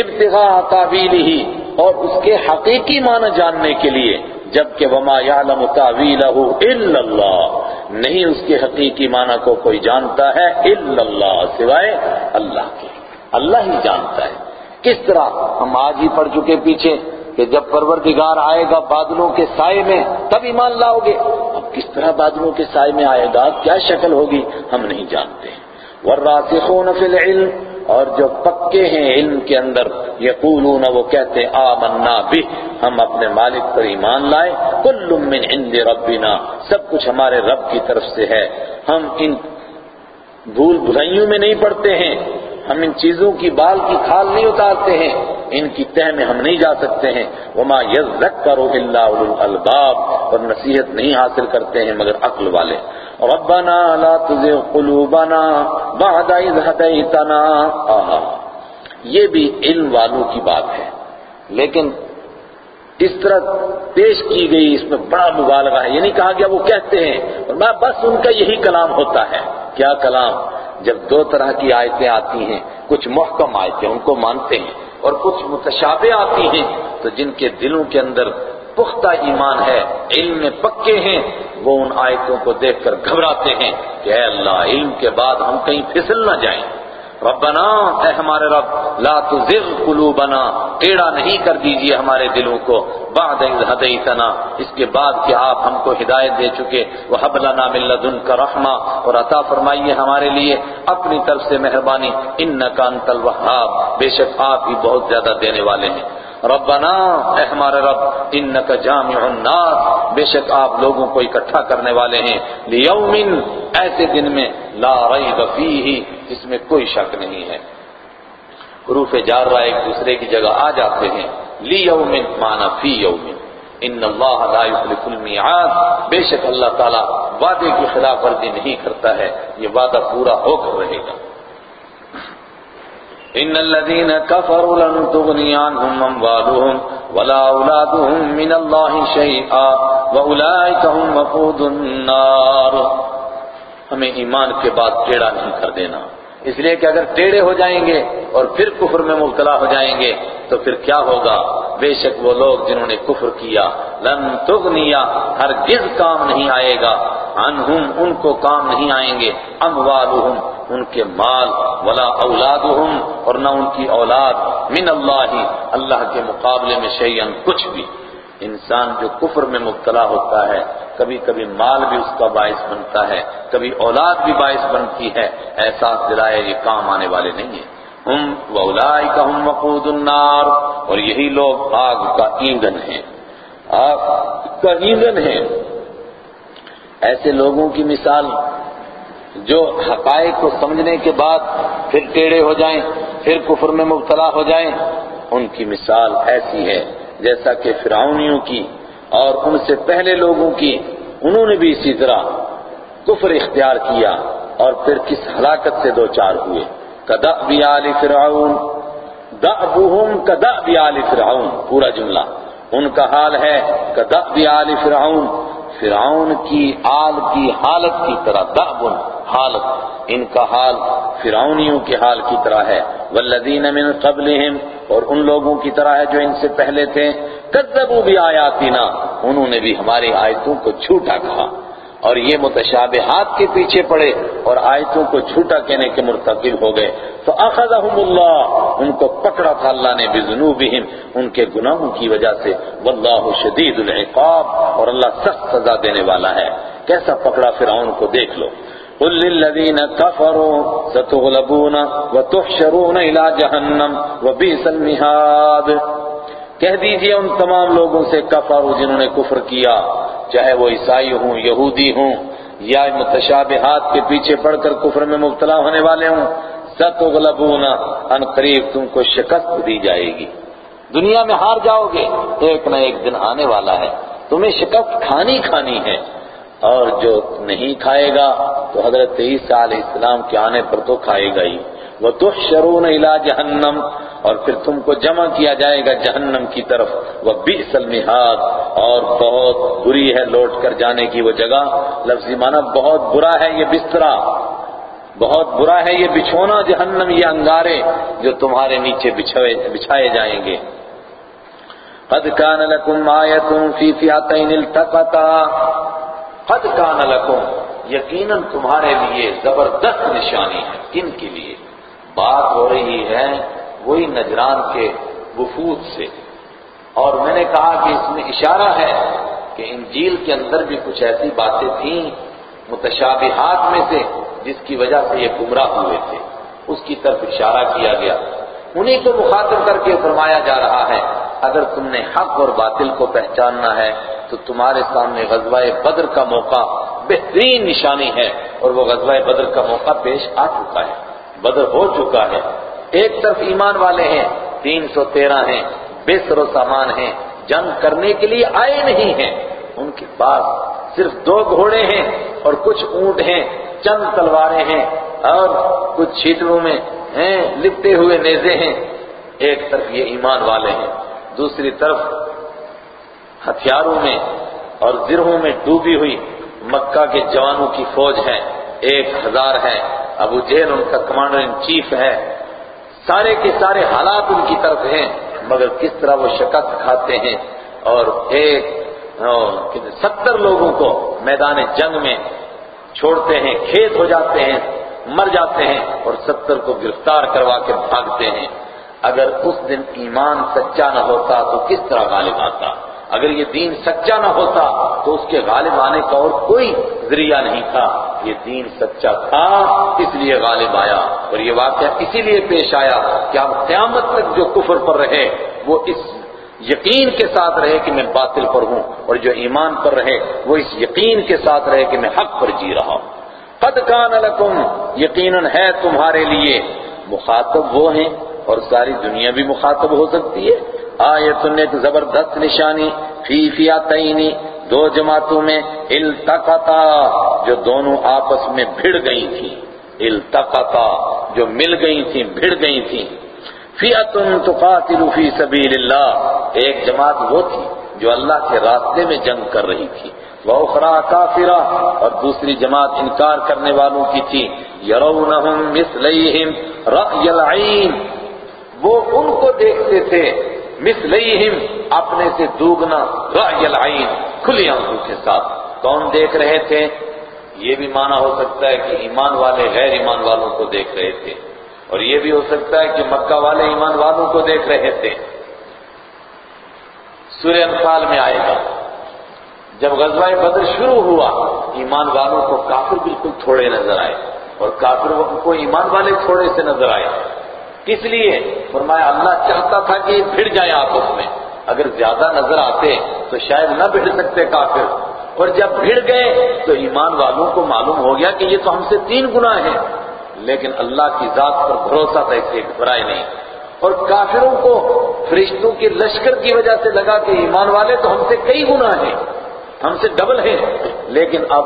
ابتغاء تعویل ہی اور اس کے حقیقی معنی جاننے کے لیے، جبکہ وما یعلم تعویلہ الا اللہ، نہیں اس کے حقیقی معنی کو کوئی جانتا ہے الا اللہ، سوائے اللہ کے اللہ ہی جانتا ہے۔ کس طرح ہم آج ہی پڑھ چکے پیچھے کہ جب پروردگار آئے گا بادلوں کے سائے میں، تب ایمان لاؤ گے۔ اب کس طرح بادلوں کے سائے میں آئے گا؟ کیا شکل ہوگی؟ ہم نہیں جانتے والراسخون فی العلم، اور جو پکے ہیں علم کے اندر، یقولون، وہ کہتے آمنا بھی ہم اپنے مالک پر ایمان لائے۔ کل من عند ربنا، سب کچھ ہمارے رب کی طرف سے ہے۔ ہم ان بھول بھلائیوں میں نہیں پڑتے ہیں۔ ہم ان چیزوں کی بال کی کھال نہیں اتارتے ہیں، ان کی تہ میں ہم نہیں جا سکتے ہیں۔ وما یذکر الا اولو الالباب اور نصیحت نہیں حاصل کرتے ہیں مگر عقل والے۔ ربنا لا تزغ قلوبنا بعد اذ هديتنا۔ آہا، یہ بھی علم والوں کی بات ہے۔ لیکن اس طرح پیش کی گئی، اس میں بڑا مبالغہ ہے۔ یہ نہیں کہا گیا وہ کہتے ہیں، اور بس ان کا یہی کلام ہوتا ہے۔ کیا کلام؟ جب دو طرح کی آیتیں آتی ہیں، کچھ محکم آیتیں ان کو مانتے ہیں اور کچھ متشابہ آتی ہیں، تو جن کے دلوں کے اندر پختہ ایمان ہے، علم میں پکے ہیں، وہ ان آیتوں کو دیکھ کر گھبراتے ہیں کہ اے اللہ، علم کے بعد ہم کہیں پھسل نہ جائیں۔ ربنا، اے ہمارے رب، لا تزغ قلوبنا ٹیڑا نہیں کر دیجیے ہمارے دلوں کو۔ بعد اذ ہدیتنا، اس کے بعد کہ آپ ہم کو ہدایت دے چکے۔ وحب لنا من لدنک رحمہ، اور عطا فرمائیے ہمارے لیے۔ اپنی طرف سے مہربانی انک انت الوہاب بے شک آپ ہی بہت زیادہ دینے والے ہیں۔ ربنا، اے ہمارے رب انک جامع الناس بے شک آپ لوگوں کو اکٹھا کرنے والے ہیں۔ لیوم ایسے دن میں لا ریب فیہ جس میں کوئی شک نہیں ہے۔ حروف جار رہا ایک دوسرے کی جگہ آ جاتے ہیں۔ لی یوم مانا فی یوم ان اللہ لا یخلف المیعاد۔ بے شک اللہ تعالیٰ وعدے کی خلاف ورزی نہیں کرتا ہے، یہ وعدہ پورا ہو کر رہے گا۔ ان الذين كفروا لن تغني عنهم اموالهم ولا اولادهم من الله شيئا واولئك هم وقود النار ہمیں ایمان کے بعد ٹیڑھا نہیں کر دینا۔ اس لیے کہ اگر ٹیڑے ہو جائیں گے اور پھر کفر میں مبتلا ہو جائیں گے تو پھر کیا ہوگا؟ بے شک وہ لوگ جنہوں نے کفر کیا، لن تغنیا ہرگز کام نہیں آئے گا۔ انہم ان کو کام نہیں آئیں گے۔ اموالہم ان کے مال، ولا اولادہم، اور نہ ان کی اولاد۔ من اللہ اللہ کے مقابلے میں شیئن کچھ بھی۔ انسان جو کفر میں مبتلا ہوتا ہے، کبھی کبھی مال بھی اس کا باعث بنتا ہے، کبھی اولاد بھی باعث بنتی ہے۔ احساس دلائے یہ کام آنے والے نہیں ہیں۔ ہم وَأُولَئِكَ هُمْ وَقُودُ النَّارِ، اور یہی لوگ آگ کا ایندھن ہیں۔ آگ کا ایندھن ہے ایسے لوگوں کی مثال جو حقائق کو سمجھنے کے بعد پھر ٹیڑے ہو جائیں، پھر کفر میں مبتلا ہو جائیں، ان کی مثال ایسی ہے جیسا کہ فرعونیوں کی اور ان سے پہلے لوگوں کی۔ انہوں نے بھی اسی طرح کفر اختیار کیا اور پھر کس ہلاکت سے دو چار ہوئے۔ کدا بھی آل فرعون دعبہم کدا بھی آل فرعون، پورا جملہ۔ ان کا حال ہے کدا بھی آل فرعون فرعون کی، آل کی، حالت کی طرح دعبن حالت۔ ان کا حال فرعونیوں کے حال کی طرح ہے۔ والذین من قبلہم اور ان لوگوں کی طرح ہے جو ان سے پہلے تھے۔ کذبوا بھی آیاتنا انہوں نے بھی ہماری آیتوں کو جھوٹا کہا۔ اور یہ متشابہات کے پیچھے پڑے اور آیتوں کو جھوٹا کہنے کے مرتکب ہو گئے۔ تو اخذہم اللہ ان کو پکڑا تھا اللہ نے بذنوبہم ان کے گناہوں کی وجہ سے۔ واللہ شدید العقاب، اور اللہ سخت سزا دینے والا ہے۔ کیسا پکڑا فرعون کو دیکھ لو۔ قل للذین کفروا ستغلبون وتحشرون الى جہنم وبئس المہاد کہہ دیجیے ان تمام لوگوں سے کفر جنہوں نے کفر کیا، چاہے وہ عیسائی ہوں، یہودی ہوں، یا متشابہات کے پیچھے پڑ کر کفر میں مبتلا ہونے والے ہوں، ستغلبون، ان قریب تم کو شکست دی جائے گی۔ دنیا میں ہار جاؤ گے، ایک نہ ایک دن آنے والا ہے۔ تمہیں شکست کھانی کھانی ہے۔ اور جو نہیں کھائے گا، تو حضرت عیسیٰ علیہ السلام کے آنے پر تو کھائے گا ہی۔ وہ تو شرون علا جہنم، اور پھر تم کو جمع کیا جائے گا جہنم کی طرف۔ وہ بیس المحاد اور بہت بری ہے لوٹ کر جانے کی وہ جگہ۔ لفظی معنی بہت برا ہے یہ بسترا۔ بہت برا ہے یہ بچھونا جہنم، یہ انگارے جو تمہارے نیچے بچھائے جائیں گے۔ قد کان لکم آیتم فی فیاتین التقطا۔ قد کان لکم، یقیناً تمہارے لیے زبردست نشانی ہے۔ کن کے لیے؟ بات ہو رہی ہے وہی نجران کے وفود سے۔ اور میں نے کہا کہ اس میں اشارہ ہے کہ انجیل کے اندر بھی کچھ ایسی باتیں تھیں متشابہات میں سے جس کی وجہ سے یہ گمراہ ہوئے تھے۔ اس کی طرف اشارہ کیا گیا۔ انہی کو مخاطب کر کے فرمایا جا رہا ہے، اگر تم نے حق اور باطل کو پہچاننا ہے، تو تمہارے سامنے غزوہ بدر کا موقع بہترین نشانی ہے، اور وہ غزوہ بدر کا موقع پیش آ چکا ہے۔ بدر ہو چکا ہے۔ ایک طرف ایمان والے ہیں، تین سو تیرہ ہیں بے سر و سامان ہیں۔ جنگ کرنے کے لیے آئے نہیں ہیں۔ ان کے پاس صرف دو گھوڑے ہیں اور کچھ اونٹ ہیں، چند تلواریں ہیں اور کچھ چھیٹروں میں ہیں، لپٹے ہوئے نیزے ہیں۔ ایک طرف یہ ایمان والے ہیں، دوسری طرف ہتھیاروں میں اور زرہوں میں ڈوبی ہوئی مکہ کے جوانوں کی فوج ہے۔ ایک ہزار ہے۔ ابو جیل ان کا کمانڈر ان چیف ہے۔ سارے کے سارے حالات ان کی طرف ہیں، مگر کس طرح وہ شکست کھاتے ہیں اور ایک ستر لوگوں کو میدان جنگ میں چھوڑتے ہیں، کھیت ہو جاتے ہیں، مر جاتے ہیں اور ستر کو گرفتار کروا کے بھاگتے ہیں۔ اگر اس دن ایمان سچا نہ ہوتا تو کس طرح غالب آتا؟ اگر یہ دین سچا نہ ہوتا تو اس کے غالب آنے کا اور کوئی ذریعہ نہیں تھا۔ یہ دین سچا تھا، اس لیے غالب آیا۔ اور یہ واقعہ اسی لیے پیش آیا کہ اب قیامت تک جو کفر پر رہے، وہ اس یقین کے ساتھ رہے کہ میں باطل پر ہوں، اور جو ایمان پر رہے، وہ اس یقین کے ساتھ رہے کہ میں حق پر جی رہا ہوں۔ قد کان لکم، یقیناً ہے تمہارے لیے۔ مخاطب وہ ہیں اور ساری دنیا بھی مخاطب ہو سکتی ہے۔ آیت نے ایک زبردست نشانی فی فیاتینی دو جماعتوں میں التقطا، جو دونوں آپس میں بھڑ گئی تھی التقطا، جو مل گئی تھی بھڑ گئی تھی فیاتن تقاتل فی سبیل اللہ ایک جماعت وہ تھی جو اللہ کے راستے میں جنگ کر رہی تھی۔ وَأُخْرَى كَافِرَةٌ اور دوسری جماعت انکار کرنے والوں کی تھی۔ يَرَوْنَهُمْ مِثْلَيْهِمْ رَأْيَ الْعَيْنِ وہ ان کو دیکھتے تھے۔ مثلیہم، اپنے سے دوگنا رأی العین، کھلی آنکھوں کے ساتھ۔ کون دیکھ رہے تھے؟ یہ بھی مانا ہو سکتا ہے کہ ایمان والے غیر ایمان والوں کو دیکھ رہے تھے۔ اور یہ بھی ہو سکتا ہے کہ مکہ والے ایمان والوں کو دیکھ رہے تھے۔ سورہ انفال میں آئے گا۔ جب غزوہ بدر شروع ہوا، ایمان والوں کو کافر بالکل تھوڑے نظر آئے اور کافر کو ایمان والے تھوڑے سے نظر آئے۔ کس لیے فرمایا اللہ چاہتا تھا کہ یہ بھڑ جائیں آپس میں۔ اگر زیادہ نظر آتے تو شاید نہ بھڑ سکتے کافر۔ اور جب بھڑ گئے تو ایمان والوں کو معلوم ہو گیا کہ یہ تو ہم سے تین گنا ہے لیکن اللہ کی ذات پر بھروسہ تھا اسے گھبرائے نہیں۔ اور کافروں کو فرشتوں کے لشکر کی وجہ سے لگا کہ ایمان والے تو ہم سے کئی گنا ہیں۔ ہم سے ڈبل ہیں۔ لیکن اب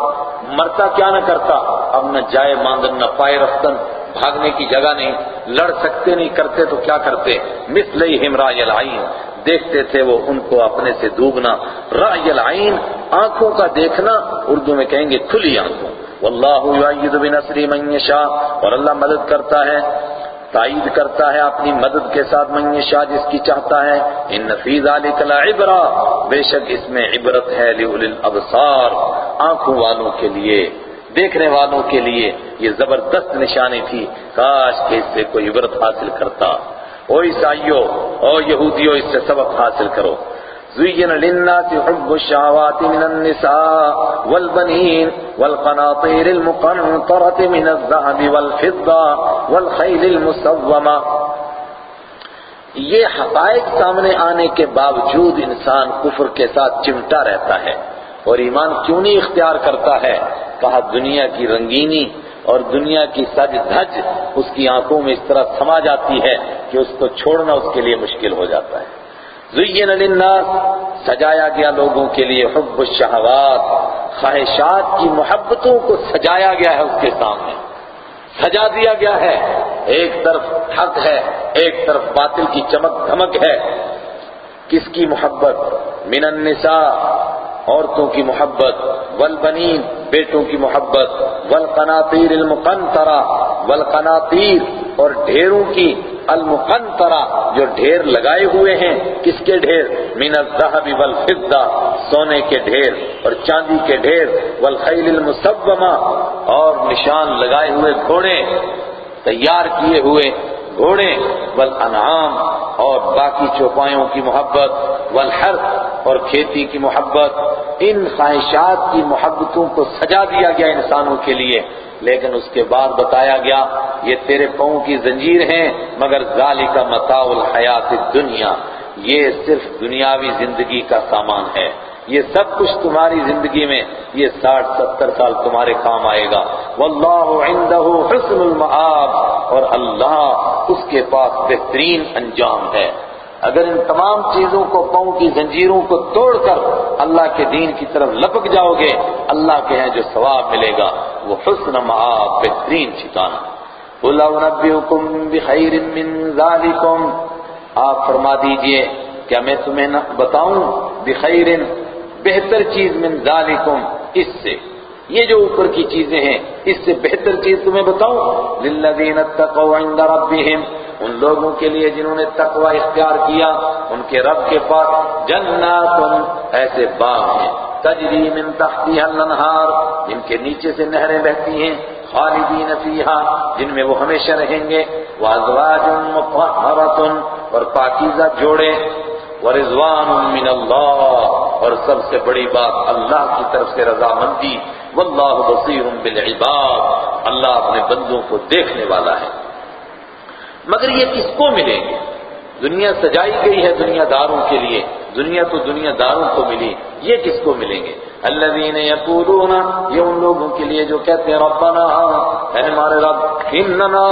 مرتا کیا نہ کرتا؟ اب نہ جائے ماندن، نہ پائے رفتن۔ بھاگنے کی جگہ نہیں، لڑ سکتے نہیں، کرتے تو کیا کرتے؟ مثل رای العین۔ دیکھتے تھے وہ ان کو اپنے سے دوگنا۔ رای العین، آنکھوں کا دیکھنا۔ اردو میں کہیں گے کھلی آنکھوں۔ واللہ یعید بنصری من یشاء۔ اور اللہ مدد کرتا ہے، تائید کرتا ہے اپنی مدد کے ساتھ من یشاء، جس کی چاہتا ہے۔ ان فی ذلک لعبرہ۔ بے شک اس میں عبرت ہے لأولی الابصار آنکھوں والوں کے لیے دیکھنے والوں کے لیے یہ زبردست نشانی تھی۔ کاش کہ اس سے کوئی عبرت حاصل کرتا۔ او عیسائیو، او یہودیو، اس سے سبق حاصل کرو۔ زین للناس حب الشعوات من النساء والبنین والقناطیر المقنطرة من الذهب والفضة والخیل المصومة یہ حقائق سامنے آنے کے باوجود انسان کفر کے ساتھ چمٹا رہتا ہے۔ اور ایمان کیوں نہیں اختیار کرتا ہے؟ کہا، دنیا کی رنگینی اور دنیا کی سج دھج اس کی آنکھوں میں اس طرح سما جاتی ہے کہ اس کو چھوڑنا اس کے لیے مشکل ہو جاتا ہے۔ زین للناس، سجایا گیا لوگوں کے لیے حب الشہوات۔ خواہشات کی محبتوں کو سجایا گیا ہے اس کے سامنے۔ سجا دیا گیا ہے۔ ایک طرف حق ہے، ایک طرف باطل کی چمک دھمک ہے۔ کس کی محبت؟ من النساء۔ عورتوں کی محبت، والبنین، بیٹوں کی محبت، والقناطیر المقنطرہ، والقناطیر اور ڈھیروں کی المقنطرہ جو ڈھیر لگائے ہوئے ہیں۔ کس کے ڈھیر؟ من الذهب والفضہ، سونے کے ڈھیر اور چاندی کے ڈھیر، والخیل المصومہ اور نشان لگائے ہوئے گھوڑے، تیار کیے ہوئے گھوڑے، والانعام، اور باقی چوپایوں کی محبت، والحرث، اور کھیتی کی محبت۔ ان خواہشات کی محبتوں کو سجا دیا گیا انسانوں کے لیے۔ لیکن اس کے بعد بتایا گیا، یہ تیرے پاؤں کی زنجیر ہیں، مگر ذالک متاع الحیات الدنیا۔ یہ صرف دنیاوی زندگی کا سامان ہے۔ یہ سب کچھ تمہاری زندگی میں یہ ساٹھ ستر سال تمہارے کام آئے گا۔ واللہ عنده حسن المآب، اور اللہ اس کے پاس بہترین انجام ہے۔ اگر ان تمام چیزوں کو، پاؤں کی زنجیروں کو توڑ کر اللہ کے دین کی طرف لپک جاؤ گے، اللہ کے ہیں جو ثواب ملے گا۔ وہ حسن معاب بہترین ٹھکانا قُلْ أَوْنَبِّئُكُمْ بِخَيْرٍ مِّن آپ فرما دیجیے، کیا میں تمہیں نہ بتاؤں؟ بخیر بہتر چیز من ذالکم، اس سے۔ یہ جو اوپر کی چیزیں ہیں، اس سے بہتر چیز تمہیں بتاؤں۔ للذین اتقوا عند ربهم، ان لوگوں کے لیے جنہوں نے تقوی اختیار کیا، ان کے رب کے پاس جنات ایسے باغ ہیں۔ تجری من تحتها الانہار، جن کے نیچے سے نہریں بہتی ہیں، خالدین فیہا، جن میں وہ ہمیشہ رہیں گے۔ وازواج مطہرۃ اور پاکیزہ جوڑے۔ ورضوان من اللہ، اور سب سے بڑی بات اللہ کی طرف سے رضامندی، واللہ بصیر بالعباد، اللہ اپنے بندوں کو دیکھنے والا ہے۔ مگر یہ کس کو ملیں گے دنیا سجائی گئی ہے دنیا داروں کے لیے، دنیا تو دنیا داروں کو ملی، یہ کس کو ملیں گے؟ الذین یقولون، یہ ان لوگوں کے لیے جو کہتے ہیں، ربنا، اے ہمارے رب، اننا،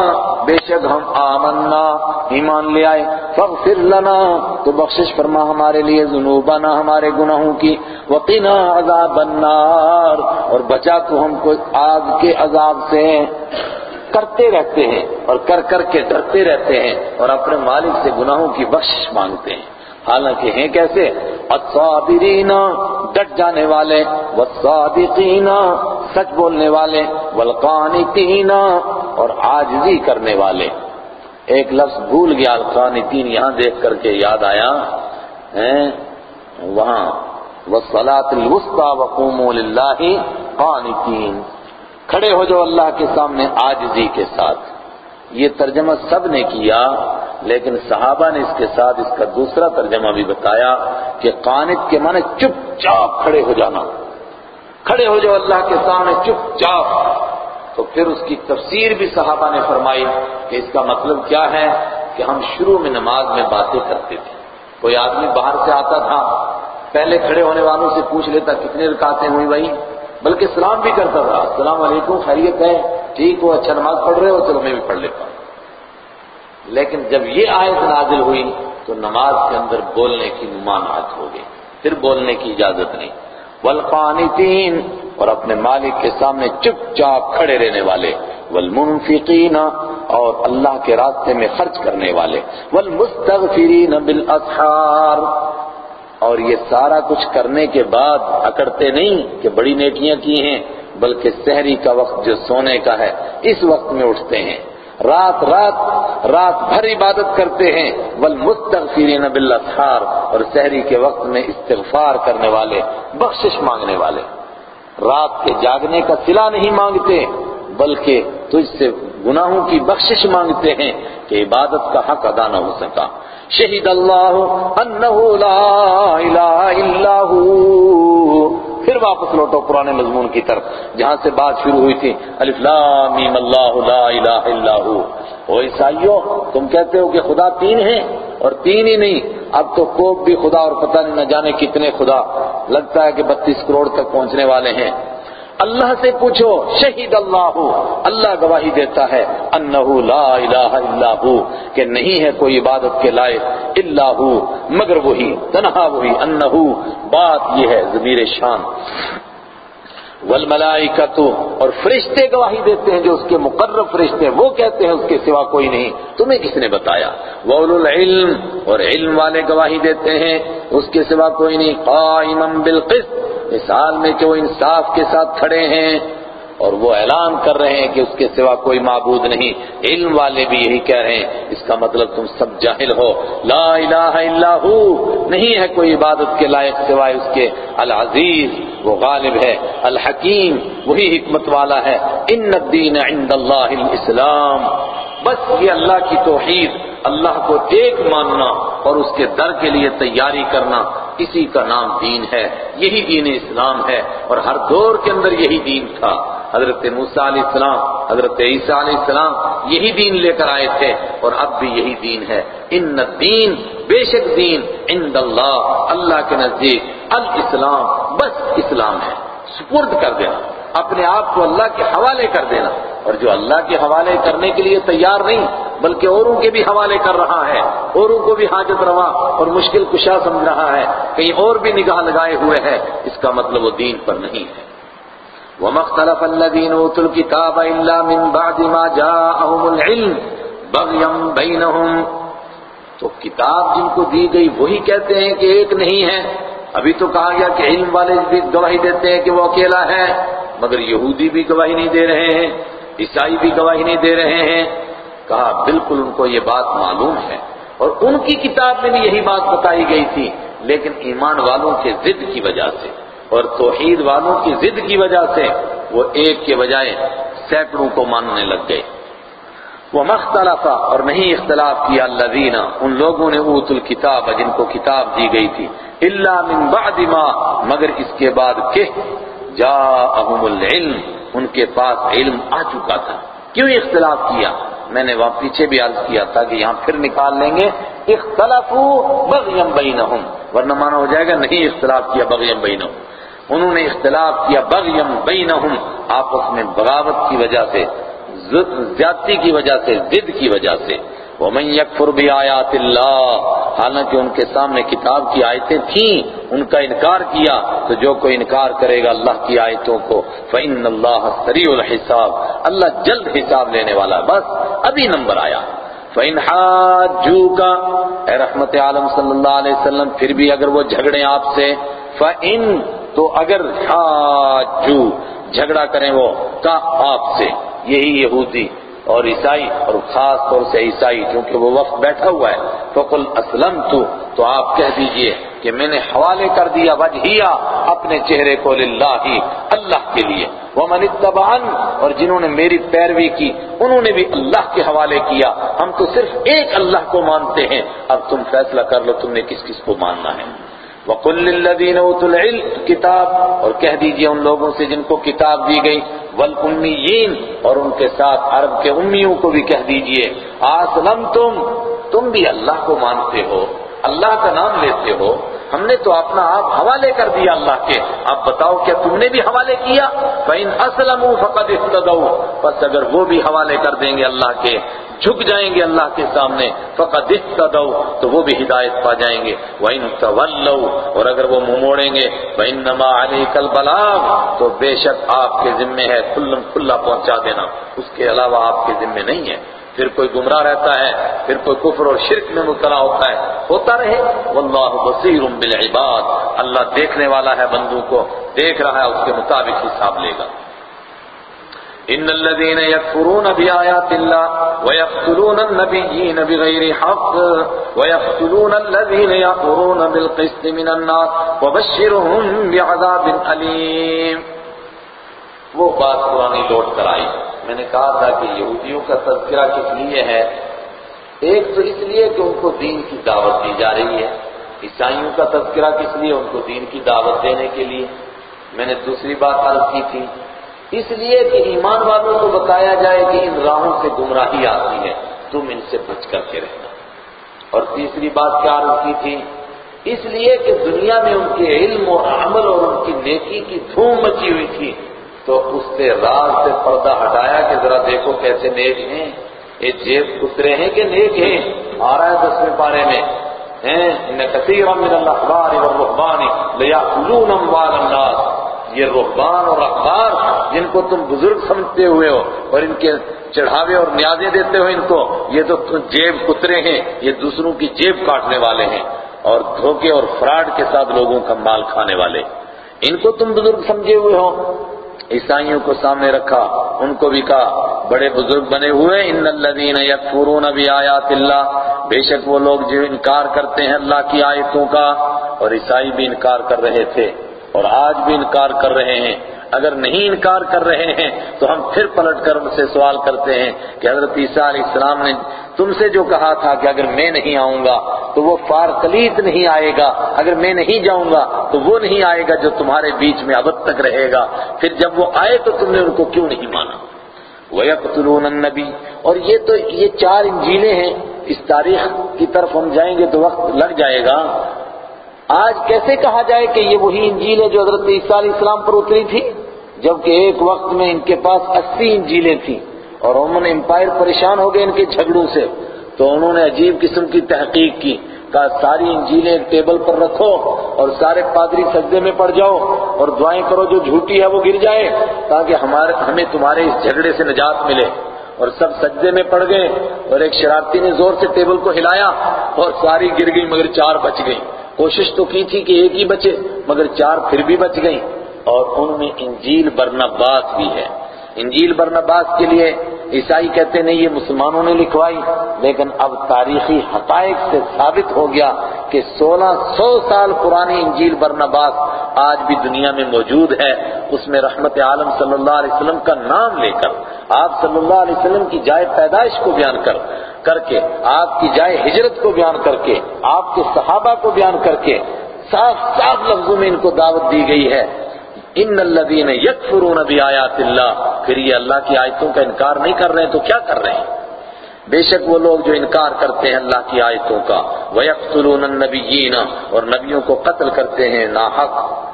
بے شک ہم آمنا، ایمان لے آئے، فاغفر لنا، تو بخشش فرما ہمارے لیے ذنوبنا، ہمارے گناہوں کی، وقنا عذاب النار، اور بچا تو ہم کو آگ کے عذاب سے۔ کرتے رہتے ہیں اور کر کر کے ڈرتے رہتے ہیں اور اپنے مالک سے گناہوں کی بخش مانگتے ہیں۔ حالانکہ ہیں کیسے؟ الصابرین، ڈٹ جانے والے، والصادقین، سچ بولنے والے، والقانتین اور عاجزی کرنے والے۔ ایک لفظ بھول گیا، القانتین، یہاں دیکھ کر کے یاد آیا۔ ہیں؟ وہاں، والصلاة الوسطى وقوموا للہ قانتین کھڑے ہو جو اللہ کے سامنے آجزی کے ساتھ۔ یہ ترجمہ سب نے کیا، لیکن صحابہ نے اس کے ساتھ اس کا دوسرا ترجمہ بھی بتایا کہ قانت کے معنی چپ چاپ کھڑے ہو جانا۔ کھڑے ہو جو اللہ کے سامنے چپ چاپ۔ تو پھر اس کی تفسیر بھی صحابہ نے فرمائی کہ اس کا مطلب کیا ہے کہ ہم شروع میں نماز میں باتیں کرتے تھے۔ کوئی آدمی باہر سے آتا تھا، پہلے کھڑے ہونے والوں سے پوچھ لیتا کتنے رکاتے ہوئی بھائی؟ بلکہ سلام بھی کرتا تھا۔ السلام علیکم، خیریت ہے؟ ٹھیک ہو اچھا نماز پڑھ رہے ہو، چلو میں بھی پڑھ لیتا ہوں۔ لیکن جب یہ آیت نازل ہوئی تو نماز کے اندر بولنے کی ممانعت ہو گئی۔ پھر بولنے کی اجازت نہیں۔ والقانتین اور اپنے مالک کے سامنے چپ چاپ کھڑے رہنے والے۔ والمنفقین اور اللہ کے راستے میں خرچ کرنے والے۔ والمستغفرین بالاسحار اور یہ سارا کچھ کرنے کے بعد اکڑتے نہیں کہ بڑی نیکیاں کی ہیں، بلکہ سحری کا وقت جو سونے کا ہے، اس وقت میں اٹھتے ہیں۔ رات رات رات بھر عبادت کرتے ہیں۔ والمستغفرین بالاسحار اور سحری کے وقت میں استغفار کرنے والے، بخشش مانگنے والے۔ رات کے جاگنے کا صلہ نہیں مانگتے، بلکہ تجھ سے گناہوں کی بخشش مانگتے ہیں کہ عبادت کا حق ادا نہ ہو سکا۔ شہید اللہ انہ لا الہ الا ہو۔ پھر واپس لوٹو پرانے مضمون کی طرف، جہاں سے بات شروع ہوئی تھی، الف لام میم اللہ لا الہ الا ہو۔ او عیسائیو، تم کہتے ہو کہ خدا تین ہیں اور تین ہی نہیں، اب تو کوپ بھی خدا اور پتہ نہیں نہ جانے کتنے خدا، لگتا ہے کہ بتیس کروڑ تک پہنچنے والے ہیں۔ اللہ سے پوچھو، شہید اللہ اللہ گواہی دیتا ہے، انہو لا الہ الا ہو، کہ نہیں ہے کوئی عبادت کے لائق اللہ مگر وہی، تنہا وہی، انہو، بات یہ ہے، ضمیر شان۔ والملائکت اور فرشتے گواہی دیتے ہیں جو اس کے مقرر فرشتے ہیں، وہ کہتے ہیں اس کے سوا کوئی نہیں۔ تمہیں کس نے بتایا؟ وَأُولُو اور علم والے گواہی دیتے ہیں، اس کے سوا کوئی نہیں قائمم بالقسط۔ مثال میں کہ وہ انصاف کے ساتھ کھڑے ہیں اور وہ اعلان کر رہے ہیں کہ اس کے سوا کوئی معبود نہیں، علم والے بھی یہی کہہ رہے ہیں، اس کا مطلب تم سب جاہل ہو۔ لا الہ الا ہو، نہیں ہے کوئی عبادت کے لائق سوائے اس کے۔ العزیز، وہ غالب ہے۔ الحکیم، وہی حکمت والا ہے۔ ان الدین عند اللہ الاسلام۔ بس یہ اللہ کی توحید، اللہ کو ایک ماننا اور اس کے در کے لیے تیاری کرنا اسی کا نام دین ہے، یہی دین اسلام ہے۔ اور ہر دور کے اندر یہی دین تھا۔ حضرت موسیٰ علیہ السلام، حضرت عیسیٰ علیہ السلام یہی دین لے کر آئے تھے اور اب بھی یہی دین ہے۔ ان دین بے شک دین عند اللہ اللہ کے نزدیک۔ الاسلام بس اسلام ہے۔ سپرد کر دینا۔ اپنے آپ کو اللہ کے حوالے کر دینا اور جو اللہ کے حوالے کرنے کے لیے تیار نہیں، بلکہ اوروں کے بھی حوالے کر رہا ہے، اوروں کو بھی حاجت روا اور مشکل کشا سمجھ رہا ہے کہیں اور بھی نگاہ لگائے ہوئے ہے اس کا مطلب وہ دین پر نہیں ہے۔ وَمَخْتَلَفَ الَّذِينَ أُوتُوا الْكِتَابَ إِلَّا مِن بَعْدِ مَا جَاءَهُمُ الْعِلْمُ بَغْيًا بَيْنَهُمْ۔ تو کتاب جن کو دی گئی وہی کہتے ہیں کہ ایک نہیں ہے۔ ابھی تو کہا گیا کہ علم والے بھی گواہی دیتے ہیں کہ وہ اکیلا ہے۔ مگر یہودی بھی گواہی نہیں دے رہے ہیں، عیسائی بھی گواہی نہیں دے رہے ہیں۔ کہا، بالکل ان کو یہ بات معلوم ہے۔ اور ان کی کتاب میں بھی یہی بات بتائی گئی تھی، لیکن ایمان والوں کے ضد کی وجہ سے۔ اور توحید والوں کی ضد کی وجہ سے وہ ایک کے بجائے سینکڑوں کو ماننے لگ گئے۔ وہ مختلف اور نہیں اختلاف کیا الذین ان لوگوں نے اوت الکتاب جن کو کتاب دی گئی تھی۔ الا من بعد ما، مگر اس کے بعد کہ جاءہم العلم، ان کے پاس علم آ چکا تھا۔ کیوں اختلاف کیا؟ میں نے وہاں پیچھے بھی عرض کیا تھا کہ یہاں پھر نکال لیں گے۔ اختلافو بغیم بینہم، ورنہ مانا ہو جائے گا نہیں اختلاف کیا بغیم بینہم۔ انہوں نے اختلاف کیا بغیم بینہم، آپس میں بغاوت کی وجہ سے زیادتی کی وجہ سے، ضد کی وجہ سے۔ وَمَن يَكْفُرْ بِآيَاتِ اللَّهِ حالانکہ ان کے سامنے کتاب کی آیتیں تھیں، ان کا انکار کیا، تو جو کوئی انکار کرے گا اللہ کی آیتوں کو، فَإِنَّ اللَّهَ سَرِيعُ الْحِسَابِ، اللہ جلد حساب لینے والا بس ابھی نمبر آیا۔ فَإِنْ حَاجُّوكَ، اے رحمت عالم صلی اللہ علیہ وسلم، پھر بھی اگر وہ جھگڑیں آپ سے، فَإِنْ، تو اگر حاجو، جھگڑا کریں وہ، کا آپ سے، یہی یہودی اور عیسائی اور خاص طور سے عیسائی کیونکہ وہ وقت بیٹھا ہوا ہے۔ فقل اسلم تو تو آپ کہہ دیجیے کہ میں نے حوالے کر دیا، وجہیا اپنے چہرے کو للہ ہی اللہ کے لیے۔ ومن اتبعن، اور جنہوں نے میری پیروی کی، انہوں نے بھی اللہ کے حوالے کیا۔ ہم تو صرف ایک اللہ کو مانتے ہیں۔ اب تم فیصلہ کر لو تم نے کس کس کو ماننا ہے۔ وَقُلْ لِلَّذِينَ أُوتُوا الْعِلْمَ، کتاب، اور کہہ دیجیے ان لوگوں سے جن کو کتاب دی گئی، وَالْأُمِّيِّينَ، اور ان کے ساتھ عرب کے امیوں کو بھی کہہ دیجیے آسلم تم تم بھی اللہ کو مانتے ہو، اللہ کا نام لیتے ہو ہم نے تو اپنا آپ حوالے کر دیا اللہ کے۔ اب بتاؤ کیا تم نے بھی حوالے کیا؟ فَإِنْ أَسْلَمُوا فَقَدْ اِفْتَدَوْا۔ پس اگر وہ بھی حوالے کر دیں گے اللہ کے، جھک جائیں گے اللہ کے سامنے۔ فقد اهتدوا تو وہ بھی ہدایت پا جائیں گے۔ وَإِن تَوَلَّوْا۔ اور اگر وہ منہ موڑیں گے، فَإِنَّمَا عَلَيْكَ الْبَلَاغُ۔ تو بے شک آپ کے ذمے ہے کھلم کھلا پہنچا دینا۔ اس کے علاوہ آپ کے ذمے نہیں ہے۔ پھر کوئی گمراہ رہتا ہے، پھر کوئی کفر اور شرک میں مبتلا ہوتا ہے، ہوتا رہے۔ واللہ بصیر بالعباد۔ اللہ دیکھنے والا ہے بندوں کو، دیکھ رہا ہے، اس کے مطابق حساب لے گا۔ ان الذين يكفرون بآيات الله ويقتلون النبيين بغير حق ويقتلون الذين يأمرون بالقسط من الناس وبشرهم بعذاب أليم وہ بات پرانی لوٹ کر آئی۔ میں نے کہا تھا کہ یہودیوں کا تذکرہ کس لیے ہے؟ ایک تو اس لیے کہ ان کو دین کی دعوت دی جا رہی ہے۔ عیسائیوں کا تذکرہ کس لیے؟ ان کو دین کی دعوت دینے کے لیے۔ میں نے دوسری بات عرض کی تھی۔ اس لیے کہ ایمان والوں کو بتایا جائے کہ ان راہوں سے گمراہی آتی ہے۔ تم ان سے بچ کر کے رہنا۔ اور تیسری بات کیا عرض کی تھی؟ اس لیے کہ دنیا میں ان کے علم اور عمل اور ان کی نیکی کی دھوم مچی ہوئی تھی۔ تو اس سے راز سے پردہ ہٹایا کہ ذرا دیکھو کیسے نیک ہیں۔ یہ جیب کترے ہیں کہ نیک ہیں؟ آ رہا ہے دسویں پارے میں۔ کثیر من الاخبار لیاکلون اموال الناس۔ یہ رہبان اور اخبار جن کو تم بزرگ سمجھتے ہوئے ہو اور ان کے چڑھاوے اور نیازیں دیتے ہو ان کو، یہ تو جیب کترے ہیں، یہ دوسروں کی جیب کاٹنے والے ہیں اور دھوکے اور فراڈ کے ساتھ لوگوں کا مال کھانے والے۔ ان کو تم بزرگ سمجھے ہوئے ہو۔ عیسائیوں کو سامنے رکھا، ان کو بھی کہا، بڑے بزرگ بنے ہوئے، ان الذین یکفرون بآیات اللہ، بے شک وہ لوگ جو انکار کرتے ہیں اللہ کی آیتوں کا، اور عیسائی بھی انکار کر رہے تھے، اور آج بھی انکار کر رہے ہیں۔ اگر نہیں انکار کر رہے ہیں تو ہم پھر پلٹ کر ان سے سوال کرتے ہیں کہ حضرت عیسیٰ علیہ السلام نے تم سے جو کہا تھا کہ اگر میں نہیں آؤں گا تو وہ فارقلیت نہیں آئے گا، اگر میں نہیں جاؤں گا تو وہ نہیں آئے گا جو تمہارے بیچ میں ابد تک رہے گا۔ پھر جب وہ آئے تو تم نے ان کو کیوں نہیں مانا؟ وَيَقْتُلُونَ النَّبِي۔ اور یہ تو یہ چار انجیلیں ہیں، اس تاریخ کی طرف ہم جائیں گے تو وقت لگ جائے گا۔ آج کیسے کہا جائے کہ یہ وہی انجیل ہے جو حضرت عیسیٰ علیہ السلام پر اتری تھی؟ جبکہ ایک وقت میں ان کے پاس اسی انجیلیں تھیں اور عموماً امپائر پریشان ہو گئے ان کے جھگڑوں سے، تو انہوں نے عجیب قسم کی تحقیق کی، کہا ساری انجیلیں ایک ٹیبل پر رکھو اور سارے پادری سجدے میں پڑ جاؤ اور دعائیں کرو جو جھوٹی ہے وہ گر جائے تاکہ ہمارے، ہمیں تمہارے اس جھگڑے سے نجات ملے۔ اور سب سجدے میں پڑ گئے اور ایک شرارتی نے زور سے ٹیبل کو ہلایا اور ساری گر گئی مگر چار بچ گئی کوشش تو کی تھی کہ ایک ہی بچے، مگر چار پھر بھی بچ گئی اور ان میں انجیل برنباس بھی ہے۔ انجیل برنباس کے لیے عیسائی کہتے نہیں، یہ مسلمانوں نے لکھوائی، لیکن اب تاریخی حقائق سے ثابت ہو گیا کہ سولہ سو سال پرانی انجیل برنباس آج بھی دنیا میں موجود ہے۔ اس میں رحمت عالم صلی اللہ علیہ وسلم کا نام لے کر، آپ صلی اللہ علیہ وسلم کی جائے پیدائش کو بیان کر کر کے، آپ کی جائے ہجرت کو بیان کر کے، آپ کے صحابہ کو بیان کر کے، صاف صاف لفظوں میں ان کو دعوت دی گئی ہے۔ ان الذین یکفرون بآیات اللہ پھر یہ اللہ کی آیتوں کا انکار نہیں کر رہے ہیں تو کیا کر رہے ہیں؟ بے شک وہ لوگ جو انکار کرتے ہیں اللہ کی آیتوں کا، وَيَقْتُلُونَ النَّبِيِّينَ، اور نبیوں کو قتل کرتے ہیں، ناحق۔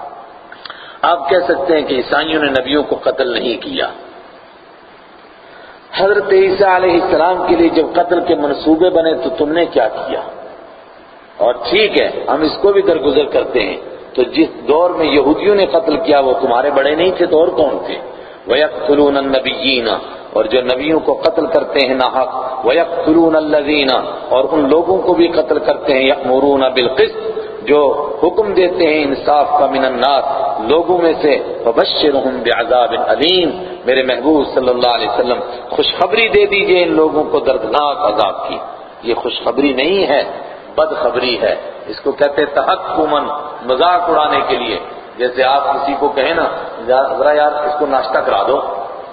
آپ کہہ سکتے ہیں کہ عیسائیوں نے نبیوں کو قتل نہیں کیا۔ حضرت عیسیٰ علیہ السلام کے لیے جب قتل کے منصوبے بنے تو تم نے کیا کیا؟ اور ٹھیک ہے، ہم اس کو بھی درگزر کرتے ہیں۔ تو جس دور میں یہودیوں نے قتل کیا وہ تمہارے بڑے نہیں تھے تو اور کون تھے؟ وَيَقْتُلُونَ النَّبِيِّينَ، اور جو نبیوں کو قتل کرتے ہیں ناحق، وَيَقْتُلُونَ الَّذِينَ، اور ان لوگوں کو بھی قتل کرتے ہیں، يَأْمُرُونَ بِالْقِسْطِ، جو حکم دیتے ہیں انصاف کا من الناس لوگوں میں سے، فبشرهم بعذاب علیم میرے محبوب صلی اللہ علیہ وسلم، خوشخبری دے دیجیے ان لوگوں کو دردناک عذاب کی۔ یہ خوشخبری نہیں ہے، بدخبری ہے۔ اس کو کہتے ہیں تحکمن مذاق اڑانے کے لیے۔ جیسے آپ کسی کو کہیں نا ذرا یار، اس کو ناشتہ کرا دو۔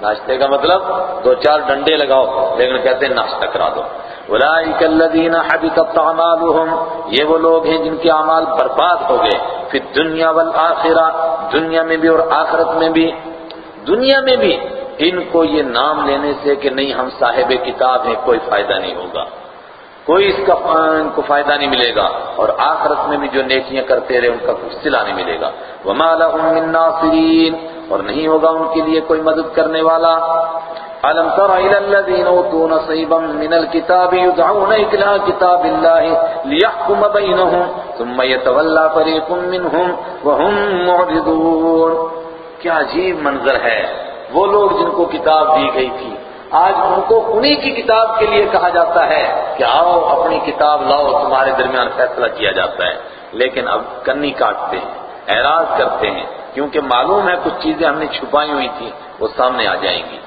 ناشتے کا مطلب دو چار ڈنڈے لگاؤ، لیکن کہتے ہیں ناشتہ کرا دو۔ اولئک الذین حبطت اعمالهم یہ وہ لوگ ہیں جن کے اعمال برباد ہو گئے۔ پھر دنیا والآخرہ، دنیا میں بھی اور آخرت میں بھی۔ دنیا میں بھی۔ ان کو یہ نام لینے سے کہ نہیں، ہم صاحب کتاب ہیں، کوئی فائدہ نہیں ہوگا۔ کوئی اس کا ان کو فائدہ نہیں ملے گا اور آخرت میں بھی جو نیکیاں کرتے رہے ان کا کچھ صلہ نہیں ملے گا۔ وما لهم من ناصرین اور نہیں ہوگا ان کے لیے کوئی مدد کرنے والا۔ علم تر الى الذين اوتوا نصيبا من الكتاب يدعون الى كتاب الله ليحكم بينهم ثم يتولى فريق منهم وهم معرضون۔ کیا عجیب منظر ہے۔ وہ لوگ جن کو کتاب دی گئی تھی۔ آج ان کو انہی کی کتاب کے لیے کہا جاتا ہے کہ آؤ اپنی کتاب لاؤ، تمہارے درمیان فیصلہ کیا جاتا ہے۔ لیکن اب کنی کاٹتے ہیں، اعراض کرتے ہیں۔ کیونکہ معلوم ہے کچھ چیزیں ہم نے چھپائی ہوئی تھی وہ سامنے آ جائیں گی۔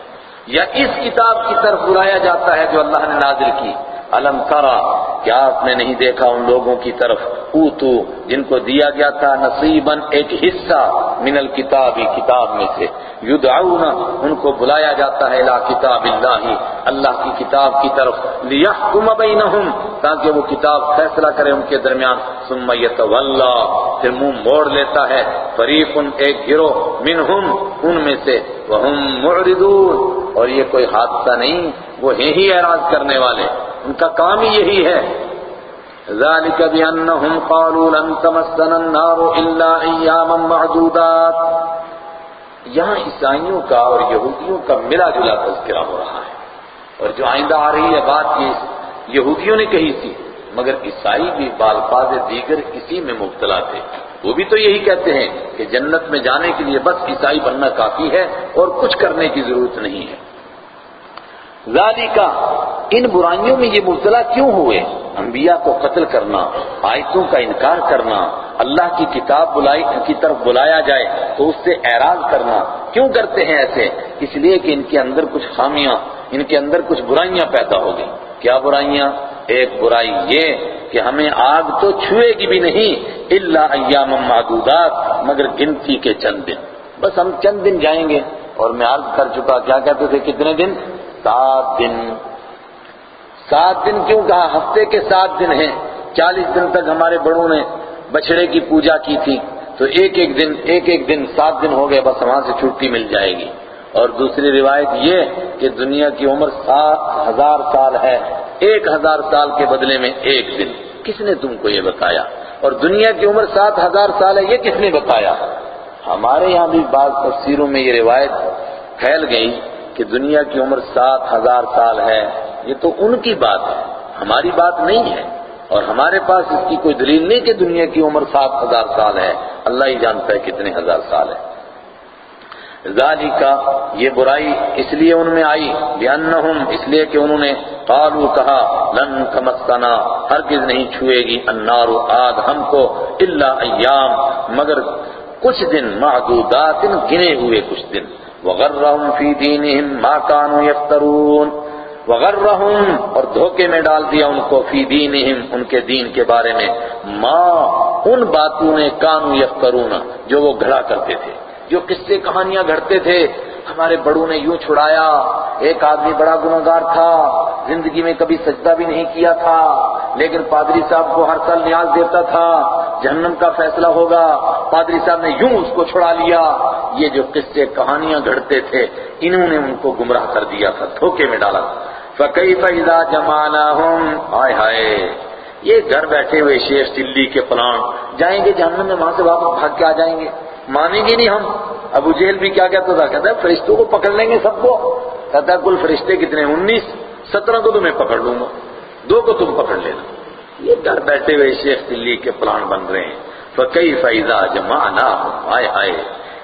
یا اس کتاب کی طرف بلایا جاتا ہے جو اللہ نے نازل کی۔ علم کرا کیا آپ نے نہیں دیکھا ان لوگوں کی طرف؟ اوتو، جن کو دیا گیا تھا نصیباً ایک حصہ من الکتابی کتاب میں سے۔ یدعون، ان کو بلایا جاتا ہے الى کتاب اللہ اللہ کی کتاب کی طرف۔ لیحکم بینہم، تاکہ وہ کتاب فیصلہ کرے ان کے درمیان۔ ثم یتولا، پھر منہ موڑ لیتا ہے۔ فریق ایک گروہ منہم، ان میں سے۔ وہم معرضون، اور یہ کوئی حادثہ نہیں، وہ ہیں ہی اعراض کرنے والے۔ ان کا کام ہی یہی ہے۔ ذلك بأنهم قالوا لن تمسنا النار إلا أياما معدودات. یہاں عیسائیوں کا اور یہودیوں کا ملا جلا تذکرہ ہو رہا ہے. اور جو آئندہ آ رہی ہے بات یہ یہودیوں نے کہی تھی، مگر عیسائی بھی بالفاظ دیگر اسی میں مبتلا تھے. وہ بھی تو یہی کہتے ہیں کہ جنت میں جانے کے لیے بس عیسائی بننا کافی ہے اور کچھ کرنے کی ضرورت نہیں ہے۔ ذالکہ ان برائیوں میں یہ مبتلا کیوں ہوئے؟ انبیاء کو قتل کرنا، آیتوں کا انکار کرنا، اللہ کی کتاب بلائی، کی طرف بلایا جائے تو اس سے اعراض کرنا، کیوں کرتے ہیں ایسے؟ اس لیے کہ ان کے اندر کچھ خامیاں، ان کے اندر کچھ برائیاں پیدا ہو گئی کیا برائیاں؟ ایک برائی یہ کہ ہمیں آگ تو چھوئے گی بھی نہیں، الا ایام معدودات، مگر گنتی کے چند دن۔ بس ہم چند دن جائیں گے اور میں عرض کر چکا، کیا کہتے تھے؟ کتنے دن؟ سات دن۔ سات دن کیوں کہا؟ ہفتے کے سات دن ہیں۔ چالیس دن تک ہمارے بڑوں نے بچڑے کی پوجا کی تھی۔ تو ایک ایک دن، ایک ایک دن سات دن ہو گئے، بس وہاں سے چھٹی مل جائے گی۔ اور دوسری روایت یہ کہ دنیا کی عمر سات ہزار سال ہے۔ ایک ہزار سال کے بدلے میں ایک دن۔ کس نے تم کو یہ بتایا؟ اور دنیا کی عمر سات ہزار سال ہے، یہ کس نے بتایا؟ ہمارے یہاں بھی بعض تفسیروں میں یہ روایت پھیل گئی۔ کہ دنیا کی عمر سات ہزار سال ہے، یہ تو ان کی بات ہے، ہماری بات نہیں ہے۔ اور ہمارے پاس اس کی کوئی دلیل نہیں کہ دنیا کی عمر سات ہزار سال ہے۔ اللہ ہی جانتا ہے کتنے ہزار سال ہے ذالی کا یہ برائی اس لیے ان میں آئی لأنہم اس لیے کہ انہوں نے قالوا، کہا، لن تمسنا، ہرگز نہیں چھوئے گی النار آگ ہم کو، الا ایام، مگر کچھ دن معدودات گنے ہوئے کچھ دن۔ وغرہم فی دینہم ما کانوا یفترون وغرہم اور دھوکے میں ڈال دیا ان کو فی دینہم ان کے دین کے بارے میں. ما، ان باتوں نے کانو یفترون جو وہ گھڑا کرتے تھے، جو قصے کہانیاں گھڑتے تھے ہمارے بڑوں نے یوں چھڑایا۔ ایک آدمی بڑا گناہگار تھا، زندگی میں کبھی سجدہ بھی نہیں کیا تھا، لیکن پادری صاحب کو ہر سال نیاز دیتا تھا، جہنم کا فیصلہ ہوگا۔ پادری صاحب نے یوں اس کو چھڑا لیا۔ یہ جو قصے کہانیاں گھڑتے تھے، انہوں نے ان کو گمراہ کر دیا تھا، دھوکے میں ڈالا۔ فَكَيْفَ إِذَا جَمَعْنَاهُمْ؟ ہائے ہائے۔ یہ گھر بیٹھے ہوئے شیخ چلی کے پلان، جائیں گے جہنم میں، وہاں سے واپس بھاگ کے آ جائیں گے۔ مانیں گے نہیں ہم۔ ابو جہل بھی کیا کہتا تھا؟ کہتا ہے، فرشتوں کو پکڑ لیں گے سب کو۔ کہتا ہے، کل فرشتے کتنے انیس۔ سترہ کو تمہیں پکڑ لوں گا۔ دو کو تم پکڑ لینا۔ یہ گھر بیٹھے ہوئے شیخ دلی کے پلان بن رہے ہیں۔ فقی فیضا جمع نہ آئے آئے۔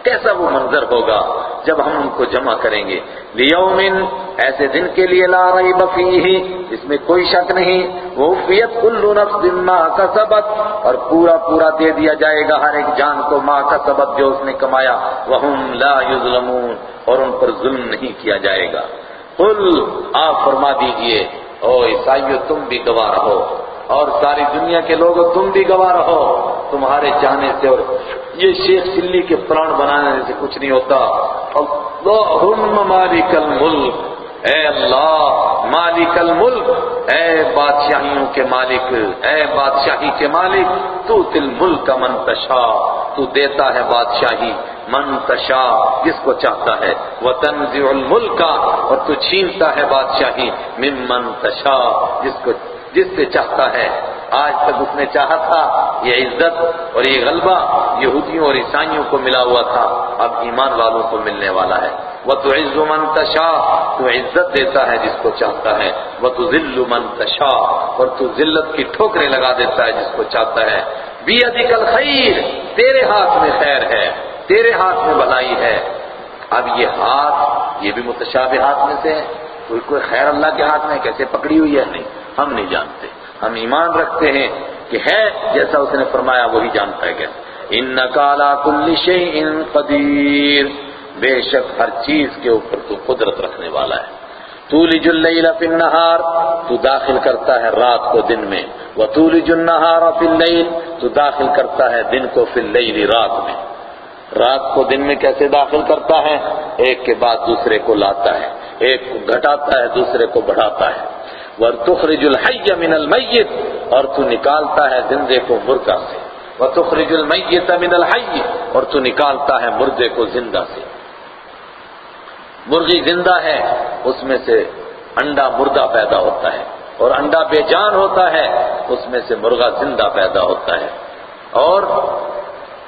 کیسا وہ منظر ہوگا جب ہم ان کو جمع کریں گے؟ لیومن ایسے دن کے لیے لا ریب فیہ اس میں کوئی شک نہیں۔ وہ فیت کل نفس ما کسبت، اور پورا پورا دے دیا جائے گا ہر ایک جان کو ما کسبت جو اس نے کمایا۔ وہم لا یظلمون اور ان پر ظلم نہیں کیا جائے گا۔ قل، آپ فرما دیجیے، او عیسائیو، تم بھی گواہ رہو۔ اور ساری دنیا کے لوگ تم بھی گواہ رہو۔ تمہارے چاہنے سے اور یہ شیخ چلی کے پران بنانے سے کچھ نہیں ہوتا۔ اللہم مالک الملک۔ اے اللہ، مالک الملک، اے بادشاہیوں کے مالک، اے بادشاہی کے مالک، تو تل ملک کا منتشا، تو دیتا ہے بادشاہی منتشا، جس کو چاہتا ہے۔ وہ تنزع الملک، اور تو چھینتا ہے بادشاہی من منتشا، جس کو جس سے چاہتا ہے۔ آج تک اس نے چاہا تھا، یہ عزت اور یہ غلبہ یہودیوں اور عیسائیوں کو ملا ہوا تھا۔ اب ایمان والوں کو ملنے والا ہے۔ وہ تو عز من تشا تو عزت دیتا ہے جس کو چاہتا ہے۔ وہ تو ذل من تشا اور تو ذلت کی ٹھوکریں لگا دیتا ہے جس کو چاہتا ہے۔ بی ادیکل خیر تیرے ہاتھ میں خیر ہے۔ تیرے ہاتھ میں بھلائی ہے۔ اب یہ ہاتھ، یہ بھی متشابہ ہاتھ میں سے ہے کوئی کوئی خیر اللہ کے ہاتھ میں کیسے پکڑی ہوئی ہے؟ نہیں۔ ہم نہیں جانتے۔ ہم ایمان رکھتے ہیں کہ ہے، جیسا اس نے فرمایا، وہی جانتا ہے کیسے ان نکالا کل شیء قدیر۔ بے شک ہر چیز کے اوپر تو قدرت رکھنے والا ہے۔ تولج اللیل فی النہار، تو داخل کرتا ہے رات کو دن میں۔ وتولج النہار فی اللیل، تو داخل کرتا ہے دن کو فی اللیل رات میں۔ رات کو دن میں کیسے داخل کرتا ہے؟ ایک کے بعد دوسرے کو لاتا ہے۔ ایک کو گھٹاتا ہے، دوسرے کو بڑھاتا ہے۔ وَتُخْرِجُ الْحَيَّ مِنَ الْمَيِّتِ اور تو نکالتا ہے زندے کو مردہ سے۔ وَتُخْرِجُ الْمَيِّتَ مِنَ الْحَيِّ اور تو نکالتا ہے مردے کو زندہ سے۔ مرغی زندہ ہے، اس میں سے انڈا مردہ پیدا ہوتا ہے۔ اور انڈا بے جان ہوتا ہے، اس میں سے مرغا زندہ پیدا ہوتا ہے۔ اور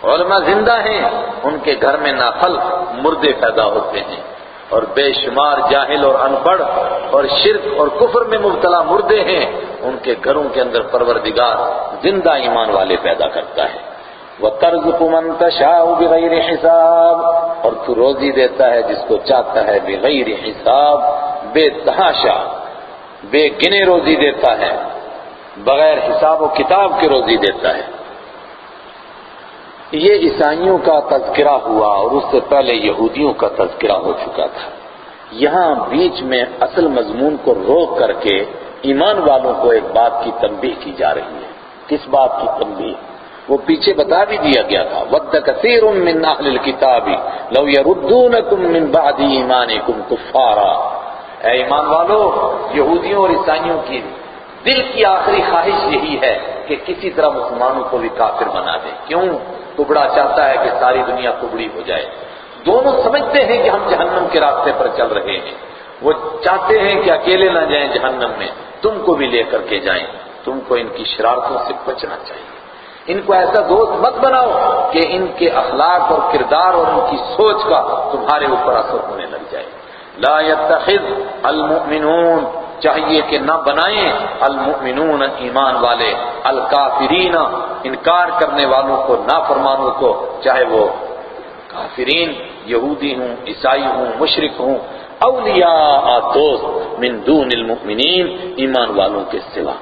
علماء زندہ ہیں، ان کے گھر میں ناخل مردے پیدا ہوتے ہیں۔ اور بے شمار جاہل اور ان پڑھ اور شرک اور کفر میں مبتلا مردے ہیں، ان کے گھروں کے اندر پروردگار زندہ ایمان والے پیدا کرتا ہے۔ وہ طرز تَشَاءُ بِغَيْرِ حساب، اور تو روزی دیتا ہے جس کو چاہتا ہے بغیر حساب، بے تحاشا، بے گنے روزی دیتا ہے، بغیر حساب و کتاب کے روزی دیتا ہے۔ یہ عیسائیوں کا تذکرہ ہوا اور اس سے پہلے یہودیوں کا تذکرہ ہو چکا تھا۔ یہاں بیچ میں اصل مضمون کو روک کر کے ایمان والوں کو ایک بات کی تنبیہ کی جا رہی ہے۔ کس بات کی تنبیہ؟ وہ پیچھے بتا بھی دیا گیا تھا۔ ود کثیر من اہل الکتاب لو یردونکم من بعد ایمانکم کفارا اے ایمان والو، یہودیوں اور عیسائیوں کی دل کی آخری خواہش یہی ہے کہ کسی طرح مسلمانوں کو بھی کافر بنا دیں۔ کیوں؟ کبڑا چاہتا ہے کہ ساری دنیا کبڑی ہو جائے۔ دونوں سمجھتے ہیں کہ ہم جہنم کے راستے پر چل رہے ہیں۔ وہ چاہتے ہیں کہ اکیلے نہ جائیں جہنم میں۔ تم کو بھی لے کر کے جائیں۔ تم کو ان کی شرارتوں سے بچنا چاہیے۔ ان کو ایسا دوست مت بناؤ کہ ان کے اخلاق اور کردار اور ان کی سوچ کا تمہارے اوپر اثر ہونے لگ جائے۔ لا يتخذ المؤمنون۔ چاہیے کہ نہ بنائیں المؤمنون ایمان والے، الکافرین انکار کرنے والوں کو، نافرمانوں کو، چاہے وہ کافرین، یہودی ہوں، عیسائی ہوں، مشرق ہوں، اولیاء دوست من دون المؤمنین ایمان والوں کے سوا۔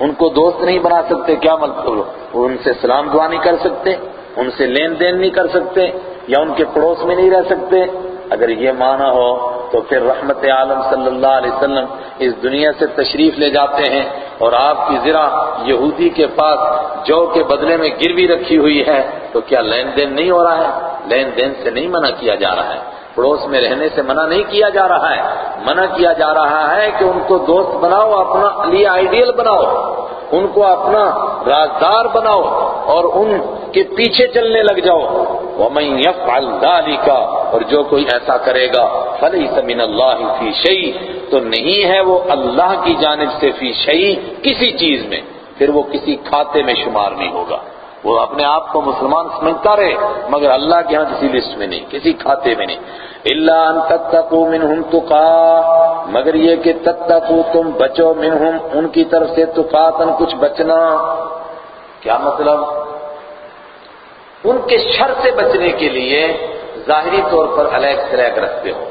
ان کو دوست نہیں بنا سکتے، کیا مطلب؟ ان سے سلام دعا نہیں کر سکتے، ان سے لین دین نہیں کر سکتے، یا ان کے پڑوس میں نہیں رہ سکتے۔ اگر یہ مانا ہو تو پھر رحمت عالم صلی اللہ علیہ وسلم اس دنیا سے تشریف لے جاتے ہیں اور آپ کی ذرا یہودی کے پاس جو کے بدلے میں گروی رکھی ہوئی ہے تو کیا لین دین نہیں ہو رہا ہے؟ لین دین سے نہیں منع کیا جا رہا ہے۔ پڑوس میں رہنے سے منع نہیں کیا جا رہا ہے۔ منع کیا جا رہا ہے کہ ان کو دوست بناؤ، اپنا لیے آئیڈیل بناؤ۔ ان کو اپنا رازدار بناؤ اور ان کے پیچھے چلنے لگ جاؤ۔ وَمَنْ يَفْعَلْ ذَلِكَ، اور جو کوئی ایسا کرے گا، فَلَيْسَ مِنَ اللَّهِ فِي شَيْءٍ، تو نہیں ہے وہ اللہ کی جانب سے فی شعی کسی چیز میں، پھر وہ کسی کھاتے میں شمار نہیں ہوگا۔ وہ اپنے آپ کو مسلمان سمجھتا رہے، مگر اللہ کے ہاں کسی لسٹ میں نہیں، کسی کھاتے میں نہیں۔ اللہ ان تتقو منہم تقا مگر یہ کہ تتقو تم بچو منہم ان کی طرف سے تقاتن کچھ بچنا۔ کیا مطلب؟ ان کے شر سے بچنے کے لیے ظاہری طور پر علیق سلیک رکھتے ہو۔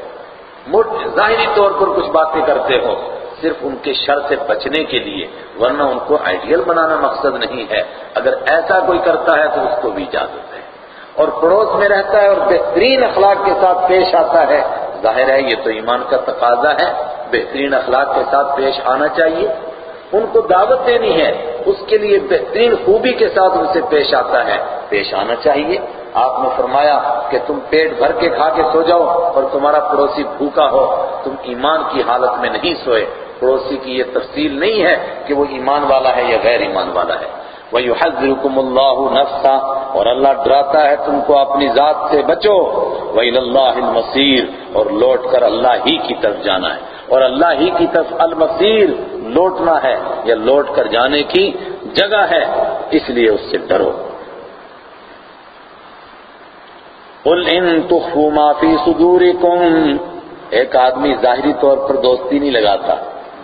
ظاہری طور پر کچھ باتیں کرتے ہو۔ صرف ان کے شر سے بچنے کے لیے، ورنہ ان کو آئیڈیل بنانا مقصد نہیں ہے۔ اگر ایسا کوئی کرتا ہے تو اس کو بھی اجازت ہے۔ اور پڑوس میں رہتا ہے اور بہترین اخلاق کے ساتھ پیش آتا ہے، ظاہر ہے یہ تو ایمان کا تقاضا ہے۔ بہترین اخلاق کے ساتھ پیش آنا چاہیے۔ ان کو دعوت دینی ہے۔ اس کے لیے بہترین خوبی کے ساتھ ان سے پیش آتا ہے۔ پیش آنا چاہیے۔ آپ نے فرمایا کہ تم پیٹ بھر کے کھا کے سو جاؤ اور تمہارا پڑوسی بھوکا ہو، تم ایمان کی حالت میں نہیں سوئے۔ پڑوسی کی یہ تفصیل نہیں ہے کہ وہ ایمان والا ہے یا غیر ایمان والا ہے۔ وَيُحَذِّرُكُمُ اللَّهُ نَفْسًا اور اللہ ڈراتا ہے تم کو اپنی ذات سے بچو۔ وَإِلَى اللَّهِ الْمَصِيرُ اور لوٹ کر اللہ ہی کی طرف جانا ہے۔ اور اللہ ہی کی طرف المصیر لوٹنا ہے یا لوٹ کر جانے کی جگہ ہے، اس لیے اس سے ڈرو۔ قُلْ إِن تُخْفُوا مَا فِي صُدُورِكُمْ۔ ایک آدمی ظاہری طور پر دوستی نہیں لگاتا۔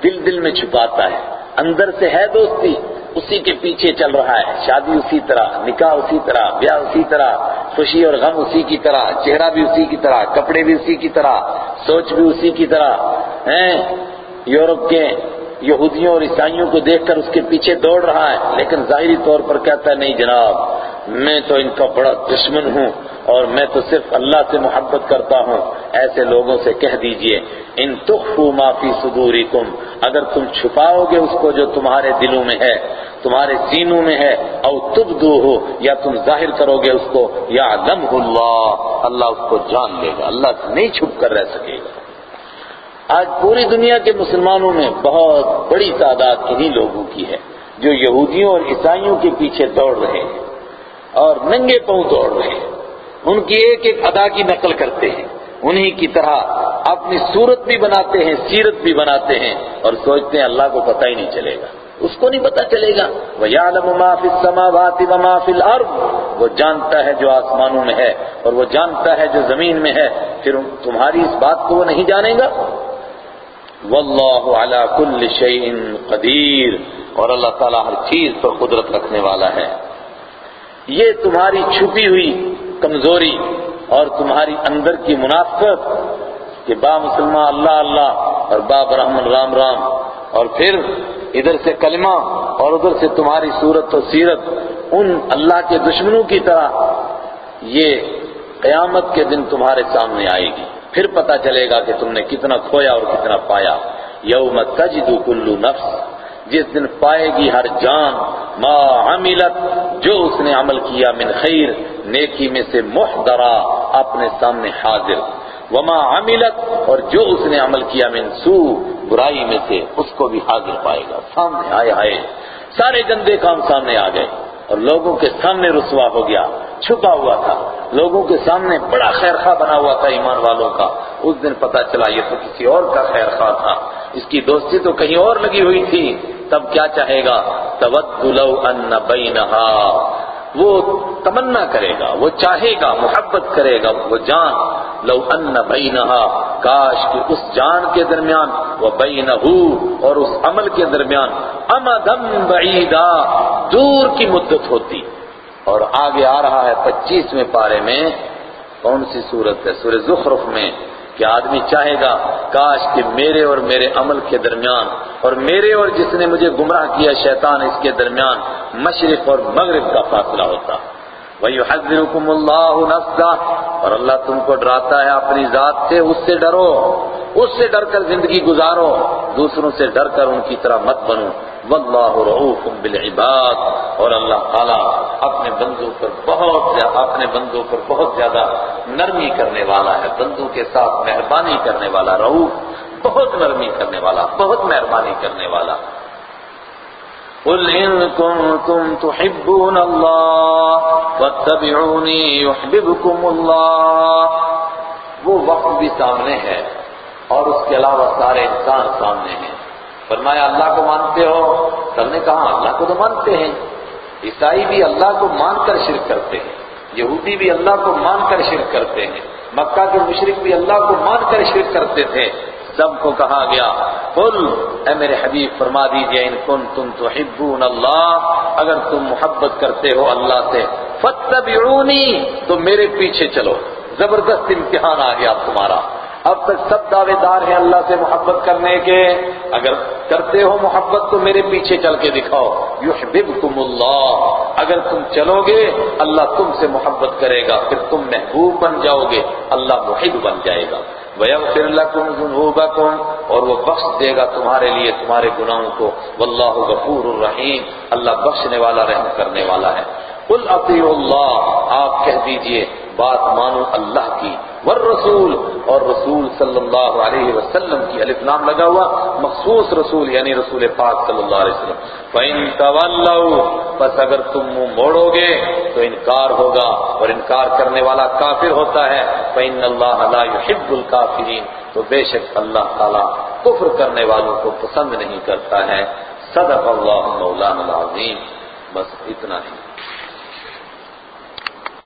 دل دل میں چھپاتا ہے۔ اندر سے ہے دوستی، اسی کے پیچھے چل رہا ہے۔ شادی اسی طرح، نکاح اسی طرح، بیاہ اسی طرح، خوشی اور غم اسی کی طرح، چہرہ بھی اسی کی طرح، کپڑے بھی اسی کی طرح، سوچ بھی اسی کی طرح۔ ہیں، یورپ کے یہودیوں اور عیسائیوں کو دیکھ کر اس کے پیچھے دوڑ رہا ہے، لیکن ظاہری طور پر کہتا ہے، نہیں جناب، میں تو ان کا بڑا دشمن ہوں اور میں تو صرف اللہ سے محبت کرتا ہوں۔ ایسے لوگوں سے کہہ دیجیے، ان تخفوا ما فی صدورکم، اگر تم چھپاؤ گے اس کو جو تمہارے دلوں میں ہے، تمہارے سینوں میں ہے، او تبدو ہو یا تم ظاہر کرو گے اس کو یا اللہ اللہ اس کو جان لے گا، اللہ سے نہیں چھپ کر رہ سکے گا۔ آج پوری دنیا کے مسلمانوں میں بہت بڑی تعداد انہی لوگوں کی ہے جو یہودیوں اور عیسائیوں کے پیچھے دوڑ رہے ہیں اور ننگے پاؤں دوڑ رہے ہیں۔ ان کی ایک ایک ادا کی نقل کرتے ہیں۔ انہی کی طرح اپنی صورت بھی بناتے ہیں، سیرت بھی بناتے ہیں اور سوچتے ہیں اللہ کو پتہ ہی نہیں چلے گا۔ اس کو نہیں پتا چلے گا۔ وَيَعْلَمُ مَا فِي السَّمَاوَاتِ وَمَا فِي الْأَرْضِ۔ وہ جانتا ہے جو آسمانوں میں ہے اور وہ جانتا ہے جو زمین میں ہے۔ پھر تمہاری اس بات کو وہ نہیں جانے گا۔ وَاللَّهُ عَلَى كُلِّ شَيْءٍ قَدِيرٌ اور اللہ تعالیٰ ہر چیز پر قدرت رکھنے والا ہے۔ یہ تمہاری چھپی ہوئی کمزوری اور تمہاری اندر کی منافقت کہ با مسلمان اللہ اللہ اور با برحمن رام رام۔ اور پھر ادھر سے کلمہ اور ادھر سے تمہاری صورت و سیرت ان اللہ کے دشمنوں کی طرح یہ قیامت کے دن تمہارے سامنے آئے گی۔ پھر پتا چلے گا کہ تم نے کتنا کھویا اور کتنا پایا۔ یوم تجد کلو نفس، جس دن پائے گی ہر جان، ما عملت، جو اس نے عمل کیا من خیر، نیکی میں سے محضرہ اپنے سامنے حاضر۔ وما عملت، اور جو اس نے عمل کیا من سو برائی میں سے اس کو بھی حاضر پائے گا۔ سامنے آئے آئے۔ سارے گندے کام سامنے آ گئے اور لوگوں کے سامنے رسوا ہو گیا۔ چھپا ہوا تھا۔ لوگوں کے سامنے بڑا خیر خواہ بنا ہوا تھا ایمان والوں کا۔ اس دن پتا چلا یہ تو کسی اور کا خیر خواہ تھا۔ اس کی دوستی تو کہیں اور لگی ہوئی تھی۔ تب کیا چاہے گا؟ لو ان بینہا وہ تمنا کرے گا، وہ چاہے گا، محبت کرے گا، وہ جان۔ لو ان بینہا کاش کہ اس جان کے درمیان، وہ بینہو اور اس عمل کے درمیان۔ امدم بعیدا۔ دور کی مدت ہوتی۔ اور آگے آ رہا ہے پچیسویں پارے میں، کون سی صورت ہے؟ سورہ زخرف میں، کہ آدمی چاہے گا، کاش کہ میرے اور میرے عمل کے درمیان، اور میرے اور جس نے مجھے گمراہ کیا شیطان، اس کے درمیان مشرق اور مغرب کا فاصلہ ہوتا۔ وَيُحَذِّرُكُمُ اللَّهُ نَفْسَهُ۔ اور اللہ تم کو ڈراتا ہے اپنی ذات سے، اس سے ڈرو۔ اس سے ڈر کر زندگی گزارو۔ دوسروں سے ڈر کر ان کی طرح مت بنو۔ واللہ رعوف بالعباد۔ اور اللہ تعالیٰ اپنے بندوں پر بہت زیادہ اپنے بندوں پر بہت زیادہ نرمی کرنے والا ہے۔ بندوں کے ساتھ مہربانی کرنے والا رعوف، بہت نرمی کرنے والا، بہت مہربانی کرنے والا۔ قل ان كنتم تحبون الله واتبعوني يحببكم الله۔ وہ وقت بھی سامنے ہے اور اس کے علاوہ سارے انسان سامنے ہیں۔ فرمایا، اللہ کو مانتے ہو؟ سب نے کہا، اللہ کو تو مانتے ہیں۔ عیسائی بھی اللہ کو مان کر شرک کرتے ہیں۔ یہودی بھی اللہ کو مان کر شرک کرتے ہیں۔ مکہ کے مشرق بھی اللہ کو مان کر شرک کرتے تھے۔ سب کو کہا گیا۔ قل، اے میرے حبیب، فرما دیجیے، ان کن تم تحبون اللہ، اگر تم محبت کرتے ہو اللہ سے فتبعونی تو میرے پیچھے چلو۔ زبردست امتحان آ گیا تمہارا۔ اب تک سب دعوے دار ہیں اللہ سے محبت کرنے کے۔ اگر کرتے ہو محبت، تو میرے پیچھے چل کے دکھاؤ۔ یحببکم اللہ، اگر تم چلو گے، اللہ تم سے محبت کرے گا۔ پھر تم محبوب بن جاؤ گے، اللہ محب بن جائے گا۔ وَيَغْفِرْ لَكُمْ ذُنُوبَكُمْ اور وہ بخش دے گا تمہارے لیے تمہارے گناہوں کو۔ واللہ غفور الرحیم اللہ بخشنے والا رحم کرنے والا ہے۔ قل اطیعوا اللہ آپ کہہ دیجیے، بات مانو اللہ کی۔ والرسول، اور رسول صلی اللہ علیہ وسلم کی الف نام لگا ہوا، مخصوص رسول یعنی رسول پاک صلی اللہ علیہ وسلم. فَإِن تَوَلَّوْا، پس اگر تم منہ موڑو گے تو انکار ہوگا، اور انکار کرنے والا کافر ہوتا ہے. فَإِنَّ اللَّهَ لَا يُحِبُّ الْكَافِرِينَ، تو بے شک اللہ تعالیٰ کفر کرنے والوں کو پسند نہیں کرتا ہے. صدق اللہ مولانا العظیم. بس اتنا ہی۔